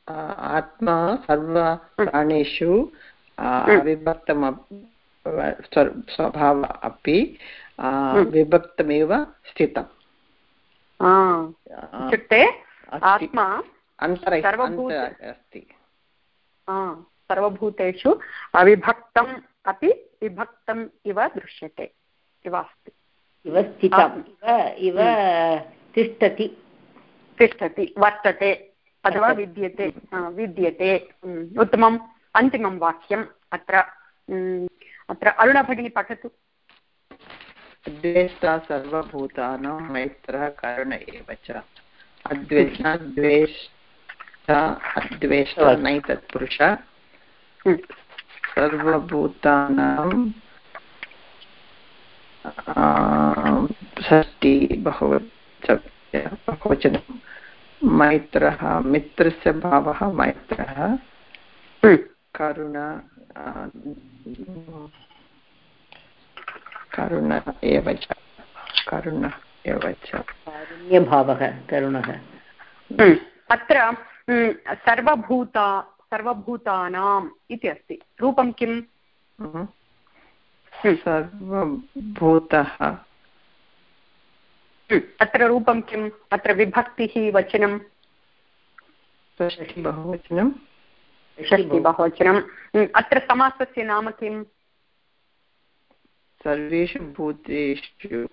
S4: आत्मा सर्वप्राणेषु विभक्तम् स्वभाव अपि विभक्तमेव स्थितम्।
S1: इत्युक्ते आत्मा
S4: अस्ति।
S1: सर्वभूतेषु अविभक्तम् अपि विभक्तम् इव दृश्यते इव अस्ति।
S2: इव स्थितम् इव इव तिष्ठति।
S1: तिष्ठति वर्तते अथवा विद्यते विद्यते। उत्तमम् अन्तिमं वाक्यम् अत्र अत्र अरुणभगिनी पठतु।
S4: द्वेष्टा सर्वभूतानां मैत्रः करुण एव च। अद्वेष्टा द्वेष्टा अद्वेष्टा नैतत्पुरुष सर्वभूतानां षष्टि बहुवचनं मैत्रः मित्रस्य भावः मैत्रः। करुण करुण एव च। करुण एव च।
S2: कारुण्यभावः करुणः।
S1: अत्र सर्वभूता सर्वभूतानाम् इति अस्ति। रूपं किम्?
S4: सर्वभूतः।
S1: अत्र रूपं किम्? अत्र विभक्तिः वचनं
S4: बहुवचनं।
S1: बहुवचनम् अत्र समासस्य नाम किम्?
S4: सर्वेषु भूतेषु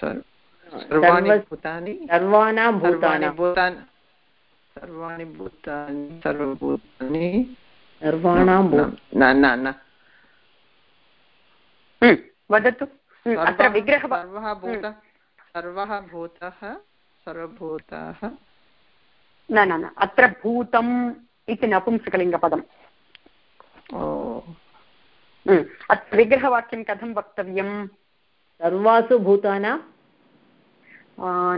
S4: सर्वाणि भूतानि
S2: सर्वाणां भूतानि।
S4: भूतानि सर्वाणि भूतानि सर्वभूतानि।
S2: सर्वाणां
S4: न न न
S1: वदतु। अत्र विग्रहः
S4: सर्वः भूत सर्वः भूतः सर्वभूताः।
S1: न न न अत्र भूतम् इति नपुंसकलिङ्गपदम्। अत्र विग्रहवाक्यं कथं वक्तव्यं
S2: सर्वासु भूतानां?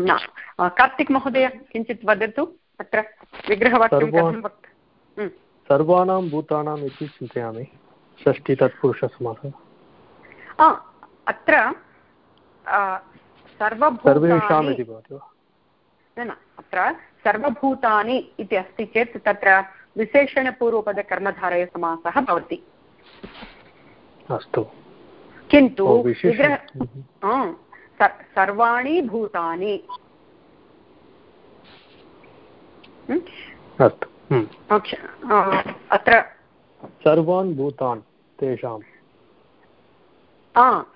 S1: न। कार्तिक् महोदय किञ्चित् वदतु। अत्र विग्रहवाक्यं कथं वक्त
S3: सर्वाणां भूतानाम् इति चिन्तयामि। षष्टि तत्पुरुषसमासः।
S1: अत्र
S3: सर्वेषाम् इति भवति वा?
S1: न न अत्र सर्वभूतानि इति अस्ति चेत् तत्र विशेषणपूर्वपदकर्मधारयसमासः भवति।
S3: अस्तु।
S1: किन्तु विग्रह सर्वाणि भूतानि
S3: अस्तु
S1: अत्र
S3: सर्वान् भूतान् तेषां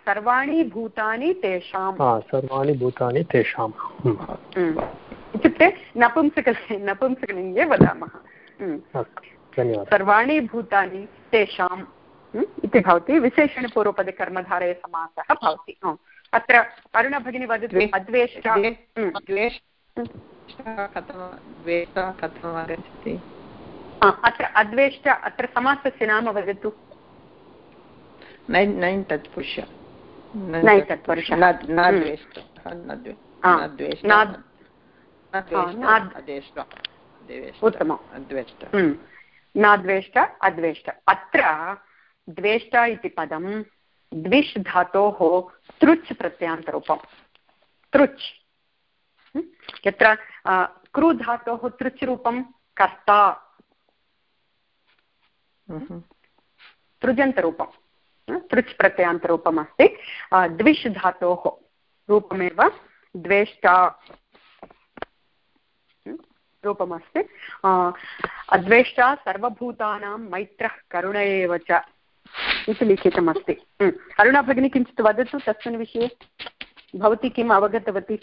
S1: सर्वाणि भूतानि तेषां
S3: सर्वाणि भूतानि तेषाम्
S1: इत्युक्ते नपुंसकलिङ्गे नपुंसकलिङ्गे वदामः सर्वाणि भूतानि तेषाम् इति भवति विशेषणपूर्वपदकर्मधारयसमासः भवति अत्र अरुणभगिनी वदतु
S4: कथम् आगच्छति।
S1: अत्र अद्वेष्ट अत्र समासस्य नाम वदतु।
S4: नैन् तत्पुरुष।
S1: तत्पुरुष।
S4: न द्वेष्टा। न द्वेष्टा, अद्वेष्टा, द्वेष्टा,
S1: हम्म, द्वेष्ट अद्वेष्ट। अत्र द्वेष्ट इति पदं द्विष् धातोः तृच् प्रत्ययान्तरूपं तृच्। यत्र अ, कृ धातोः तृच् रूपं कर्ता तृजन्तरूपं। तृच् प्रत्ययान्तरूपम् अस्ति। द्विष् धातोः रूपमेव द्वेष्टा रूपमस्ति। अद्वेष्टा सर्वभूतानां मैत्रः करुण एव च इति लिखितमस्ति। अरुणा भगिनी किञ्चित् वदतु तस्मिन् विषये? भवती किम् अवगतवती?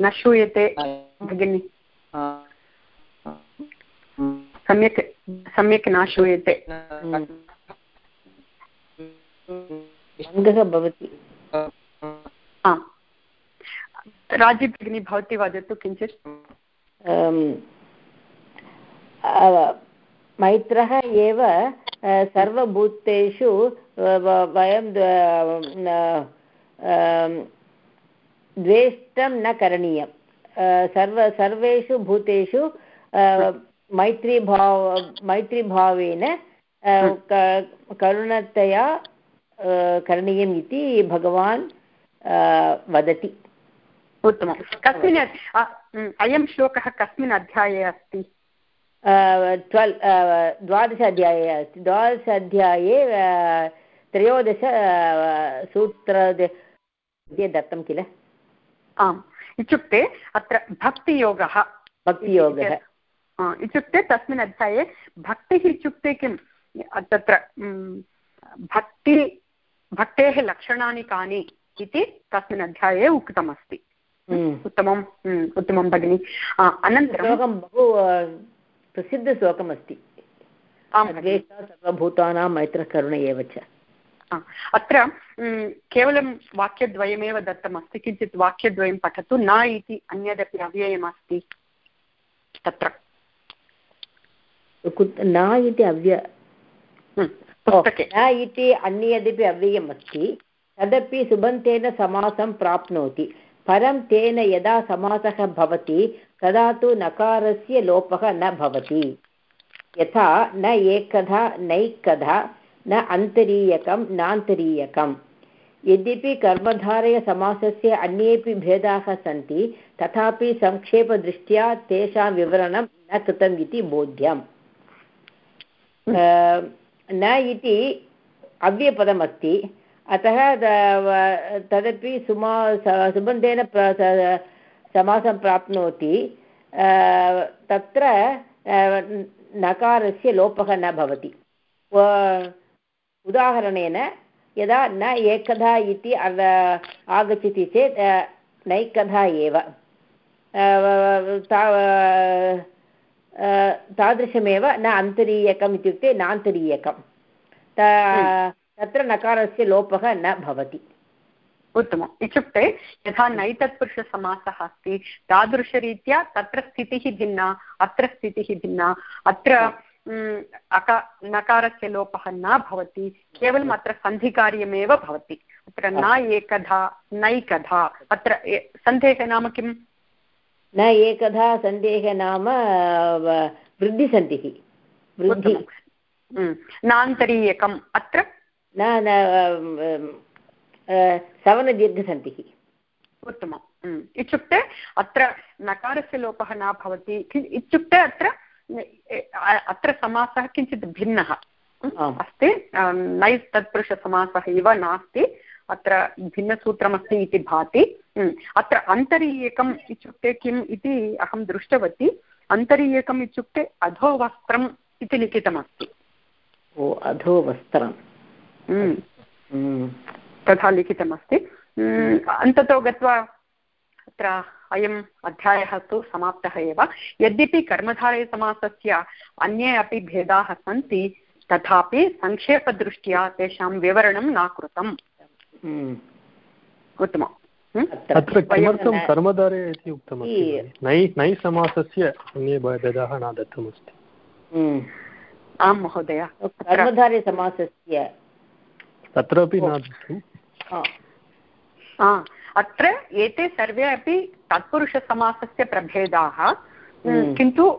S1: न श्रूयते भगिनि। सम्यक् सम्यक् न श्रूयते।
S2: भङ्गः भवति।
S1: राज़ी भगिनी भवती वदतु किञ्चित्।
S2: अ, मैत्रः एव सर्वभूतेषु वयं द्वेष्टं न करणीयं सर्व सर्वेषु भूतेषु मैत्रीभाव मैत्रीभावेन क- करुणतया करणीयम् इति भगवान् वदति।
S1: उत्तमं कस्मिन् अयं श्लोकः कस्मिन् अध्याये अस्ति?
S2: ट्वेल् द्वादश अध्याये अस्ति। द्वादश अध्याये त्रयोदश सूत्र दत्तं किल?
S1: आम्। इत्युक्ते अत्र भक्तियोगः
S2: भक्तियोगः।
S1: इत्युक्ते तस्मिन् अध्याये भक्तिः इत्युक्ते किं तत्र भक्ति भक्तेः लक्षणानि कानि इति तस्मिन् अध्याये उक्तमस्ति।
S2: हम्म।
S1: उत्तमम् उत्तमं भगिनि। अनन्तरं
S2: बहु प्रसिद्धश्लोकमस्ति
S1: आं भगिनि
S2: द्वेषः सर्वभूतानां मैत्रः करुण एव च।
S1: हा, अत्र म्, केवलं वाक्यद्वयमेव दत्तमस्ति किञ्चित् वाक्यद्वयं पठतु न इति अन्यदपि अव्ययमस्ति तत्र।
S2: कुत् न इति अव्य
S1: म्, पुस्तके।
S2: न इति अन्यदपि अव्ययम् अस्ति तदपि सुबन्तेन समासं प्राप्नोति परं तेन यदा समासः भवति तदा तु नकारस्य लोपः न भवति। यथा न एकधा नैकधा न अन्तरीयकं नान्तरीयकम् यद्यपि कर्मधारयसमासस्य अन्येपि भेदाः सन्ति तथापि संक्षेपदृष्ट्या तेषां विवरणं न कृतम् इति बोध्यम्। न इति अव्ययपदमस्ति अतः तदपि सुमा सुबन्धेन समासं प्राप्नोति अ, तत्र अ, नकारस्य लोपः न भवति। व- उदाहरणेन यदा न एकधा इति अव- आगच्छति चेत् अ, नैकधा एव। अ, ता- अ, तादृशमेव न अन्तरीयकम् इत्युक्ते नान्तरीयकं त- तत्र नकारस्य लोपः न भवति।
S1: उत्तमम्। इत्युक्ते यथा नैतत्पुरुषसमासः अस्ति तादृशरीत्या तत्र स्थितिः भिन्ना अत्र स्थितिः भिन्ना अत्र अक नकारस्य लोपः न भवति केवलम् अत्र सन्धिकार्यमेव भवति। अत्र न एकधा नैकधा अत्र सन्धेः नाम किम्?
S2: न एकधा सन्देहः नाम वृद्धिसन्धिः। वृद्धि।
S1: नान्तरीयकम् अत्र?
S2: न न सवनदीर्घसन्धिः
S1: उत्तमम्। इत्युक्ते अत्र नकारस्य लोपः न भवति। इत्युक्ते अत्र अत्र समासः किञ्चित् भिन्नः। अस्ति। नैस् तत्पुरुषसमासः इव नास्ति। अत्र भिन्नसूत्रमस्ति इति भाति। अत्र अन्तरीयकम् इत्युक्ते किम् इति अहं दृष्टवती। अन्तरीयकम् इत्युक्ते अधोवस्त्रम् इति लिखितमस्ति।
S2: ओ अधो वस्त्रम्
S1: म्,
S2: हम्म।
S1: तथा लिखितमस्ति अन्ततो गत्वा अत्र अयम् अध्यायः तु समाप्तः एव। यद्यपि कर्मधारयसमासस्य अन्ये अपि भेदाः सन्ति तथापि सङ्क्षेपदृष्ट्या तेषां विवरणं न कृतम्। उत्तमम्।
S3: अत्र किमर्थं कर्मधारे इति उक्तमस्ति? नै नै समासस्य अन्ये भेदाः न दत्तमस्ति।
S1: आं महोदय।
S2: कर्मधारयसमासस्य
S3: तत्रापि न
S1: अत्र एते सर्वे अपि तत्पुरुषसमासस्य प्रभेदाः
S2: हम्म।
S1: किन्तु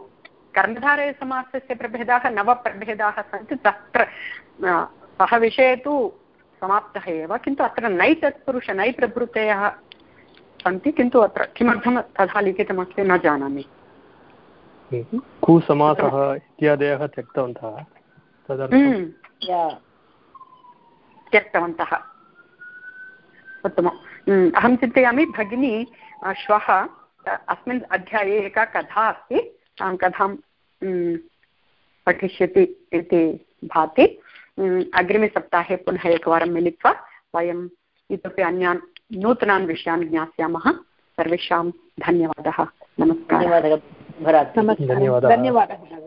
S1: कर्मधारयसमासस्य प्रभेदाः नवप्रभेदाः सन्ति तत्र सः विषये तु समाप्तः एव किन्तु अत्र नै तत्पुरुष नै प्रभृतयः सन्ति किन्तु अत्र किमर्थं तथा लिखितमस्ति न जानामि.
S3: कुसमासः इत्यादयः त्यक्तवन्तः
S1: हम्म,
S2: या,
S1: त्यक्तवन्तः। उत्तमम्। अहं चिन्तयामि भगिनी श्वः अस्मिन् अध्याये एका कथा अस्ति। तां कथां पठिष्यति इति भाति। हम्म, अग्रिमसप्ताहे पुनः एकवारं मिलित्वा वयम् इतोपि अन्यान् नूतनान् विषयान् ज्ञास्यामः। सर्वेषां धन्यवादः। नमस्कारः।
S5: नमस्कारः
S3: धन्यवादः।
S5: धन्यवादः।